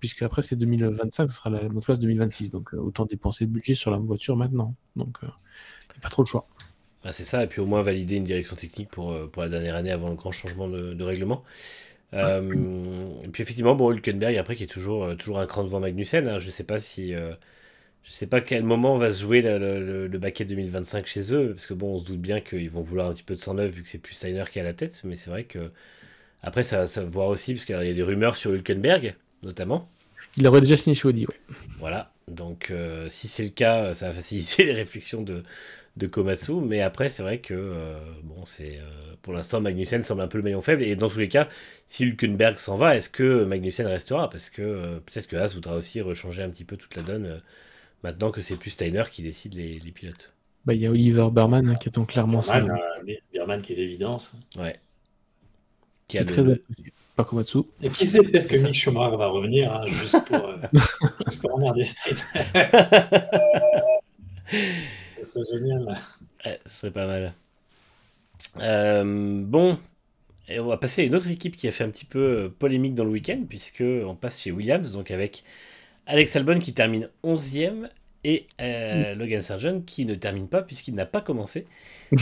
puisque après c'est 2025, ce sera la mode place 2026. Donc euh, autant dépenser le budget sur la voiture maintenant. Donc il n'y a pas trop de choix. Ah, c'est ça, et puis au moins valider une direction technique pour, pour la dernière année avant le grand changement de règlement. Euh, et puis effectivement, bon, Hülkenberg après qui est toujours, euh, toujours un cran devant Magnussen. Hein, je sais pas si, euh, je sais pas quel moment va se jouer le, le, le, baquet 2025 chez eux, parce que bon, on se doute bien qu'ils vont vouloir un petit peu de 109 vu que c'est plus Steiner qui est à la tête, mais c'est vrai que après ça, ça va voir aussi parce qu'il y a des rumeurs sur Hülkenberg notamment. Il aurait déjà signé chez Audi, oui. Voilà, donc si c'est le cas, ça va faciliter les réflexions de, de Komatsu, mais après c'est vrai que euh, bon c'est euh, pour l'instant Magnussen semble un peu le maillon faible et dans tous les cas si Hülkenberg s'en va est-ce que Magnussen restera? Parce que euh, peut-être que Haas voudra aussi rechanger un petit peu toute la donne maintenant que c'est plus Steiner qui décide les, pilotes. Bah il y a Oliver Berman hein, qui attend clairement ça. Berman qui est l'évidence. Ouais. Qui, a très le... Pas Komatsu. Et qui sait peut-être que Mick Schumacher va revenir hein, juste pour juste pour emmerder ce serait génial. ce serait pas mal. Euh, bon, et on va passer à une autre équipe qui a fait un petit peu euh, polémique dans le week-end, puisque on passe chez Williams, donc avec Alex Albon qui termine 11e et euh, mm. Logan Sargent qui ne termine pas puisqu'il n'a pas commencé.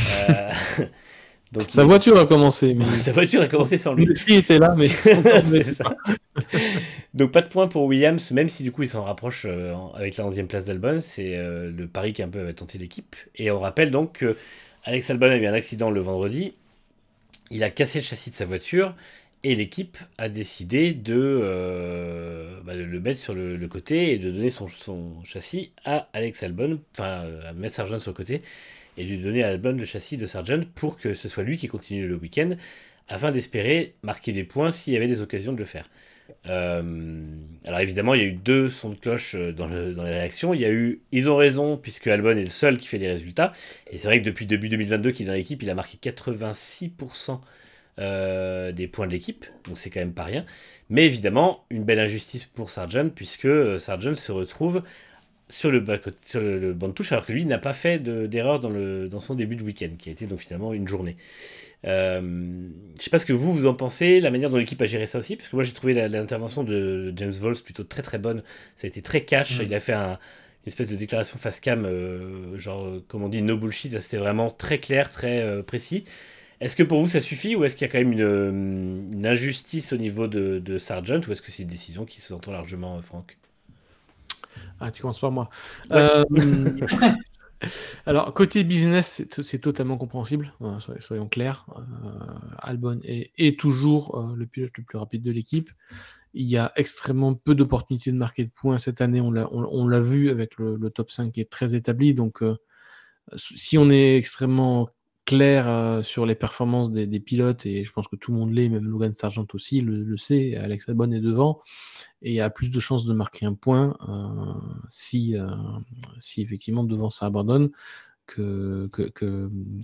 Donc, Sa voiture a commencé. Mais... Sa voiture a commencé sans lui. Le était là, mais Donc pas de points pour Williams, même si du coup il s'en rapproche euh, avec la 11e place d'Albon. C'est euh, le pari qui un peu avait tenté l'équipe. Et on rappelle donc que Alex Albon a eu un accident le vendredi. Il a cassé le châssis de sa voiture et l'équipe a décidé de, euh, bah, le mettre sur le, côté et de donner son, son châssis à Alex Albon, enfin à mettre Sargent sur le côté et de donner à Albon le châssis de Sargent pour que ce soit lui qui continue le week-end afin d'espérer marquer des points s'il y avait des occasions de le faire. Euh, alors évidemment, il y a eu deux sons de cloche euh, dans, le, dans, les réactions. Il y a eu ils ont raison puisque Albon est le seul qui fait les résultats. Et c'est vrai que depuis début 2022 qu'il est dans l'équipe, il a marqué 86% euh, des points de l'équipe, donc c'est quand même pas rien. Mais évidemment, une belle injustice pour Sargent puisque Sargent se retrouve sur le, sur le, banc de touche, alors que lui n'a pas fait d'erreur dans, dans son début de week-end, qui a été donc finalement une journée. Euh, je sais pas ce que vous, vous en pensez, la manière dont l'équipe a géré ça aussi, parce que moi j'ai trouvé l'intervention de James Vols plutôt très très bonne. Ça a été très cash. Mm. Il a fait un, une espèce de déclaration face cam, euh, genre, comme on dit, no bullshit. C'était vraiment très clair, très euh, précis. Est-ce que pour vous ça suffit ou est-ce qu'il y a quand même une, une injustice au niveau de, de Sargent ou est-ce que c'est une décision qui s'entend largement, Franck? Ah, tu commences par moi. Euh, alors, côté business, c'est totalement compréhensible, euh, soyons clairs. Euh, Albon est, toujours le pilote le plus rapide de l'équipe. Il y a extrêmement peu d'opportunités de marquer de points cette année. On l'a vu avec le, top 5 qui est très établi. Donc, si on est extrêmement clair sur les performances des, pilotes, et je pense que tout le monde l'est, même Logan Sargent aussi le, le sait, Alex Albon est devant et a plus de chances de marquer un point euh, si, euh, si effectivement devant ça abandonne que,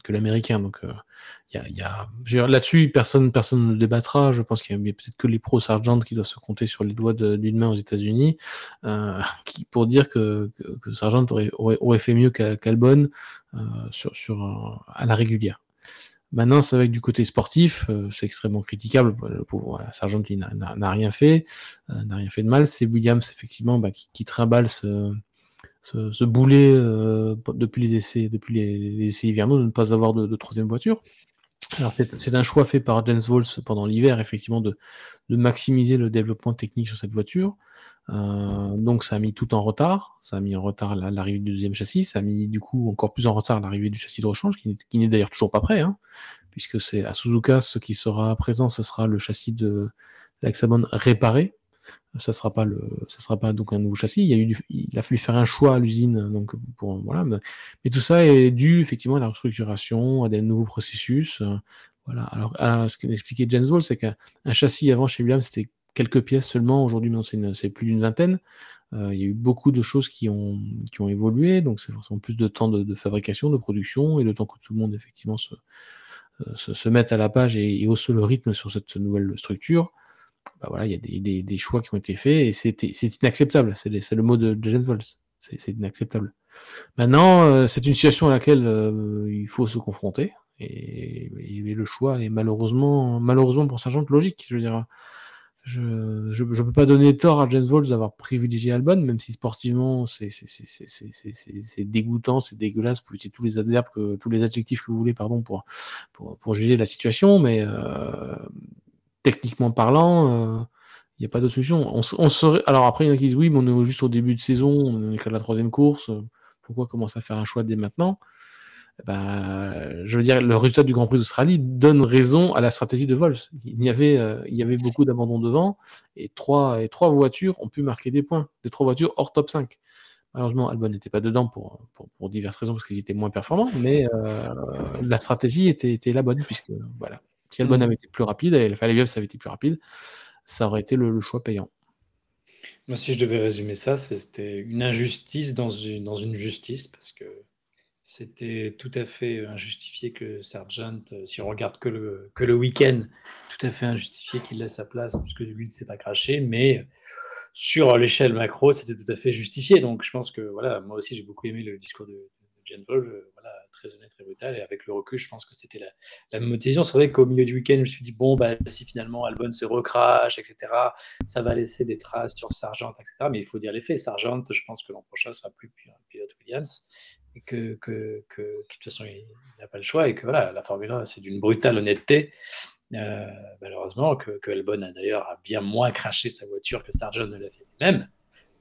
l'américain. Donc euh, y a, là-dessus personne personne ne débattra. Je pense qu'il y a peut-être que les pros Sargent qui doivent se compter sur les doigts d'une main aux États-Unis qui pour dire que, que, Sargent aurait, fait mieux qu'Albon sur, sur à la régulière. Maintenant, c'est vrai que du côté sportif, euh, c'est extrêmement critiquable. Le pauvre Sargent n'a rien fait, euh, n'a rien fait de mal. C'est Williams, effectivement, bah, qui, qui, trimballe ce, ce, boulet euh, depuis les essais, depuis les, essais hivernaux de ne pas avoir de, troisième voiture. C'est un choix fait par James Vols pendant l'hiver, effectivement, de, maximiser le développement technique sur cette voiture. Euh, donc ça a mis tout en retard, ça a mis en retard l'arrivée du deuxième châssis, ça a mis du coup encore plus en retard l'arrivée du châssis de rechange, qui n'est d'ailleurs toujours pas prêt, hein, puisque c'est à Suzuka ce qui sera présent, ce sera le châssis de l'Axabon réparé, ça sera pas le, ça sera pas donc un nouveau châssis. Il, y a eu il a fallu faire un choix à l'usine, donc pour voilà. Mais, tout ça est dû effectivement à la restructuration, à des nouveaux processus. Euh, voilà. Alors, ce qu'expliquait Jens Wall, c'est qu'un châssis avant chez Williams c'était quelques pièces seulement. Aujourd'hui, c'est plus d'une vingtaine. Euh, il y a eu beaucoup de choses qui ont, qui ont évolué, donc c'est forcément plus de temps de, fabrication, de production, et le temps que tout le monde effectivement se, euh, se, mette à la page et hausse le rythme sur cette nouvelle structure. Bah voilà, il y a des, choix qui ont été faits et c'est inacceptable. C'est le mot de, Jens Vols. C'est inacceptable. Maintenant, euh, c'est une situation à laquelle euh, il faut se confronter. Et, le choix est malheureusement, malheureusement pour Sargent logique. Je veux dire, je ne peux pas donner tort à Jens Vols d'avoir privilégié Albon, même si sportivement c'est dégoûtant, c'est dégueulasse, vous pouvez utiliser tous les adverbes, tous les adjectifs que vous voulez, pardon, pour, pour, pour juger la situation, mais euh, techniquement parlant, il euh, n'y a pas de solution. On, serait... Alors après, il y en a qui disent oui, mais on est juste au début de saison, on est qu'à la troisième course, pourquoi commencer à faire un choix dès maintenant? Bah, je veux dire, le résultat du Grand Prix d'Australie donne raison à la stratégie de Vols. Il y avait, euh, il y avait beaucoup d'abandon devant et trois, voitures ont pu marquer des points. Des trois voitures hors top 5. Malheureusement, Albon n'était pas dedans pour, diverses raisons parce qu'ils étaient moins performants, mais euh, la stratégie était, était la bonne puisque voilà, si Albon mmh. avait été plus rapide, et fallait bien ça avait été plus rapide, ça aurait été le, choix payant. Moi, si je devais résumer ça, c'était une injustice dans une, dans une justice, parce que c'était tout à fait injustifié que Sargent, euh, si on regarde que le, que le week-end, tout à fait injustifié qu'il laisse sa place, parce que lui ne s'est pas craché, mais sur l'échelle macro, c'était tout à fait justifié. Donc je pense que voilà, moi aussi j'ai beaucoup aimé le discours de, de très honnête, très brutal. Et avec le recul, je pense que c'était la, même motivation. C'est vrai qu'au milieu du week-end, je me suis dit, bon, bah, si finalement Albon se recrache, etc., ça va laisser des traces sur Sargent, etc. Mais il faut dire les faits. Sargent, je pense que l'an prochain sera plus pilote Williams. Et que, que, que, de toute façon, il n'a pas le choix. Et que voilà, la Formule 1, c'est d'une brutale honnêteté. Euh, malheureusement, que, que Albon a d'ailleurs bien moins craché sa voiture que Sargent ne l'a fait lui-même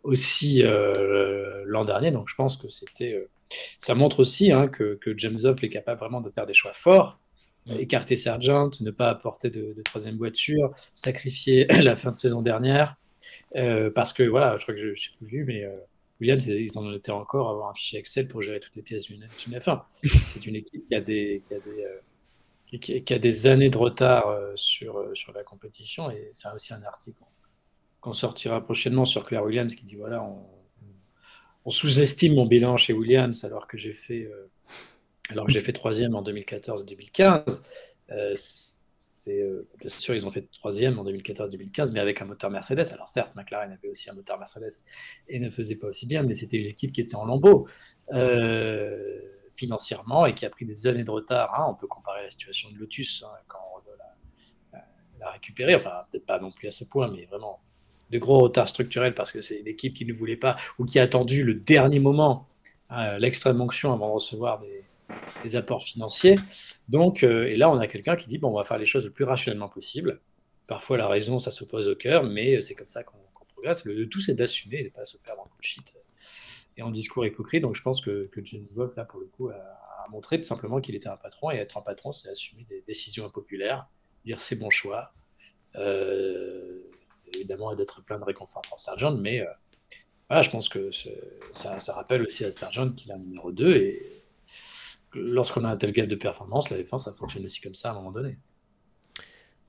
aussi euh, l'an dernier. Donc je pense que c'était euh, ça montre aussi hein, que, James Hoff est capable vraiment de faire des choix forts, écarter Sargent, ne pas apporter de, troisième voiture, sacrifier la fin de saison dernière, euh, parce que voilà, je crois que je ne sais plus vu, mais euh, Williams, ils en étaient encore à avoir un fichier Excel pour gérer toutes les pièces d'une F1. C'est une équipe qui a des, qui a des, années de retard euh, sur, sur la compétition, et c'est aussi un article qu'on sortira prochainement sur Claire Williams qui dit voilà, on, on sous-estime mon bilan chez Williams alors que j'ai fait, euh, alors que j'ai fait troisième en 2014-2015. Euh, c'est euh, bien sûr ils ont fait troisième en 2014-2015, mais avec un moteur Mercedes. Alors certes, McLaren avait aussi un moteur Mercedes et ne faisait pas aussi bien, mais c'était une équipe qui était en lambeau financièrement et qui a pris des années de retard. Hein. On peut comparer la situation de Lotus hein, quand on l'a récupéré, enfin peut-être pas non plus à ce point, mais vraiment de gros retards structurels parce que c'est une équipe qui ne voulait pas ou qui a attendu le dernier moment, hein, l'extrême onction avant de recevoir des, apports financiers. Donc, euh, et là, on a quelqu'un qui dit bon, on va faire les choses le plus rationnellement possible. Parfois, la raison, ça se pose au cœur, mais c'est comme ça qu'on progresse. Le, tout, c'est d'assumer et de ne pas se perdre en bullshit et en discours hypocrite. Donc, je pense que, que James là, pour le coup, a, montré tout simplement qu'il était un patron. Et être un patron, c'est assumer des décisions impopulaires, dire c'est bon choix. Euh, évidemment d'être plein de réconfort pour Sargent, mais euh, voilà, je pense que ça, rappelle aussi à Sargent qu'il a un numéro 2 et lorsqu'on a un tel gap de performance, la défense, ça fonctionne aussi comme ça à un moment donné.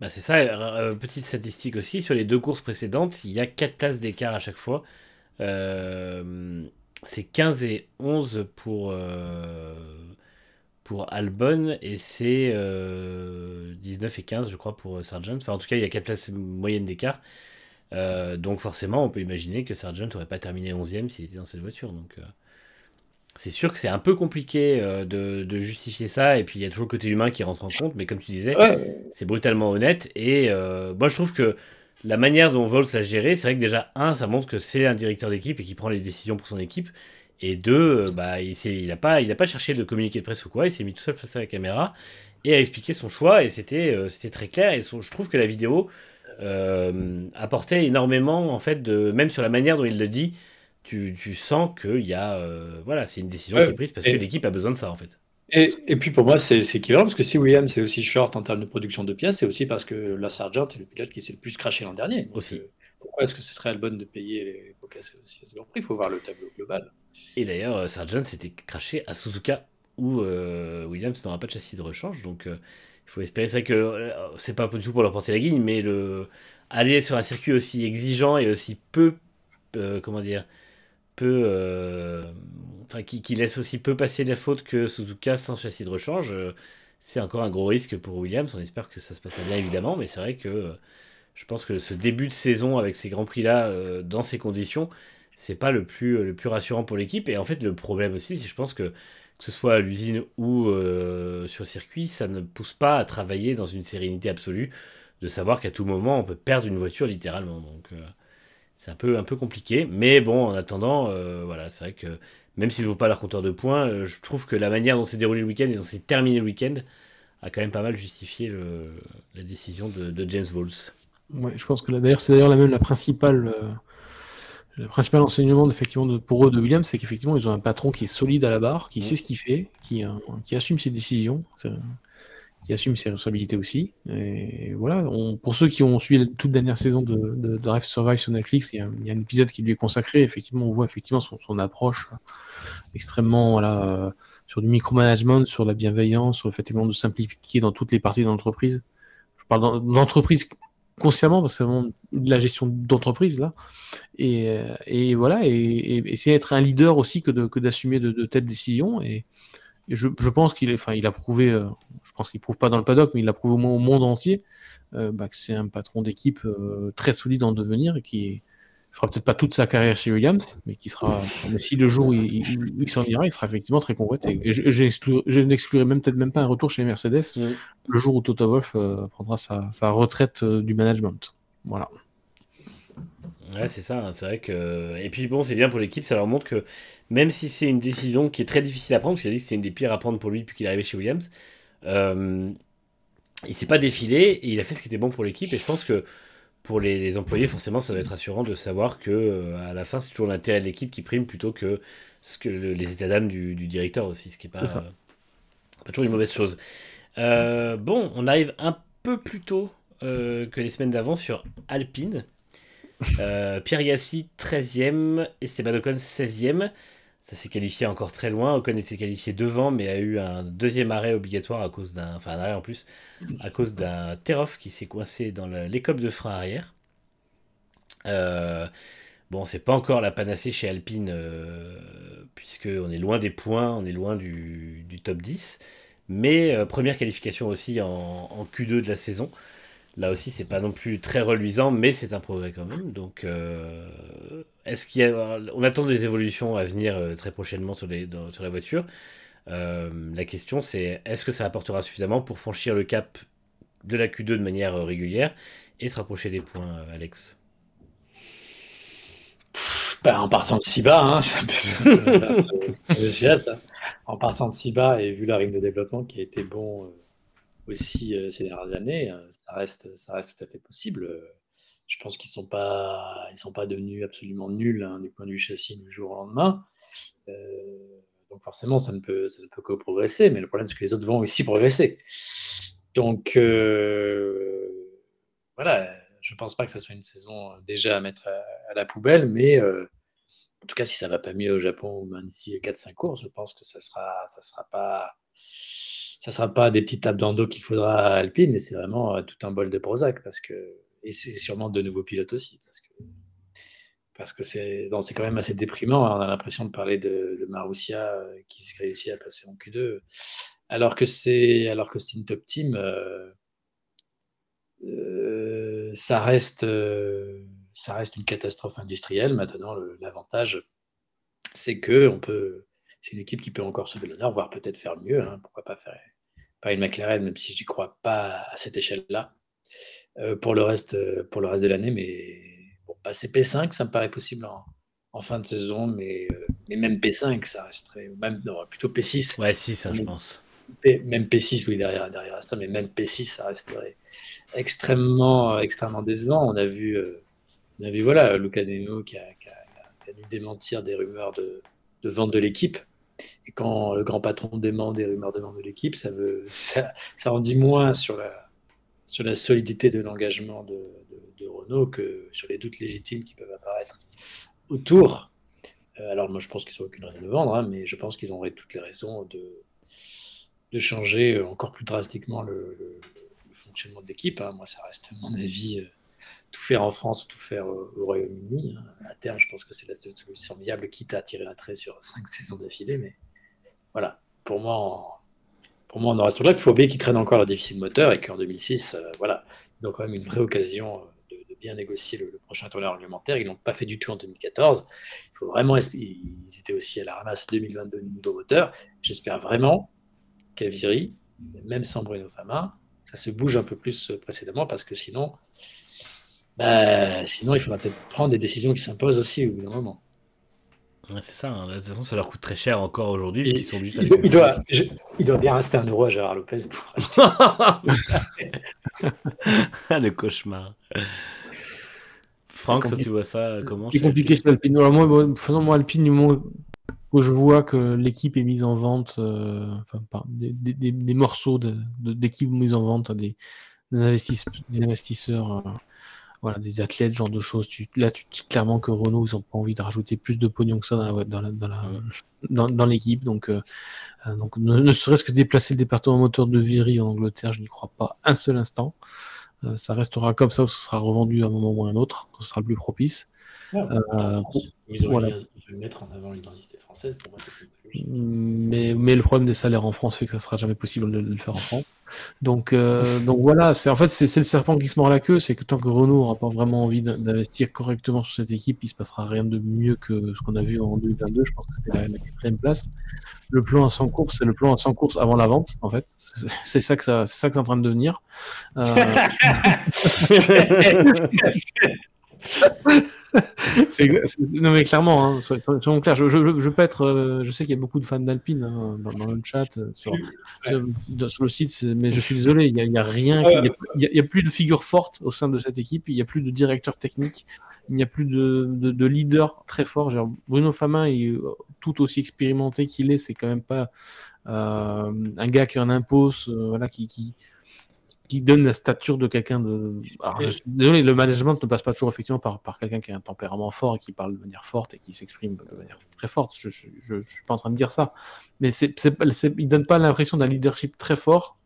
Bah c'est ça, euh, petite statistique aussi, sur les deux courses précédentes, il y a 4 places d'écart à chaque fois. Euh, c'est 15 et 11 pour, pour Albon et c'est 19 et 15 je crois pour Sargent. Enfin en tout cas il y a 4 places moyennes d'écart. Euh, donc forcément, on peut imaginer que Sargent n'aurait pas terminé 11e s'il était dans cette voiture. Donc euh, c'est sûr que c'est un peu compliqué euh, de, justifier ça. Et puis il y a toujours le côté humain qui rentre en compte. Mais comme tu disais, c'est brutalement honnête. Et moi, je trouve que la manière dont Vols l'a géré, c'est vrai que déjà, un, ça montre que c'est un directeur d'équipe et qui prend les décisions pour son équipe. Et deux, bah, il n'a pas, il pas cherché de communiquer de presse ou quoi. Il s'est mis tout seul face à la caméra et a expliqué son choix. Et c'était c'était très clair. Et je trouve que la vidéo euh, apportait énormément, en fait, de, même sur la manière dont il le dit, tu, tu sens qu'il y a. Euh, voilà, c'est une décision qui est prise parce que l'équipe a besoin de ça, en fait. Et, et puis pour moi, c'est équivalent parce que si Williams c'est aussi short en termes de production de pièces, c'est aussi parce que la Sargent est le pilote qui s'est le plus craché l'an dernier. aussi. pourquoi est-ce que ce serait Albon de payer les cassés aussi à ce Prix Il faut voir le tableau global. Et d'ailleurs, euh, Sargent s'était craché à Suzuka où euh, Williams n'aura pas de châssis de rechange. Donc euh, faut espérer ça que c'est pas du tout pour leur porter la guigne, mais le aller sur un circuit aussi exigeant et aussi peu, comment dire, peu, enfin qui, qui, laisse aussi peu passer la faute que Suzuka sans châssis de rechange, c'est encore un gros risque pour Williams. On espère que ça se passera bien évidemment, mais c'est vrai que je pense que ce début de saison avec ces grands prix là dans ces conditions c'est pas le plus, le plus rassurant pour l'équipe. Et en fait, le problème aussi, c'est je pense que que ce soit à l'usine ou euh, sur circuit, ça ne pousse pas à travailler dans une sérénité absolue, de savoir qu'à tout moment, on peut perdre une voiture littéralement. Donc, euh, c'est un peu, compliqué. Mais bon, en attendant, euh, voilà, c'est vrai que même s'ils ne pas leur compteur de points, je trouve que la manière dont s'est déroulé le week-end et dont s'est terminé le week-end a quand même pas mal justifié la décision de, James Vols. Ouais, je pense que d'ailleurs, c'est d'ailleurs la même la principale le principal enseignement effectivement, pour eux de Williams, c'est qu'effectivement, ils ont un patron qui est solide à la barre, qui sait ce qu'il fait, qui, euh, qui, assume ses décisions, qui assume ses responsabilités aussi. Et voilà, pour ceux qui ont suivi toute dernière saison de, de, Drive Survive sur Netflix, il y, a, un épisode qui lui est consacré. Effectivement, on voit effectivement son, son approche extrêmement voilà, euh, sur du micromanagement, sur la bienveillance, sur le fait de simplifier dans toutes les parties de l'entreprise. Je parle d'entreprise consciemment, parce que c'est de la gestion d'entreprise là. Et, euh, et voilà, et, essayer d'être un leader aussi que, que d'assumer de, telles décisions. Et, je, je, pense qu'il enfin, il a prouvé, euh, je pense qu'il prouve pas dans le paddock, mais il a prouvé au monde entier euh, bah, que c'est un patron d'équipe très solide en devenir et qui est, fera peut-être pas toute sa carrière chez Williams, mais qui sera, mais si le jour où il, s'en ira, il sera effectivement très convoité. Et je, n'exclurai même peut-être même pas un retour chez Mercedes le jour où Toto Wolff euh, prendra sa, retraite euh, du management. Voilà. Ouais, c'est ça, hein, c'est vrai que. Et puis bon, c'est bien pour l'équipe, ça leur montre que même si c'est une décision qui est très difficile à prendre, parce qu'il a dit que c'est une des pires à prendre pour lui depuis qu'il est arrivé chez Williams, euh, il s'est pas défilé et il a fait ce qui était bon pour l'équipe. Et je pense que pour les, employés, forcément, ça va être rassurant de savoir que euh, à la fin, c'est toujours l'intérêt de l'équipe qui prime plutôt que, ce que les états d'âme du, directeur aussi, ce qui n'est pas, pas, toujours une mauvaise chose. Euh, bon, on arrive un peu plus tôt euh, que les semaines d'avant sur Alpine. Pierre Gassi, 13e, Esteban Ocon, 16e. Ça s'est qualifié encore très loin. Ocon était qualifié devant, mais a eu un deuxième arrêt obligatoire à cause d'un. Enfin, un arrêt en plus, à cause d'un Teroff qui s'est coincé dans l'écope de frein arrière. Euh, bon, c'est pas encore la panacée chez Alpine, euh, puisqu'on est loin des points, on est loin du, top 10. Mais euh, première qualification aussi en, en, Q2 de la saison. Là aussi, c'est pas non plus très reluisant, mais c'est un progrès quand même. Donc, euh, est-ce qu'il y a, on attend des évolutions à venir euh, très prochainement sur, les, sur la voiture. Euh, la question, c'est est-ce que ça apportera suffisamment pour franchir le cap de la Q2 de manière régulière et se rapprocher des points, Alex? Ben, en partant de si bas, hein. En partant de si bas et vu la règle de développement qui a été bon aussi euh, ces dernières années, euh, ça reste, ça reste tout à fait possible. Je pense qu'ils ne sont, pas, ils sont pas devenus absolument nuls hein, du point de vue châssis du jour au lendemain. Euh, donc forcément, ça ne, peut, ça ne peut que progresser, mais le problème, c'est que les autres vont aussi progresser. Donc voilà, je ne pense pas que ce soit une saison déjà à mettre à, la poubelle, mais en tout cas, si ça ne va pas mieux au Japon ou même d'ici 4-5 courses, je pense que ça ne sera, ça sera pas ça sera pas des petites tables dans qu'il faudra à Alpine, mais c'est vraiment euh, tout un bol de Prozac parce que et sûrement de nouveaux pilotes aussi parce que c'est quand même assez déprimant. Hein. On a l'impression de parler de, Marussia euh, qui réussit à passer en Q2 alors que c'est une top team. Euh, ça reste ça reste une catastrophe industrielle. Maintenant, l'avantage, c'est que on peut c'est une équipe qui peut encore sauver l'honneur, voire peut-être faire mieux. Hein. pourquoi pas faire une McLaren, même si j'y crois pas à cette échelle-là. Euh, pour, le reste, euh, pour le reste de l'année, mais bon, passer P5, ça me paraît possible en, fin de saison, mais, euh, mais, même P5, ça resterait. Même, non, plutôt P6. Ouais, 6, hein, je pense. même P6, oui, derrière, derrière ça, mais même P6, ça resterait extrêmement, extrêmement décevant. On a vu, on a vu voilà, Luca Deno qui a, qui, a, dû démentir des rumeurs de, de vente de l'équipe. Et quand le grand patron dément des rumeurs de vente de l'équipe, ça, veut, ça, ça en dit moins sur la, sur la solidité de l'engagement de, Renault que sur les doutes légitimes qui peuvent apparaître autour. Euh, alors moi je pense qu'ils n'ont aucune raison de vendre, hein, mais je pense qu'ils auraient toutes les raisons de, de changer encore plus drastiquement le, fonctionnement de l'équipe. Hein. Moi ça reste mon avis euh, tout faire en France ou tout faire au, Royaume-Uni. Hein. À terme je pense que c'est la solution viable quitte à tirer un trait sur cinq saisons d'affilée. Mais voilà, pour moi pour moi, on en reste là. Il faut oublier qu'ils traînent encore leur déficit moteur et qu'en 2006, euh, voilà, ils ont quand même une vraie occasion euh, de, bien négocier le, prochain tournoi réglementaire. Ils l'ont pas fait du tout en 2014. Il faut vraiment, ils étaient aussi à la ramasse 2022 du nouveau moteur. J'espère vraiment qu'à Viry, même sans Bruno Fama, ça se bouge un peu plus euh, précédemment parce que sinon, bah, sinon il faudra peut-être prendre des décisions qui s'imposent aussi au bout d'un moment c'est ça, hein. de toute façon, ça leur coûte très cher encore aujourd'hui. Il, sont obligés il, doit, il doit bien rester un euro à Gérard Lopez pour acheter. le cauchemar. Franck, tu vois ça comment C'est compliqué chez Alpine. Alors moi, bon, faisant moi, Alpine, du moment où je vois que l'équipe est mise en vente, euh, enfin, des, des, des, morceaux d'équipe de, mises en vente à des, investisseurs, des investisseurs euh, voilà, des athlètes, ce genre de choses. Tu, là, tu dis clairement que Renault, ils n'ont pas envie de rajouter plus de pognon que ça dans, la, dans, dans, l'équipe. Donc, euh, euh, donc ne, serait-ce que déplacer le département moteur de Viry en Angleterre, je n'y crois pas un seul instant. Euh, ça restera comme ça ou ce sera revendu à un moment ou à un autre, quand ce sera le plus propice. Ils, ont le mettre en avant l'identité française pour moi. Mais, mais le problème des salaires en France fait que ça sera jamais possible de le faire en France. Donc, euh, donc voilà, c'est en fait c'est le serpent qui se mord la queue, c'est que tant que Renault n'aura pas vraiment envie d'investir correctement sur cette équipe, il se passera rien de mieux que ce qu'on a vu en 2022. Je pense que c'est la, quatrième place. Le plan à 100 courses, c'est le plan à 100 courses avant la vente, en fait. C'est ça que ça, c'est ça que c'est en train de devenir. Euh... non mais clairement, hein, soyons, clairs. Je, je, je, peux être, euh, je sais qu'il y a beaucoup de fans d'Alpine hein, dans, le chat, euh, sur, sur, le site, mais je suis désolé, il n'y a, a, rien, il n'y a, plus de figure forte au sein de cette équipe, il n'y a plus de directeur technique, il n'y a plus de, de, leader très fort. Genre, Bruno Famin, est tout aussi expérimenté qu'il est, c'est quand même pas euh, un gars qui en impose, voilà, qui, qui qui donne la stature de quelqu'un de. Alors, je suis désolé, le management ne passe pas toujours effectivement par, par quelqu'un qui a un tempérament fort et qui parle de manière forte et qui s'exprime de manière très forte. Je ne suis pas en train de dire ça. Mais c'est, il ne donne pas l'impression d'un leadership très fort,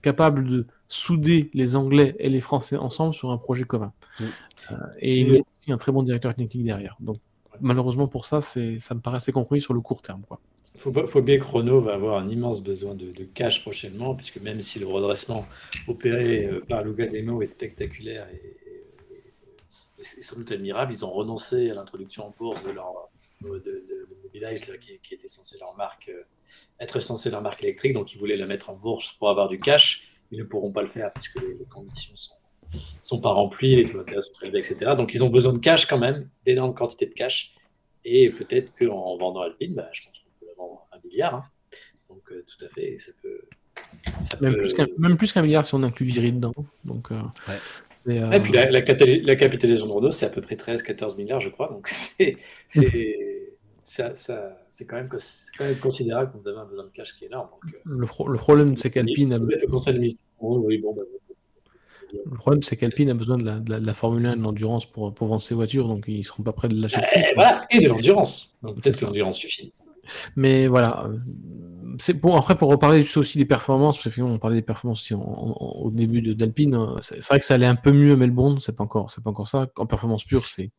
capable de souder les Anglais et les Français ensemble sur un projet commun. Euh, et il est aussi un très bon directeur technique derrière. Donc, malheureusement pour ça, c'est, ça me paraît assez compris sur le court terme. Quoi. Faut, faut, bien que va avoir un immense besoin de, cash prochainement, puisque même si le redressement opéré euh, par Lugademo est spectaculaire et, sans doute admirable, ils ont renoncé à l'introduction en bourse de leur de, qui, était censé leur marque, euh, être leur marque électrique, donc ils voulaient la mettre en bourse pour avoir du cash. Ils ne pourront pas le faire puisque les, les conditions sont, sont pas remplies, les taux sont très élevés, etc. Donc ils ont besoin de cash quand même, d'énormes quantités de cash. Et peut-être qu'en vendant Alpine, bah, je pense milliard. Hein. Donc, euh, tout à fait, ça peut. même, Plus qu'un milliard si on inclut Viry dedans. Donc, euh, et, euh, puis la, la, capitalisation de Renault, c'est à peu près 13-14 milliards, je crois. Donc c'est ça, ça, quand, même, quand même considérable que vous avez un besoin de cash qui est énorme. le, le, problème, c'est qu'Alpine a... Vous êtes au conseil oui, bon, le problème, c'est qu'Alpine a besoin de la, de, la, Formule 1 de l'endurance pour, pour, vendre ses voitures, donc ils ne seront pas prêts de lâcher. Et, voilà, et de l'endurance. peut-être que l'endurance suffit. Mais voilà. C'est bon, après, pour reparler aussi des performances, parce que on parlait des performances au début d'Alpine, hein, c'est vrai que ça allait un peu mieux à Melbourne, c'est pas encore, c'est pas encore ça. En performance pure, c'est,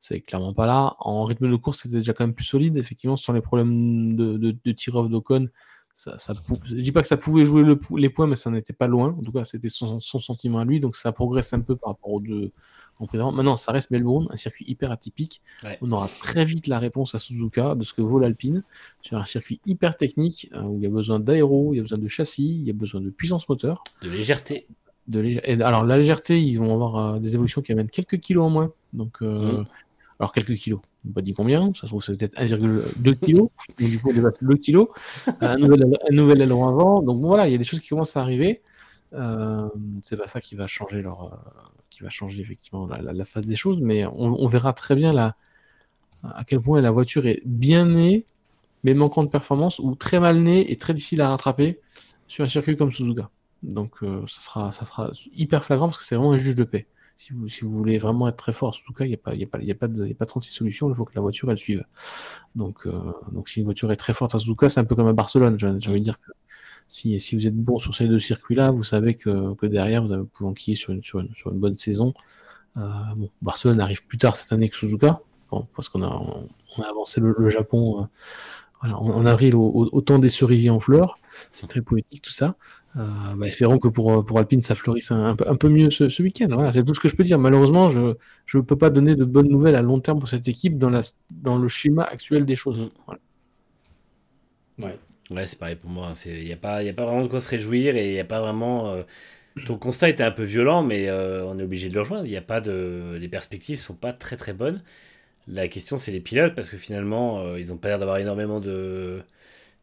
c'est clairement pas là. En rythme de course, c'était déjà quand même plus solide, effectivement, sur les problèmes de, de, de tir-off d'Ocon. Ça, ça, je dis pas que ça pouvait jouer les points, mais ça n'était pas loin. En tout cas, c'était son, son, sentiment à lui, donc ça progresse un peu par rapport aux deux, Maintenant, ça reste Melbourne, un circuit hyper atypique. On aura très vite la réponse à Suzuka de ce que vaut l'Alpine sur un circuit hyper technique euh, où il y a besoin d'aéro, il y a besoin de châssis, il y a besoin de puissance moteur. De légèreté. De alors, la légèreté, ils vont avoir euh, des évolutions qui amènent quelques kilos en moins. Donc, euh, mmh. Alors, quelques kilos. On pas dit combien, ça se trouve, c'est peut-être 1,2 kg. du coup, on le kilo. un, nouvel, un nouvel aileron avant. Donc, voilà, il y a des choses qui commencent à arriver. c'est pas ça qui va changer leur, qui va changer effectivement la, phase des choses, mais on, verra très bien la, à quel point la voiture est bien née, mais manquant de performance, ou très mal née et très difficile à rattraper sur un circuit comme Suzuka. Donc ça, sera, ça sera hyper flagrant parce que c'est vraiment un juge de paix. Si vous, si vous voulez vraiment être très fort, en tout cas, il n'y a, pas, a, a, a pas 36 solutions, il faut que la voiture elle suive. Donc, donc si une voiture est très forte à Suzuka, c'est un peu comme à Barcelone. J'ai envie de dire que si, si vous êtes bon sur ces deux circuits-là, vous savez que, que derrière, vous pouvez enquiller sur une, sur, une, sur une bonne saison. bon, Barcelone arrive plus tard cette année que Suzuka, parce qu'on a, a avancé le, Japon en, avril au, temps des cerisiers en fleurs. C'est très poétique tout ça. Euh, bah, espérons que pour, pour Alpine ça fleurisse un, peu, un peu, mieux ce, week-end. Voilà, c'est tout ce que je peux dire. Malheureusement, je ne peux pas donner de bonnes nouvelles à long terme pour cette équipe dans, la, dans le schéma actuel des choses. Mm. Ouais. ouais c'est pareil pour moi. Il n'y a, pas, a pas vraiment de quoi se réjouir et il n'y a pas vraiment. Euh, ton constat était un peu violent, mais euh, on est obligé de le rejoindre. Il y a pas de, les perspectives sont pas très très bonnes. La question, c'est les pilotes, parce que finalement, ils n'ont pas l'air d'avoir énormément de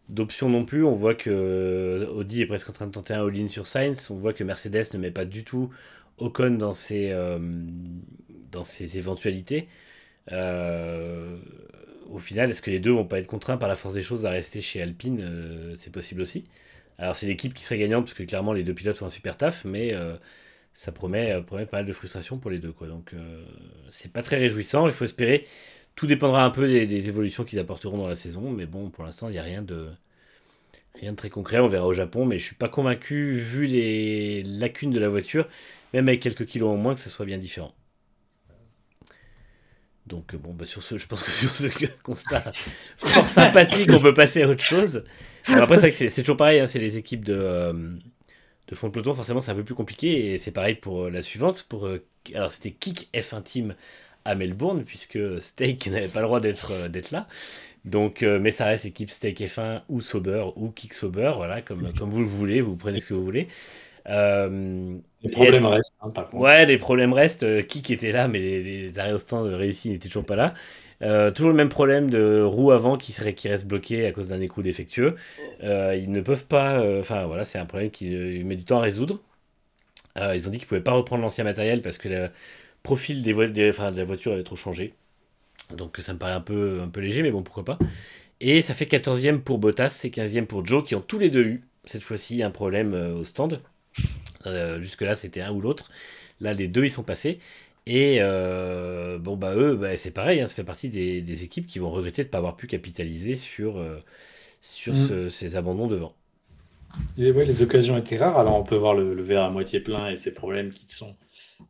d'options non plus. On voit que euh, Audi est presque en train de tenter un all-in sur Sainz. On voit que Mercedes ne met pas du tout Ocon dans ses, euh, dans ses éventualités. Euh, au final, est-ce que les deux vont pas être contraints par la force des choses à rester chez Alpine C'est possible aussi. Alors c'est l'équipe qui serait gagnante, parce que clairement les deux pilotes font un super taf, mais ça promet, promet pas mal de frustration pour les deux. Quoi. Donc c'est pas très réjouissant. Il faut espérer tout dépendra un peu des, évolutions qu'ils apporteront dans la saison, mais bon, pour l'instant, il n'y a rien de, rien de très concret. On verra au Japon, mais je suis pas convaincu, vu les lacunes de la voiture, même avec quelques kilos en moins, que ce soit bien différent. Donc bon, bah sur ce, je pense que sur ce constat fort sympathique, on peut passer à autre chose. après, c'est, c'est toujours pareil, hein, c'est les équipes de, euh, de fond de peloton, forcément c'est un peu plus compliqué, et c'est pareil pour euh, la suivante. Pour, euh, alors c'était Kick F1 Team à Melbourne, puisque Steak n'avait pas le droit d'être euh, d'être là. Donc, euh, mais ça reste équipe Steak F1 ou Sober ou Kick Sober, voilà, comme, comme vous le voulez, vous prenez ce que vous voulez. Euh, les problèmes restent, hein, par contre. Ouais, les problèmes restent. Kick était là, mais les, arrêts au stand réussis n'étaient toujours pas là. toujours le même problème de roue avant qui, serait, qui reste bloqué à cause d'un écrou défectueux. ils ne peuvent pas. Enfin, voilà, c'est un problème qui met du temps à résoudre. ils ont dit qu'ils ne pouvaient pas reprendre l'ancien matériel parce que profil des, des enfin, de la voiture avait trop changé. Donc ça me paraît un peu, un peu léger, mais bon, pourquoi pas. Et ça fait 14e pour Bottas et 15e pour Joe, qui ont tous les deux eu, cette fois-ci, un problème euh, au stand. Euh, jusque-là, c'était un ou l'autre. Là, les deux, ils sont passés. Et euh, bon, bah eux, bah, c'est pareil, hein, ça fait partie des, équipes qui vont regretter de ne pas avoir pu capitaliser sur, sur mm. ces abandons devant. Et ouais, les occasions étaient rares. Alors on peut voir le, le verre à moitié plein et ces problèmes qui sont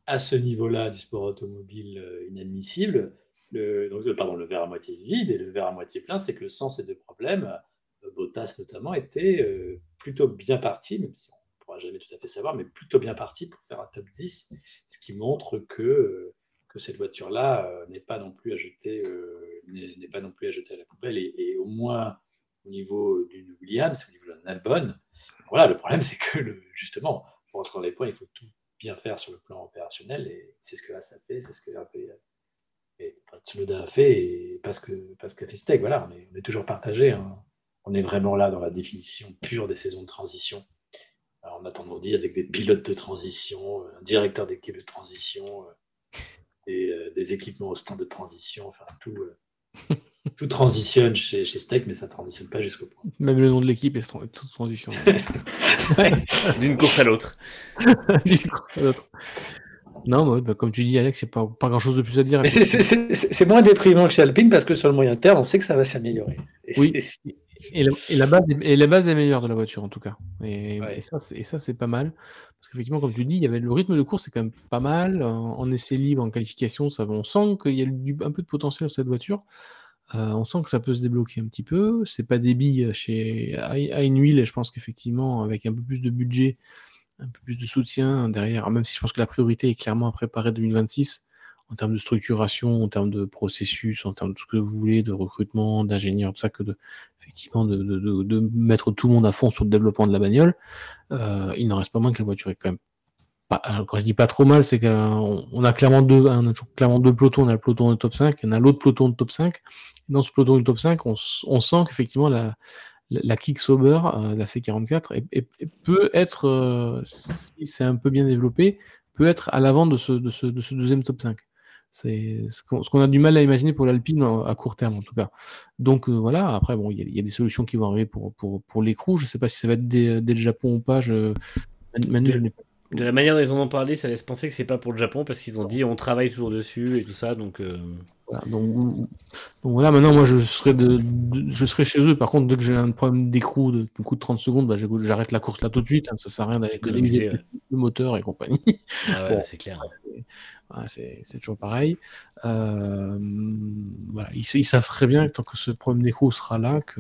à ce niveau-là du sport automobile euh, inadmissible. Le, donc, pardon, le verre à moitié vide et le verre à moitié plein, c'est que sans ces deux problèmes, euh, Bottas notamment était euh, plutôt bien parti, même si on ne pourra jamais tout à fait savoir, mais plutôt bien parti pour faire un top 10, ce qui montre que, que cette voiture-là n'est pas non plus à jeter, n'est pas non plus à jeter à la poubelle et, au moins au niveau d'une Williams, au niveau d'un Albon. Voilà, le problème c'est que justement, pour rentrer dans les points, il faut tout bien faire sur le plan opérationnel. Et c'est ce que ça fait, c'est ce que et, Tsunoda a fait, et parce que parce qu'a fait Steak, voilà, on est, on est toujours partagé. Hein. On est vraiment là dans la définition pure des saisons de transition. Alors, on a dire avec des pilotes de transition, un directeur d'équipe de transition, euh, euh, des équipements au stand de transition, enfin tout. Euh, tout transitionne chez, chez Steak, mais ça transitionne pas jusqu'au point. Même le nom de l'équipe est tout transition. D'une course à l'autre. Non, bah, comme tu dis, Alex, c'est pas, pas grand chose de plus à dire. c'est moins déprimant que chez Alpine parce que sur le moyen terme, on sait que ça va s'améliorer. Oui, et la, et, la base, et la base est meilleure de la voiture en tout cas. Et, ça, c'est pas mal. Parce qu'effectivement, comme tu dis, il y avait le rythme de course, c'est quand même pas mal. En, essai libre, en qualification, ça, on sent qu'il y a un peu de potentiel sur cette voiture. Euh, on sent que ça peut se débloquer un petit peu. C'est pas des billes chez Einwheel, et je pense qu'effectivement, avec un peu plus de budget, un peu plus de soutien derrière, même si je pense que la priorité est clairement à préparer 2026 en termes de structuration, en termes de processus, en termes de ce que vous voulez, de recrutement, d'ingénieurs, tout ça, que de, effectivement de, mettre tout le monde à fond sur le développement de la bagnole. Euh, il n'en reste pas moins que la voiture est quand même quand je dis pas trop mal, c'est qu'on a clairement deux, on a clairement deux pelotons. On a le peloton de top 5, on a l'autre peloton de top 5. Dans ce peloton du top 5, on, sent qu'effectivement la, la, kick sober, euh, la C44, peut être, euh, si c'est un peu bien développé, peut être à l'avant de ce, de, ce, de ce, deuxième top 5. C'est ce qu'on a du mal à imaginer pour l'Alpine à court terme en tout cas. Donc euh, voilà, après bon, il y, a des solutions qui vont arriver pour, pour, pour l'écrou. Je ne sais pas si ça va être dès, le Japon ou pas. Je, Manu, je de, n'ai pas- de la manière dont ils en ont parlé, ça laisse penser que c'est pas pour le Japon parce qu'ils ont dit on travaille toujours dessus et tout ça. Donc, euh, voilà, donc, donc voilà, maintenant moi je serai de, de- je serai chez eux. Par contre, dès que j'ai un problème d'écrou de, de coup de 30 secondes, bah, j'arrête la course là tout de suite. hein, ça sert à rien d'aller économiser économiser, ouais. le moteur et compagnie. Ah ouais, Bon. c'est clair. C'est- voilà, c'est toujours pareil. Euh, voilà, ils, ils savent très bien que tant que ce problème d'écrou sera là, que,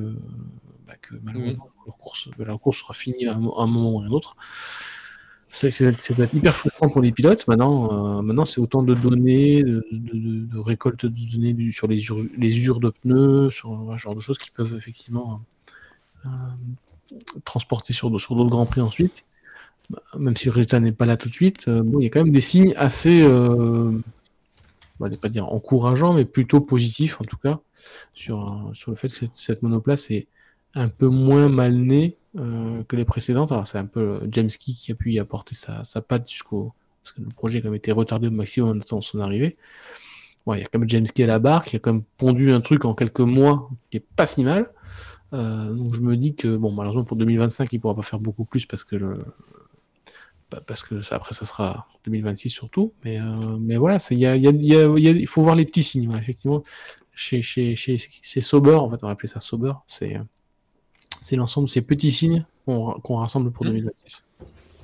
bah, que malheureusement leur, course, leur course sera finie à un, à un moment ou à un autre. C'est être hyper frustrant pour les pilotes. Maintenant, euh, maintenant c'est autant de données, de, de- de- récolte de données sur les usures, de pneus, sur ce genre de choses qui peuvent effectivement euh, transporter sur, d'autres grands prix ensuite bah, même si le résultat n'est pas là tout de suite, euh, bon, il y a quand même des signes assez, euh, on va pas dire encourageants, mais plutôt positifs en tout cas, sur, euh, sur le fait que cette, cette monoplace est un peu moins mal née euh, que les précédentes. Alors c'est un peu euh, James Key qui a pu y apporter sa, patte jusqu'au... Parce que le projet a quand même été retardé au maximum en attendant son arrivée. Il y a quand même James Key à la barre qui a quand même pondu un truc en quelques mois qui est pas si mal. Euh, donc je me dis que, bon, malheureusement pour 2025, il pourra pas faire beaucoup plus parce que bah, parce que après ça sera 2026 surtout. Mais, mais voilà, il faut voir les petits signes. voilà, effectivement, chez, chez, chez, chez Sauber, en fait, on va appeler ça Sauber, c'est c'est l'ensemble de ces petits signes qu'on qu'on rassemble pour Mm. 2026.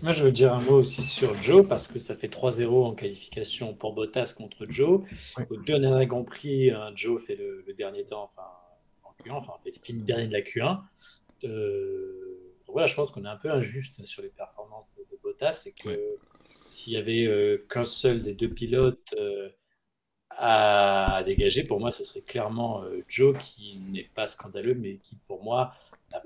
Moi, je veux dire un mot aussi sur Joe, parce que ça fait 3-0 en qualification pour Bottas contre Joe. Ouais. Au dernier Grand Prix, hein, Joe fait le, le dernier temps, enfin, en Q1, enfin, fait finit dernier de la Q1. Euh, donc voilà, je pense qu'on est un peu injuste sur les performances de, de Bottas. C'est que s'il y avait euh, qu'un seul des deux pilotes euh, à, à dégager, pour moi, ce serait clairement euh, Joe qui n'est pas scandaleux, mais qui, pour moi,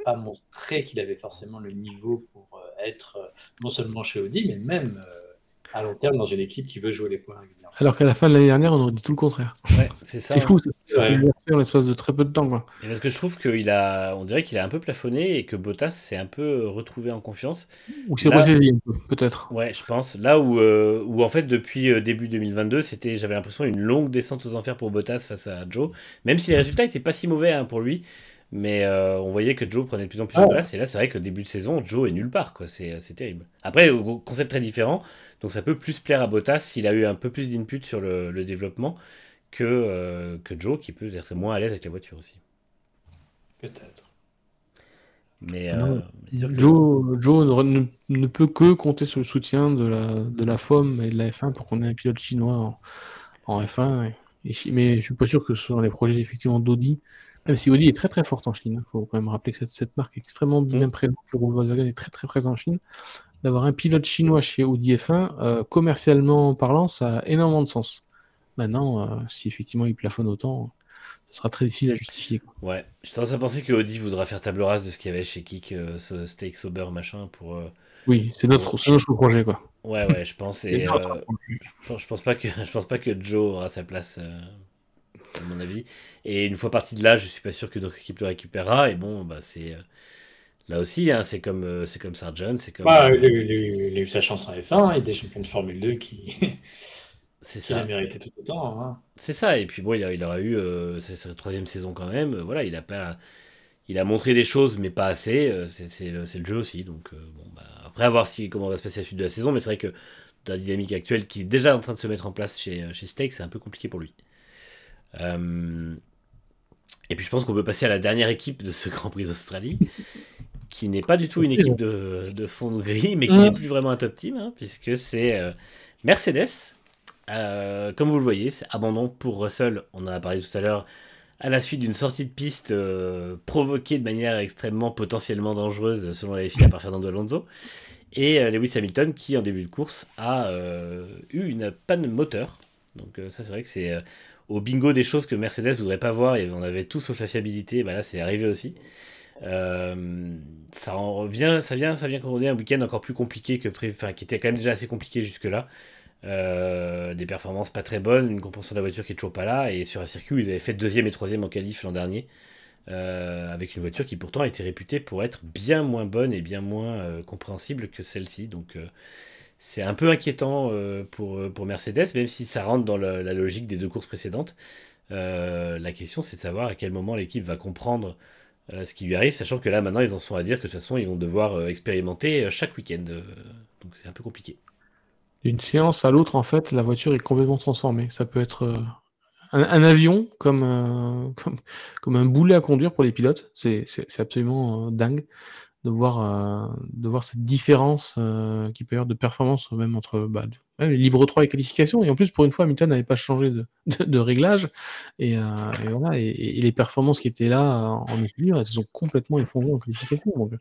pas montré qu'il avait forcément le niveau pour euh, être euh, non seulement chez Audi, mais même euh, à long terme dans une équipe qui veut jouer les points régulièrement. Alors qu'à la fin de l'année dernière, on aurait dit tout le contraire. Ouais, c'est ça. C'est fou, ça, s'est inversé en l'espace de très peu de temps. Quoi. Et parce que je trouve qu'il a, on dirait qu'il a un peu plafonné et que Bottas s'est un peu retrouvé en confiance. Ou c'est Là- ressaisi un peu, peut-être. Ouais, je pense. Là où, euh, où en fait, depuis euh, début 2022, c'était, j'avais l'impression, une longue descente aux enfers pour Bottas face à Joe. Même si les résultats étaient pas si mauvais hein, pour lui. Mais euh, on voyait que Joe prenait de plus en plus de Ah. place. Et là, c'est vrai que début de saison, Joe est nulle part. quoi. C'est, c'est terrible. Après, concept très différent. Donc ça peut plus plaire à Bottas s'il a eu un peu plus d'input sur le, le développement que, euh, que Joe, qui peut être moins à l'aise avec la voiture aussi. Peut-être. Mais euh, Joe, Joe ne, ne- ne peut que compter sur le soutien de la, de la FOM et de la F1 pour qu'on ait un pilote chinois en, en F1. Et, et chi- mais je suis pas sûr que ce soit les projets effectivement d'Audi. Même si Audi est très très forte en Chine. Il faut quand même rappeler que cette, cette marque est extrêmement bien présente. Le groupe Volkswagen est très très présent en Chine. D'avoir un pilote chinois chez Audi F1, euh, commercialement parlant, ça a énormément de sens. Maintenant, euh, si effectivement il plafonne autant, ce sera très difficile à justifier. quoi. Ouais, j'ai tendance à penser que Audi voudra faire table rase de ce qu'il y avait chez Kik, euh, ce steak sober machin pour. Oui, c'est notre, projet. Quoi. Ouais, ouais, je pense. Et je, pense, je pense pas que je pense pas que Joe aura sa place, à mon avis. Et une fois parti de là, je suis pas sûr que notre équipe le récupérera. Et bon, bah c'est euh, là aussi, hein, c'est comme euh, c'est comme Sargent, c'est comme. Bah, euh, il, a eu- il a eu- il sa chance en F1, il était champion de Formule 2 qui, c'est ça. mérité tout autant. Hein. C'est ça, et puis bon, il, a- il aura eu euh, sa troisième saison quand même. Voilà, il a pas, il a montré des choses, mais pas assez. c'est le, le jeu aussi, donc euh, bon, bah, après à voir si comment va se passer la suite de la saison, mais c'est vrai que dans la dynamique actuelle qui est déjà en train de se mettre en place chez chez Steak, c'est un peu compliqué pour lui. Euh, et puis je pense qu'on peut passer à la dernière équipe de ce Grand Prix d'Australie, qui n'est pas du tout une équipe de, de fond de gris, mais qui n'est plus vraiment un top team, hein, puisque c'est euh, Mercedes. Euh, comme vous le voyez, c'est abandon pour Russell. On en a parlé tout à l'heure. À la suite d'une sortie de piste euh, provoquée de manière extrêmement potentiellement dangereuse, selon la FIA par Fernando Alonso. Et Lewis Hamilton, qui en début de course a eu une panne moteur. Donc, ça, c'est vrai que c'est au bingo des choses que Mercedes voudrait pas voir. Et on avait tout sauf la fiabilité. Bah, là, c'est arrivé aussi. Euh, ça en revient, ça vient, ça vient un week-end encore plus compliqué que pré- enfin, qui était quand même déjà assez compliqué jusque-là. Euh, des performances pas très bonnes, une compréhension de la voiture qui est toujours pas là, et sur un circuit où ils avaient fait deuxième et troisième en qualif l'an dernier, euh, avec une voiture qui pourtant a été réputée pour être bien moins bonne et bien moins compréhensible que celle-ci. Donc c'est un peu inquiétant euh, pour, pour Mercedes, même si ça rentre dans la, logique des deux courses précédentes. Euh, la question c'est de savoir à quel moment l'équipe va comprendre euh, ce qui lui arrive, sachant que là maintenant ils en sont à dire que de toute façon ils vont devoir euh, expérimenter euh, chaque week-end. euh. Donc c'est un peu compliqué. D'une séance à l'autre, en fait, la voiture est complètement transformée. Ça peut être euh, un, avion comme, comme, comme, un boulet à conduire pour les pilotes. C'est absolument dingue de voir, de voir cette différence qui peut y avoir de performance même entre bah, libre 3 et qualification. Et en plus, pour une fois, Hamilton n'avait pas changé de, réglage. Et, voilà, et, les performances qui étaient là en équilibre, elles se sont complètement effondrées en qualification. Donc,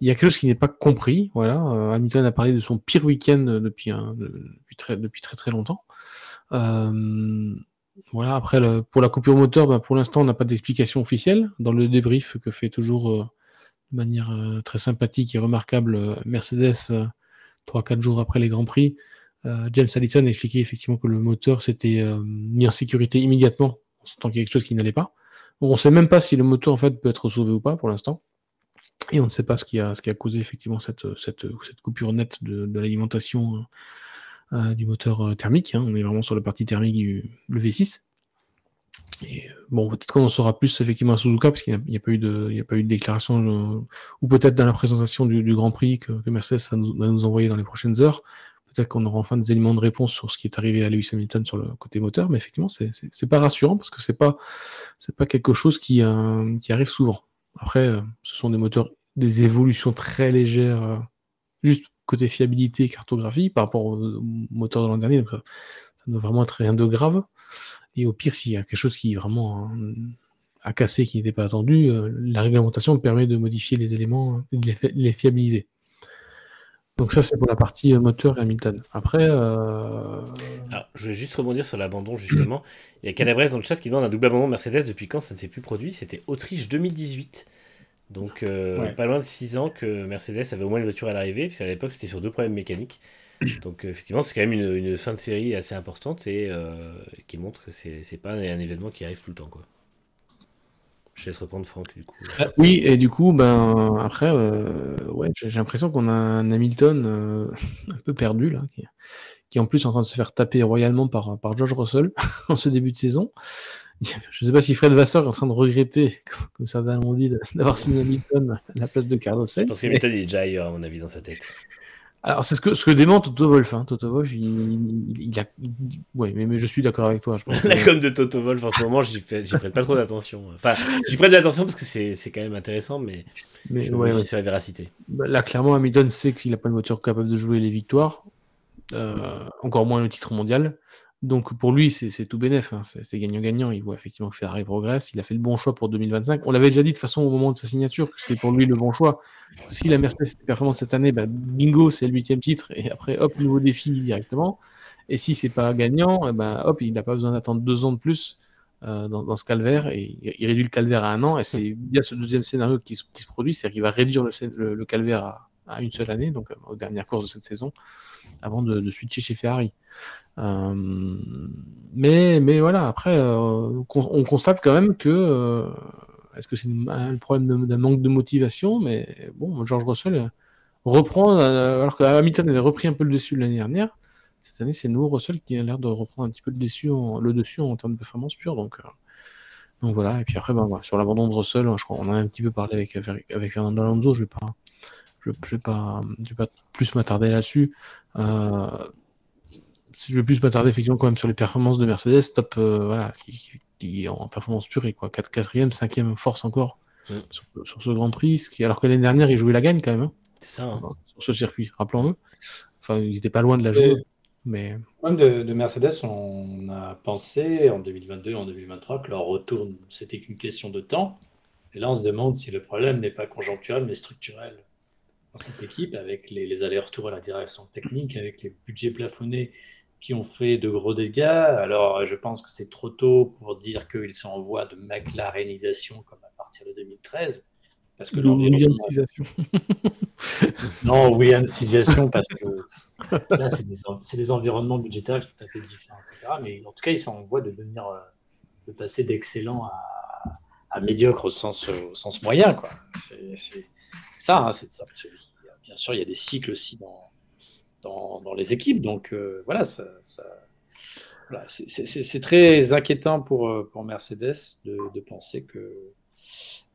il y a quelque chose qui n'est pas compris. Voilà, Hamilton a parlé de son pire week-end depuis, depuis, très, depuis très très longtemps. voilà, après, pour la coupure moteur, bah, pour l'instant, on n'a pas d'explication officielle. Dans le débrief que fait toujours de manière euh, très sympathique et remarquable euh, Mercedes 3-4 euh, jours après les Grands Prix. James Allison a expliqué effectivement que le moteur s'était mis en sécurité immédiatement, en sentant qu'il y a quelque chose qui n'allait pas. on ne sait même pas si le moteur en fait peut être sauvé ou pas pour l'instant. Et on ne sait pas ce qui a, ce qui a causé effectivement cette, coupure nette de, l'alimentation du moteur thermique. Hein. On est vraiment sur la partie thermique du V6. Et, euh, bon, peut-être qu'on en saura plus effectivement à Suzuka, parce qu'il n'y a, pas eu de, a pas eu de déclaration, euh, ou peut-être dans la présentation du, Grand Prix que, Mercedes va nous, envoyer dans les prochaines heures. Peut-être qu'on aura enfin des éléments de réponse sur ce qui est arrivé à Lewis Hamilton sur le côté moteur, mais effectivement, c'est pas rassurant parce que c'est pas, pas quelque chose qui, euh, arrive souvent. Après, ce sont des moteurs, des évolutions très légères, juste côté fiabilité et cartographie par rapport au, moteur de l'an dernier, donc ça ne doit vraiment être rien de grave. Et au pire, s'il y a quelque chose qui vraiment a cassé, qui n'était pas attendu, euh, la réglementation permet de modifier les éléments et de les, fiabiliser. Donc ça, c'est pour la partie euh, moteur et Hamilton. Après... Euh, je vais juste rebondir sur l'abandon, justement. Il y a Calabrese dans le chat qui demande un double abandon Mercedes. Depuis quand ça ne s'est plus produit? C'était Autriche 2018. Donc pas loin de 6 ans que Mercedes avait au moins une voiture à l'arrivée, puisqu'à l'époque c'était sur deux problèmes mécaniques. Donc euh, effectivement, c'est quand même une, fin de série assez importante et euh, qui montre que c'est pas un, événement qui arrive tout le temps. Quoi. Je laisse reprendre Franck du coup. Ah, oui, et du coup, ben après, euh, ouais, j'ai l'impression qu'on a un Hamilton un peu perdu là, qui, en plus est en train de se faire taper royalement par, par George Russell en ce début de saison. Je ne sais pas si Fred Vasseur est en train de regretter, comme certains l'ont dit, d'avoir signé Hamilton à la place de Carlos Sainz. Je pense qu'Hamilton est déjà ailleurs, à mon avis, dans sa tête. Alors, c'est ce que, ce que dément Toto Wolf. Hein. Toto Wolf, il, a. Ouais, mais, mais je suis d'accord avec toi. Je pense La com de Toto Wolf, en ce moment, j'y prête pas trop d'attention. Enfin, j'y prête de l'attention parce que c'est quand même intéressant, mais, mais je ouais, la véracité. Bah, là, clairement, Hamilton sait qu'il n'a pas une voiture capable de jouer les victoires, euh, encore moins le titre mondial. Donc pour lui, c'est tout bénef, hein. c'est gagnant-gagnant. Il voit effectivement que Ferrari progresse, il a fait le bon choix pour 2025. On l'avait déjà dit de façon au moment de sa signature que c'était pour lui le bon choix. Si la Mercedes était performante cette année, bah, bingo, c'est le huitième titre, et après, hop, nouveau défi directement. Et si c'est pas gagnant, eh ben, hop, il n'a pas besoin d'attendre deux ans de plus euh, dans, ce calvaire, et il réduit le calvaire à un an, et c'est bien ce deuxième scénario qui, se produit, c'est-à-dire qu'il va réduire le, calvaire à, une seule année, donc euh, aux dernières courses de cette saison, avant de, de switcher chez Ferrari. Euh, mais, mais voilà, après, on constate quand même que. Euh, est-ce que c'est le problème d'un manque de motivation? Mais bon, George Russell reprend, alors que Hamilton avait repris un peu le dessus l'année dernière. Cette année, c'est nouveau Russell qui a l'air de reprendre un petit peu le dessus en, le dessus en termes de performance pure. Donc, donc voilà. Et puis après, ben, sur l'abandon de Russell, je crois, on a un petit peu parlé avec, avec Fernando Alonso. Je ne vais, pas, vais, plus m'attarder là-dessus. Euh, je vais plus m'attarder effectivement quand même sur les performances de Mercedes, top, euh, voilà, qui, qui, en performance pure et quoi, 4, 4e, 5e force encore mm. sur, ce Grand Prix, qui, alors que l'année dernière, ils jouaient la gagne quand même. Hein. C'est ça. Hein. Sur ce circuit, rappelons-le. Enfin, ils n'étaient pas loin de la jouer. Mais... De, de, Mercedes, on a pensé en 2022 et en 2023 que leur retour, c'était qu'une question de temps. Et là, on se demande si le problème n'est pas conjoncturel, mais structurel dans cette équipe, avec les, les allers-retours à la direction technique, avec les budgets plafonnés qui ont fait de gros dégâts. Alors, je pense que c'est trop tôt pour dire qu'ils sont en voie de McLarenisation comme à partir de 2013. Parce que Williamsisation. non, Williamsisation, parce que là, c'est des, environnements budgétaires tout à fait différents, etc. Mais en tout cas, ils sont en voie de devenir, euh, de passer d'excellent à, médiocre au sens, au sens moyen. C'est ça, hein, ça. Bien sûr, il y a des cycles aussi dans, dans, les équipes. Donc euh, voilà, ça, c'est très inquiétant pour, euh, pour Mercedes de, penser que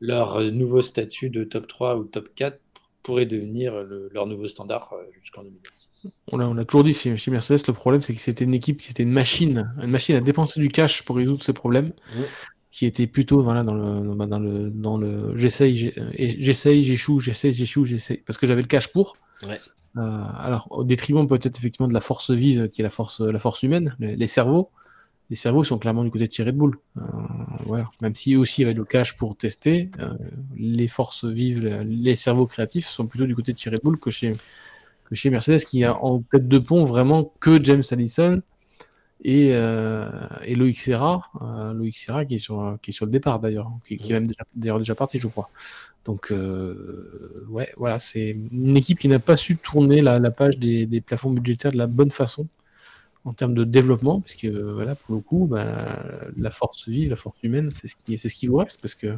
leur nouveau statut de top 3 ou top 4 pourrait devenir leur nouveau standard jusqu'en 2026. On a, on a toujours dit chez, Mercedes, le problème c'est que c'était une équipe qui était une machine, une machine à dépenser du cash pour résoudre ces problèmes. Mmh qui était plutôt voilà, dans le, dans le, dans le j'essaye, j'essaye, j'échoue, j'essaye, j'échoue, j'essaye, parce que j'avais le cash pour. Ouais. Euh, alors, au détriment peut-être effectivement de la force vive qui est la force, la force humaine, les, cerveaux. Les cerveaux sont clairement du côté de Thierry de boule. Euh, voilà. Même si aussi il y le cash pour tester, euh, les forces vives, les cerveaux créatifs sont plutôt du côté de Thierry de boule que chez, que chez Mercedes, qui a en tête de pont vraiment que James Allison et, euh, et euh, Loïc Serra qui est sur qui est sur le départ d'ailleurs, qui, est même d'ailleurs déjà, parti, je crois. Donc euh, ouais, voilà, c'est une équipe qui n'a pas su tourner la, page des, plafonds budgétaires de la bonne façon en termes de développement, parce que voilà, pour le coup, bah, la force vive, la force humaine, c'est ce qui c'est ce qui vous reste, parce que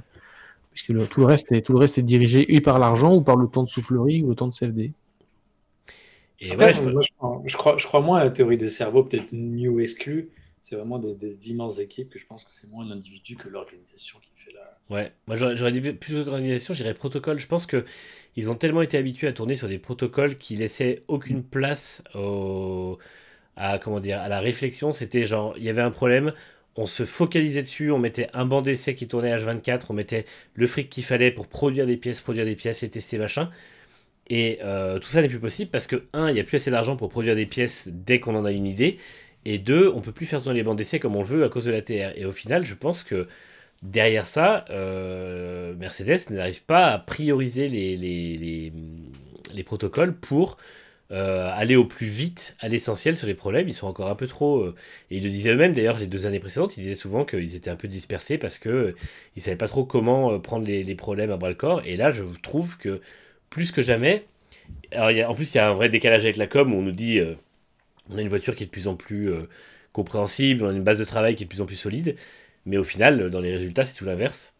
puisque tout le reste est tout le reste est dirigé ou par l'argent ou par le temps de soufflerie ou le temps de CFD je, crois, je crois moins à la théorie des cerveaux, peut-être new exclu. C'est vraiment des, immenses équipes que je pense que c'est moins l'individu que l'organisation qui fait la. Ouais, moi j'aurais dit plus d'organisation, j'irais protocole. Je pense que ils ont tellement été habitués à tourner sur des protocoles qui laissaient aucune place à, comment dire, à la réflexion. C'était genre, il y avait un problème, on se focalisait dessus, on mettait un banc d'essai qui tournait H24, on mettait le fric qu'il fallait pour produire des pièces, produire des pièces et tester machin. Et euh, tout ça n'est plus possible parce que, un, il n'y a plus assez d'argent pour produire des pièces dès qu'on en a une idée. Et deux, on peut plus faire tourner les bandes d'essai comme on le veut à cause de la TR. Et au final, je pense que derrière ça, euh, Mercedes n'arrive pas à prioriser les, les, les, protocoles pour euh, aller au plus vite à l'essentiel sur les problèmes. Ils sont encore un peu trop. et ils le disaient eux-mêmes d'ailleurs les deux années précédentes, ils disaient souvent qu'ils étaient un peu dispersés parce qu'ils ne savaient pas trop comment prendre les problèmes à bras le corps. Et là, je trouve que plus que jamais. Alors, en plus, il y a un vrai décalage avec la com où on nous dit euh, on a une voiture qui est de plus en plus euh, compréhensible, on a une base de travail qui est de plus en plus solide, mais au final, dans les résultats, c'est tout l'inverse.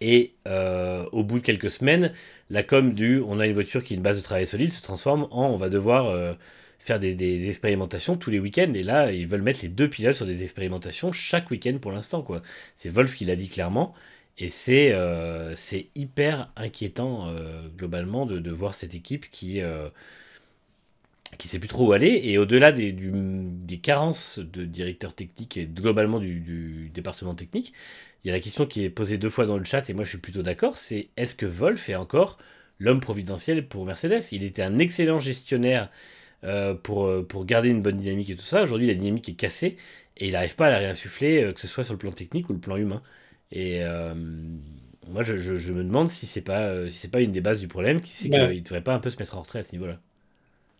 Et euh, au bout de quelques semaines, la com du on a une voiture qui est une base de travail solide se transforme en on va devoir faire des, expérimentations tous les week-ends. Et là, ils veulent mettre les deux pilotes sur des expérimentations chaque week-end pour l'instant. C'est Wolf qui l'a dit clairement. Et c'est euh, hyper inquiétant euh, globalement de, de, voir cette équipe qui euh, qui sait plus trop où aller. Et au-delà des, des, carences de directeur technique et globalement du, du, département technique, il y a la question qui est posée deux fois dans le chat, et moi je suis plutôt d'accord, c'est est-ce que Wolf est encore l'homme providentiel pour Mercedes? Il était un excellent gestionnaire euh, pour, pour garder une bonne dynamique et tout ça. Aujourd'hui, la dynamique est cassée, et il n'arrive pas à la réinsuffler, que ce soit sur le plan technique ou le plan humain. Et euh, moi, je, je, me demande si c'est pas, euh, si c'est pas une des bases du problème, qui c'est qu'il ne devrait pas un peu se mettre en retrait à ce niveau-là.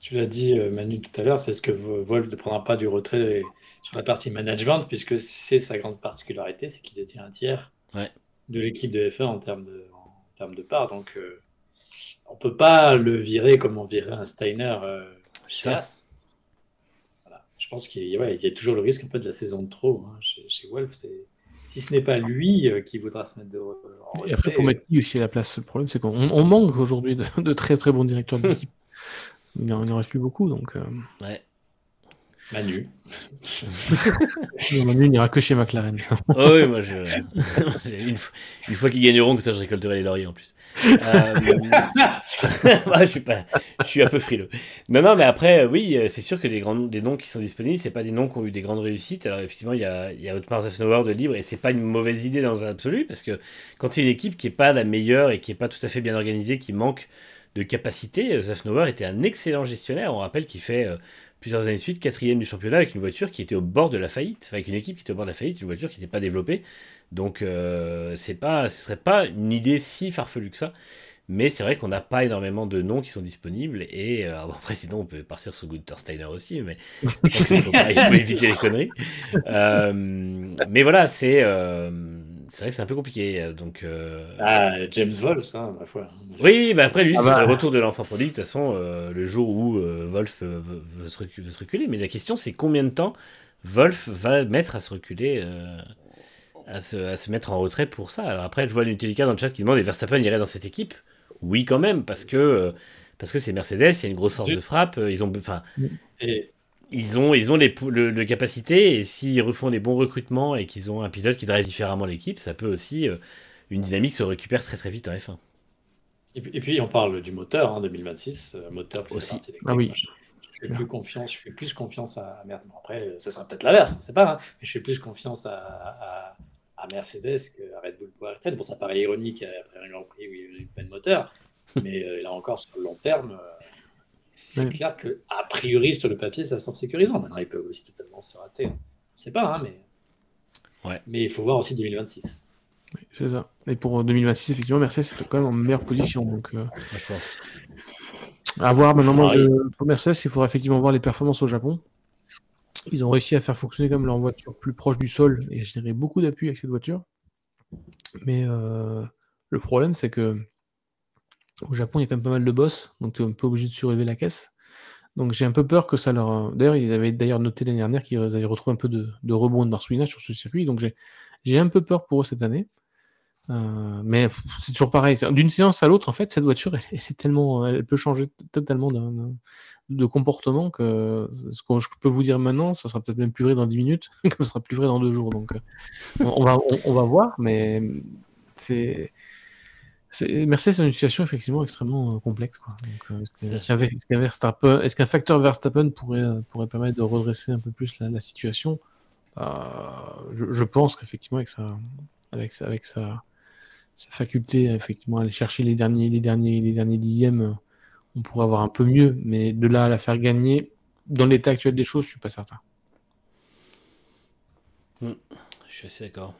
Tu l'as dit, euh, Manu, tout à l'heure, c'est ce que Wolf ne prendra pas du retrait sur la partie management, puisque c'est sa grande particularité, c'est qu'il détient un tiers de l'équipe de F1 en termes de, en termes de part. Donc, on peut pas le virer comme on virait un Steiner euh, voilà. Je pense qu'il y, a toujours le risque un peu de la saison de trop. Hein. Chez, chez Wolf, c'est si ce n'est pas lui euh, qui voudra se mettre de, en Et après, pour mettre aussi à la place, le problème, c'est qu'on manque aujourd'hui de, très très bons directeurs d'équipe. Il n'en reste plus beaucoup, donc. Euh... Ouais. Manu. Manu n'ira que chez McLaren. oh oui, moi, je... une, fois, qu'ils gagneront, que ça, je récolterai les lauriers en plus. Euh... je, suis pas... je suis un peu frileux. Non, non, mais après, oui, c'est sûr que les, grands... des noms qui sont disponibles, c'est pas des noms qui ont eu des grandes réussites. Alors, effectivement, il y a, il y a Otmar Zafnauer de libre, et c'est pas une mauvaise idée dans l'absolu, parce que quand c'est une équipe qui est pas la meilleure et qui est pas tout à fait bien organisée, qui manque de capacité, Zafnauer était un excellent gestionnaire. On rappelle qu'il fait euh, plusieurs années de suite, quatrième du championnat avec une voiture qui était au bord de la faillite, avec une équipe qui était au bord de la faillite, une voiture qui n'était pas développée. Donc euh, c'est pas, ce serait pas une idée si farfelue que ça. Mais c'est vrai qu'on n'a pas énormément de noms qui sont disponibles. Et euh, après, sinon, on peut partir sur Gunther Steiner aussi, mais il faut, éviter les conneries. Euh, mais voilà, c'est c'est vrai que c'est un peu compliqué. Euh, donc, euh, Ah, James Wolf, hein, ma foi. Oui, bah après, lui, ah c'est bah. le retour de l'enfant prodigue. De toute façon, euh, le jour où Wolf veut, se reculer. Mais la question, c'est combien de temps Wolf va mettre à se reculer, à se, à, se, mettre en retrait pour ça? Alors après, je vois Nutelica dans le chat qui demande et Verstappen irait dans cette équipe? Oui, quand même, parce que parce que c'est Mercedes, il y a une grosse force de frappe. Ils ont, enfin, et ils ont, ils ont les, le, capacité, et s'ils refont des bons recrutements et qu'ils ont un pilote qui drive différemment l'équipe, ça peut aussi, euh, une dynamique se récupère très très vite en F1. Et puis, on parle du moteur, hein, 2026, moteur aussi. Ah oui. Je fais plus confiance, je fais plus confiance à, Mercedes. après, ce sera peut-être l'inverse, on ne sait pas, hein, mais je fais plus confiance à, à, Mercedes qu'à Red Bull pour Bon, ça paraît ironique après un Grand Prix où il n'y a eu pas de moteur, mais là encore, sur le long terme, c'est clair que a priori sur le papier ça semble sécurisant. Maintenant il peut aussi totalement se rater. On ne sait pas, hein, mais ouais. mais il faut voir aussi 2026. c'est ça. Et pour 2026 effectivement Mercedes c'est quand même en meilleure position donc. Euh, je pense. À voir maintenant moi, pour Mercedes il faudra effectivement voir les performances au Japon. Ils ont réussi à faire fonctionner comme leur voiture plus proche du sol et je dirais beaucoup d'appui avec cette voiture. Mais euh, le problème c'est que au Japon, il y a quand même pas mal de boss, donc tu es un peu obligé de surélever la caisse. Donc j'ai un peu peur que ça leur. D'ailleurs, ils avaient d'ailleurs noté l'année dernière qu'ils avaient retrouvé un peu de, rebond de marsouinage sur ce circuit. Donc j'ai un peu peur pour eux cette année. Euh, mais c'est toujours pareil. D'une séance à l'autre, en fait, cette voiture, elle, est tellement, elle peut changer totalement de comportement que ce que je peux vous dire maintenant, ça sera peut-être même plus vrai dans 10 minutes, comme ça sera plus vrai dans deux jours. Donc, euh, on, va, on va voir, mais c'est Mercedes est une situation effectivement extrêmement euh, complexe. est-ce qu'un facteur Verstappen pourrait, euh, pourrait permettre de redresser un peu plus la, situation? Bah, je, pense qu'effectivement, avec, sa, avec, avec sa, faculté effectivement, à aller chercher les derniers, les, derniers, les derniers dixièmes, on pourrait avoir un peu mieux. Mais de là à la faire gagner, dans l'état actuel des choses, je suis pas certain. Hmm. je suis assez d'accord.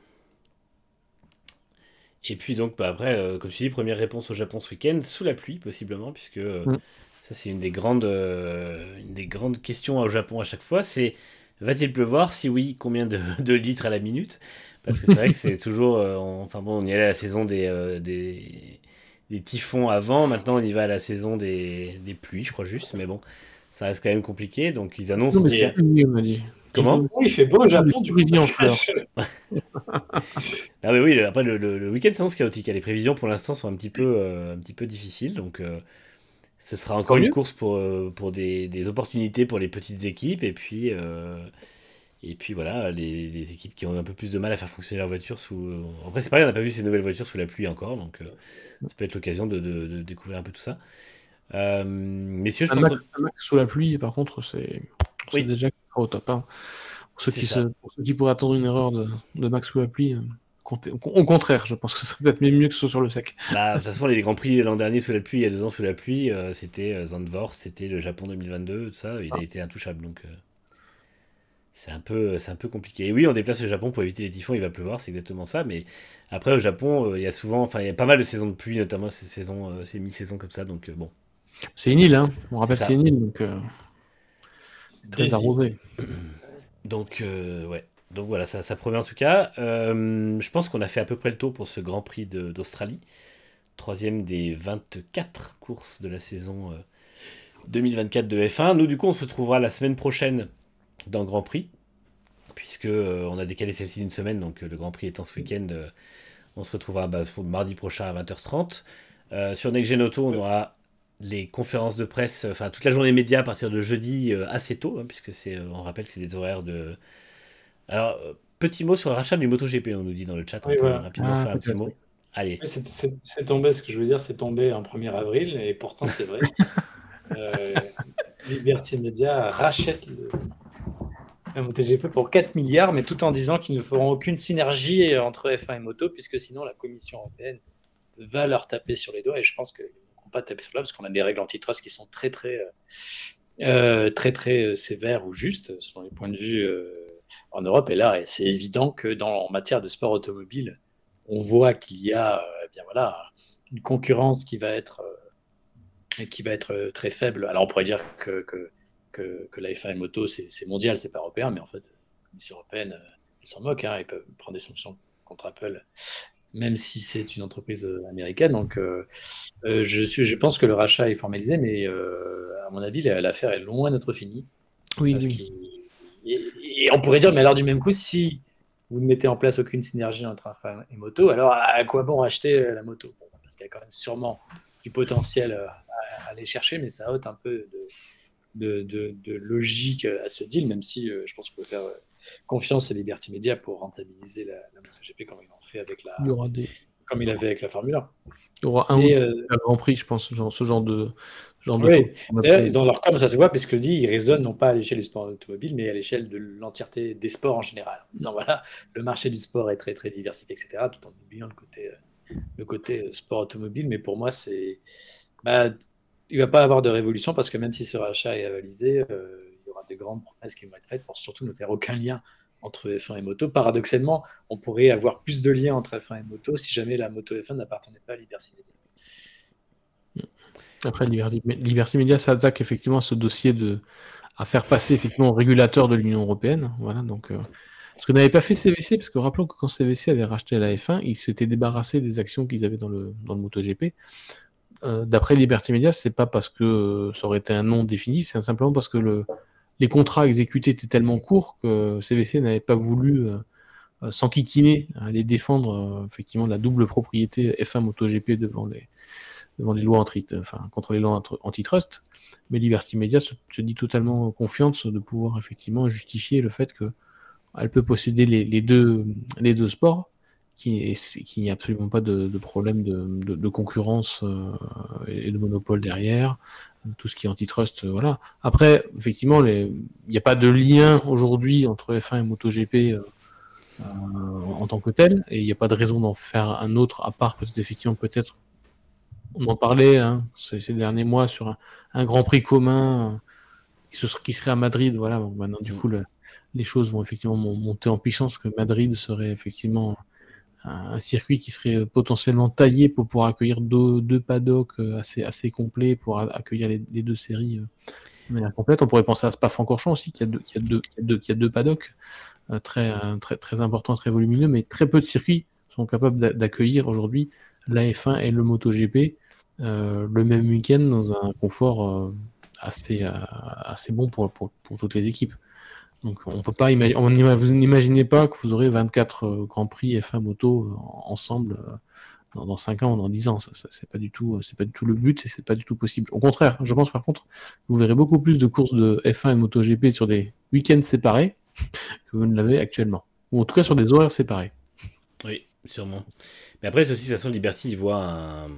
Et puis donc bah, après, euh, comme tu dis, première réponse au Japon ce week-end, sous la pluie possiblement, puisque euh, mm. ça c'est une des grandes, euh, une des grandes questions au Japon à chaque fois, c'est va-t-il pleuvoir? Si oui, combien de, litres à la minute? Parce que c'est vrai que c'est toujours, enfin bon, on y allait à la saison des, des, des, typhons avant, maintenant on y va à la saison des, des pluies, je crois juste, mais bon, ça reste quand même compliqué, donc ils annoncent. Comment Il fait beau au Japon, du en fleurs. ah mais oui, après le, le, week-end s'annonce chaotique. Les prévisions pour l'instant sont un petit peu, euh, un petit peu difficiles, donc euh, ce sera encore une course pour, euh, pour des, des, opportunités pour les petites équipes et puis et puis voilà les, les, équipes qui ont un peu plus de mal à faire fonctionner leur voiture sous. Après c'est pareil, on n'a pas vu ces nouvelles voitures sous la pluie encore, donc ça peut être l'occasion de, de, découvrir un peu tout ça. messieurs, je un pense sous la pluie, par contre, c'est oui. déjà au top. Hein. Pour, ceux qui qui pourraient attendre une erreur de, Max sous la pluie, euh, au contraire, je pense que ça serait peut-être mieux que ce soit sur le sec. Bah, de toute façon, les Grands Prix l'an dernier sous la pluie, il y a deux ans sous la pluie, euh, c'était euh, Zandvoort, c'était le Japon 2022, tout ça, il a ah. été intouchable. Donc c'est un, peu, un peu compliqué. Et oui, on déplace le Japon pour éviter les typhons, il va pleuvoir, c'est exactement ça. Mais après, au Japon, il y a souvent, enfin, il y a pas mal de saisons de pluie, notamment ces, saisons, ces mi-saisons comme ça, donc bon. C'est une île, hein. on rappelle que c'est une île, donc. Très arrosé. Donc, euh, ouais. Donc voilà, ça, ça, promet en tout cas. Euh, je pense qu'on a fait à peu près le tour pour ce Grand Prix d'Australie. Troisième des 24 courses de la saison 2024 euh, de F1. Nous, du coup, on se retrouvera la semaine prochaine dans Grand Prix. Puisque on a décalé celle-ci d'une semaine, donc le Grand Prix étant ce week-end, on se retrouvera bah, mardi prochain à 20h30. sur Next Gen Auto, on aura les conférences de presse, enfin toute la journée média à partir de jeudi euh, assez tôt, hein, puisque c'est, euh, on rappelle que c'est des horaires de. Alors, euh, petit mot sur le rachat du MotoGP, on nous dit dans le chat, on peut rapidement ah, faire un petit mot. Allez. C'est, tombé, ce que je veux dire, c'est tombé en 1er avril, et pourtant c'est vrai. Liberty Media rachète le, MotoGP pour 4 milliards, mais tout en disant qu'ils ne feront aucune synergie entre F1 et Moto, puisque sinon la Commission européenne va leur taper sur les doigts, et je pense que pas taper sur là parce qu'on a des règles antitrust qui sont très très euh, euh, très très euh, sévères ou justes selon les points de vue en Europe. Et là, c'est évident que dans en matière de sport automobile, on voit qu'il y a eh bien voilà une concurrence qui va être qui va être très faible. Alors on pourrait dire que, que, que, la F1 moto, c'est mondial, c'est pas européen, mais en fait, la Commission européenne, s'en moquent, hein, ils peuvent prendre des sanctions contre Apple même si c'est une entreprise euh, américaine. Donc, euh, euh, je, suis, je pense que le rachat est formalisé, mais à mon avis, l'affaire est loin d'être finie. Oui, Et, on pourrait dire, mais alors du même coup, si vous ne mettez en place aucune synergie entre Infa et moto, alors à quoi bon acheter la moto? Parce qu'il y a quand même sûrement du potentiel à, aller chercher, mais ça ôte un peu de, de, logique à ce deal, même si je pense qu'on peut faire confiance à Liberty Media pour rentabiliser la, la MotoGP comme ils l'ont fait avec la, il y aura des... comme il avait avec la Formule 1. Il y aura un, Grand Prix, je pense, genre, ce genre de. Genre oui. dans leur com, ça se voit, parce que dit, ils raisonnent non pas à l'échelle du sport automobile, mais à l'échelle de l'entièreté des sports en général. En disant, voilà, le marché du sport est très, très diversifié, etc., tout en oubliant le côté, le côté sport automobile. Mais pour moi, c'est. Bah, il ne va pas avoir de révolution parce que même si ce rachat est avalisé, euh, aura de grandes promesses qui vont être faites pour surtout ne faire aucun lien entre F1 et moto. Paradoxalement, on pourrait avoir plus de liens entre F1 et moto si jamais la moto F1 n'appartenait pas à Liberty Media. Après, Liberty, Media s'attaque effectivement à ce dossier de à faire passer effectivement au régulateur de l'Union européenne. Voilà, donc euh, ce que n'avait pas fait CVC, parce que rappelons que quand CVC avait racheté la F1, ils s'étaient débarrassés des actions qu'ils avaient dans le, dans le MotoGP. Euh, d'après Liberty Media, c'est pas parce que ça aurait été un nom défini, c'est simplement parce que le, les contrats exécutés étaient tellement courts que CVC n'avait pas voulu euh, euh, s'enquiquiner aller défendre effectivement la double propriété F1 MotoGP devant les, devant les lois anti, enfin, contre les lois antitrust. Mais Liberty Media se, dit totalement confiante de pouvoir effectivement justifier le fait qu'elle peut posséder les, deux, les deux sports qu'il n'y a absolument pas de, problème de, concurrence euh, et de monopole derrière, tout ce qui est antitrust, euh, voilà. Après, effectivement, il n'y a pas de lien aujourd'hui entre F1 et MotoGP euh, en tant que tel, et il n'y a pas de raison d'en faire un autre, à part peut-être effectivement peut-être, on en parlait hein, ces, derniers mois sur un, Grand Prix commun qui, serait à Madrid, voilà. maintenant, du coup, les choses vont effectivement monter en puissance, que Madrid serait effectivement un, circuit qui serait potentiellement taillé pour pouvoir accueillir deux, deux paddocks euh, assez, assez complets pour accueillir les, deux séries euh, de manière complète. On pourrait penser à Spa-Francorchamps aussi, qui a deux, qui a deux, qui a deux, paddocks euh, très, très, très importants, très volumineux, mais très peu de circuits sont capables d'accueillir aujourd'hui la F1 et le MotoGP le même week-end dans un confort assez, assez bon pour, pour, pour, toutes les équipes. Donc on peut pas imaginer, vous n'imaginez pas que vous aurez 24 euh, Grands Prix F1 moto euh, ensemble euh, dans, 5 ans ou dans 10 ans. Ça, c'est pas du tout, c'est pas du tout le but et c'est pas du tout possible. Au contraire, je pense par contre, vous verrez beaucoup plus de courses de F1 et MotoGP sur des week-ends séparés que vous ne l'avez actuellement, ou en tout cas sur des horaires séparés. Oui, sûrement. Mais après, ceci, de toute façon, Liberty, voit un,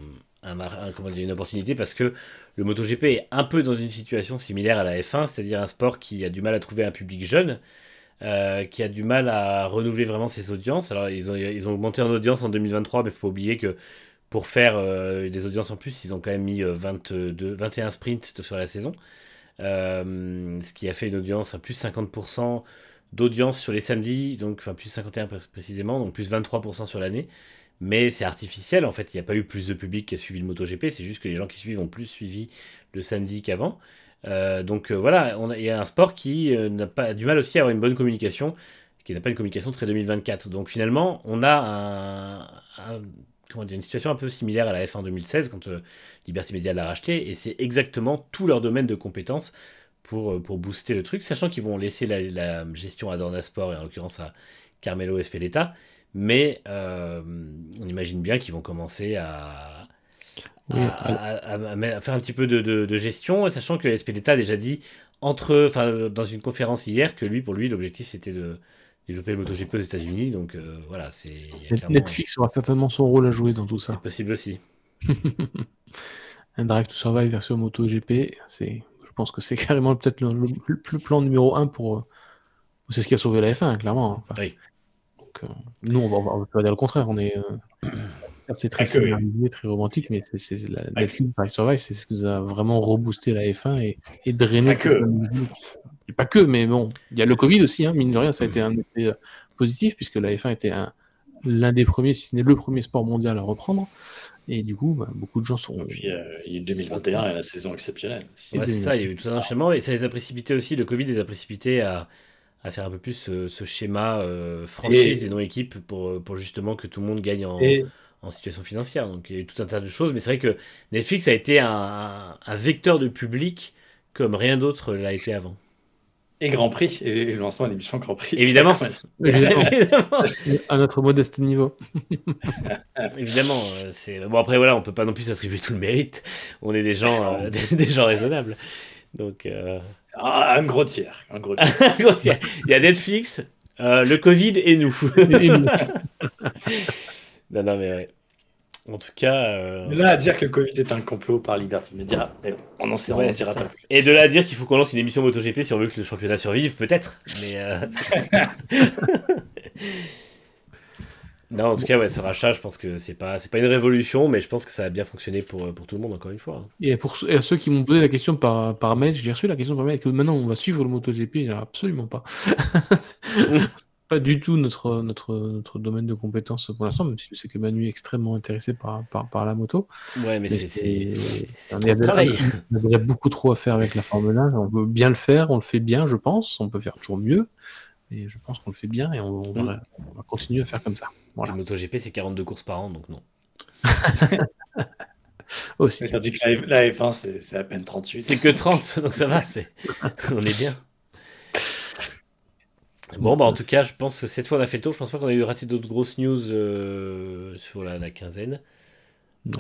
une opportunité parce que le MotoGP est un peu dans une situation similaire à la F1, c'est-à-dire un sport qui a du mal à trouver un public jeune, euh, qui a du mal à renouveler vraiment ses audiences. Alors ils ont, ils ont augmenté en audience en 2023, mais il faut pas oublier que pour faire euh, des audiences en plus, ils ont quand même mis 22, euh, 21 sprints sur la saison, ce qui a fait une audience à plus 50% d'audience sur les samedis, donc enfin plus 51 précisément, donc plus 23% sur l'année mais c'est artificiel en fait. Il n'y a pas eu plus de public qui a suivi le MotoGP, c'est juste que les gens qui suivent ont plus suivi le samedi qu'avant. Euh, donc euh, voilà, il y a un sport qui euh, n'a pas du mal aussi à avoir une bonne communication, qui n'a pas une communication très 2024. Donc finalement, on a comment dire, une situation un peu similaire à la F1 2016 quand Liberty Media l'a racheté, et c'est exactement tout leur domaine de compétences pour, pour booster le truc, sachant qu'ils vont laisser la, la gestion à Dorna Sport et en l'occurrence à Carmelo Espeleta mais euh, on imagine bien qu'ils vont commencer à, faire un petit peu de, gestion, sachant que Espeleta a déjà dit entre, enfin, dans une conférence hier que lui, pour lui, l'objectif c'était de développer le MotoGP aux États-Unis. Donc euh, voilà, c'est. Netflix aura certainement son rôle à jouer dans tout ça. C'est possible aussi. un Drive to Survive version MotoGP, c'est, je pense que c'est carrément peut-être le, plan numéro un pour. C'est ce qui a sauvé la F1, clairement. Hein. oui. Euh, nous, on va, va, pas dire le contraire. On est, euh, c'est très très romantique, mais c'est la Netflix Paris Survive, c'est ce qui nous a vraiment reboosté la F1 et, et drainé. Pas que. Pas que, mais bon, il y a le Covid aussi, hein, mine de rien, ça a été un effet euh, positif puisque la F1 était l'un des premiers, si ce n'est le premier sport mondial à reprendre. Et du coup, bah, beaucoup de gens sont. Et puis, il y a 2021 et la saison exceptionnelle. c'est ça, il y a eu tout un enchaînement et ça les a précipités aussi. Le Covid les a précipités à, à faire un peu plus ce, schéma euh, franchise et, non équipe pour, pour justement que tout le monde gagne en, en, situation financière. Donc il y a eu tout un tas de choses, mais c'est vrai que Netflix a été un, un, vecteur de public comme rien d'autre l'a été avant. Et Grand Prix, et le lancement de l'émission Grand Prix. Évidemment. Évidemment. à notre modeste niveau. Évidemment. Euh, c'est... Bon, après, voilà, on peut pas non plus s'attribuer tout le mérite. On est des gens, euh, des, gens raisonnables. Donc, ah, un gros tiers. Un gros tiers. Il y a Netflix, euh, le Covid et nous. non, non, mais ouais. En tout cas. Euh... Là, à dire que le Covid est un complot par Liberty Media, on n'en sait ouais, dira pas plus. Et de là à dire qu'il faut qu'on lance une émission MotoGP si on veut que le championnat survive, peut-être. Mais. Euh, non, en tout cas, ouais, ce rachat, je pense que c'est pas, c'est pas une révolution, mais je pense que ça a bien fonctionné pour, pour tout le monde, encore une fois. Et pour et à ceux qui m'ont posé la question par, par mail, j'ai reçu la question par mail que maintenant on va suivre le MotoGP, absolument pas. pas du tout notre, notre, notre domaine de compétence pour l'instant, même si je sais que Manu est extrêmement intéressé par, par, par la moto. Ouais, mais, c'est. Il y a beaucoup trop à faire avec la Formule 1. On veut bien le faire, on le fait bien, je pense. On peut faire toujours mieux. Et je pense qu'on le fait bien et on, va, mm. on va, continuer à faire comme ça. Voilà. Le MotoGP, c'est 42 courses par an, donc non. Aussi. Tandis que la, F1, c'est à peine 38. C'est que 30, donc ça va, on est bien. Bon, bah en tout cas, je pense que cette fois on a fait le tour. Je pense pas qu'on a eu raté d'autres grosses news euh, sur la, quinzaine. Euh,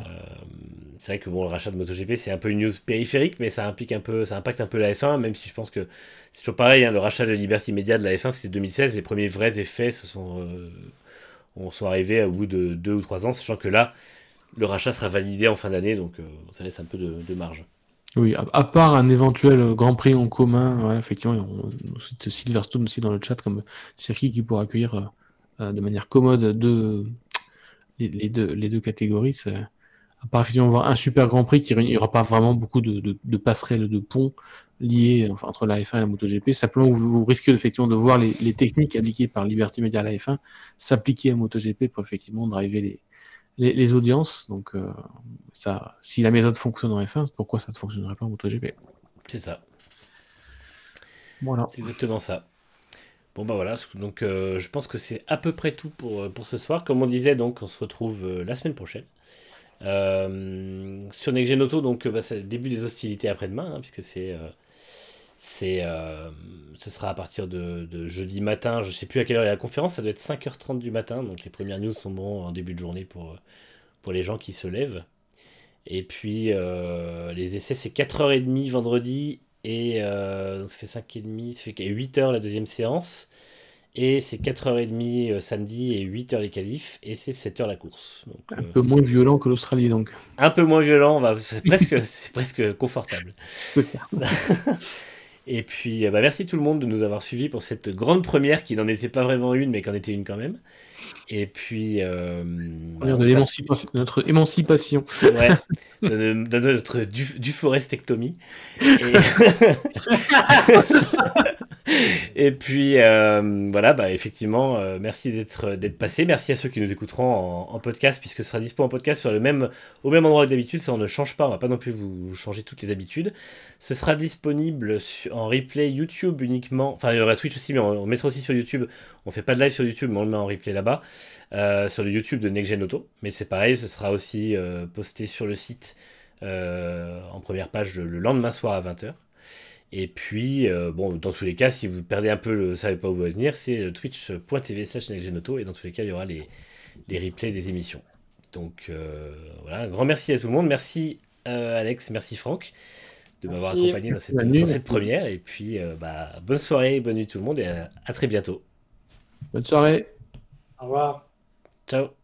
c'est vrai que bon, le rachat de MotoGP, c'est un peu une news périphérique, mais ça implique un peu, ça impacte un peu la F1, même si je pense que c'est toujours pareil. Hein, le rachat de Liberty Media de la F1, c'était 2016. Les premiers vrais effets se sont, euh, sont arrivés au bout de deux ou trois ans, sachant que là, le rachat sera validé en fin d'année, donc ça laisse un peu de marge. Oui, à, part un éventuel Grand Prix en commun, voilà, effectivement, on, Silverstone aussi dans le chat comme circuit qui pourra accueillir euh, euh, de manière commode deux, les, deux, les deux catégories. À part effectivement voir un super Grand Prix qui il n'y aura pas vraiment beaucoup de, passerelles, de ponts liés enfin, entre la F1 et la MotoGP. Simplement, vous, vous risquez effectivement de voir les, les, techniques appliquées par Liberty Media à la F1 s'appliquer à MotoGP pour effectivement driver les, les, audiences. Donc, euh, ça, si la méthode fonctionne en F1, pourquoi ça ne fonctionnerait pas en MotoGP? C'est ça. Voilà. C'est exactement ça. Bon bah voilà, donc euh, je pense que c'est à peu près tout pour, euh, pour ce soir. Comme on disait, donc on se retrouve la semaine prochaine. Sur Next Auto, donc bah, c'est le début des hostilités après-demain, hein, puisque c'est euh, ce sera à partir de, jeudi matin. Je sais plus à quelle heure est la conférence. Ça doit être 5h30 du matin. Donc les premières news sont bons en début de journée pour, pour les gens qui se lèvent. Et puis euh, les essais, c'est 4h30 vendredi. Et euh, ça fait 5h30, ça fait 8h la deuxième séance. Et c'est 4h30 samedi et 8h les qualifs. Et c'est 7h la course. un peu moins violent que l'Australie donc. Un peu moins violent, c'est presque, c'est presque confortable. Et puis, euh, bah, merci tout le monde de nous avoir suivis pour cette grande première qui n'en était pas vraiment une, mais qu'en était une quand même. Et puis. Euh, de notre émancipation. Ouais, de, notre du, du forestectomie. Et... Et puis euh, voilà, bah, effectivement, euh, merci d'être d'être passé. Merci à ceux qui nous écouteront en, podcast, puisque ce sera dispo en podcast sur le même, au même endroit que d'habitude. Ça, on ne change pas, on va pas non plus vous, changer toutes les habitudes. Ce sera disponible en replay YouTube uniquement. Enfin, il y aura Twitch aussi, mais on, mettra aussi sur YouTube. On fait pas de live sur YouTube, mais on le met en replay là-bas. Euh, sur le YouTube de Next Gen Auto. Mais c'est pareil, ce sera aussi posté sur le site en première page le lendemain soir à 20h. Et puis, euh, bon, dans tous les cas, si vous perdez un peu, le, ne savez pas où vous venir, c'est twitch.tv slash et dans tous les cas, il y aura les, les replays des émissions. Donc euh, voilà, un grand merci à tout le monde. Merci euh, Alex, merci Franck de m'avoir accompagné dans cette, dans cette, première. Et puis, bah, bonne soirée, bonne nuit tout le monde et à très bientôt. Bonne soirée. Au revoir. Ciao.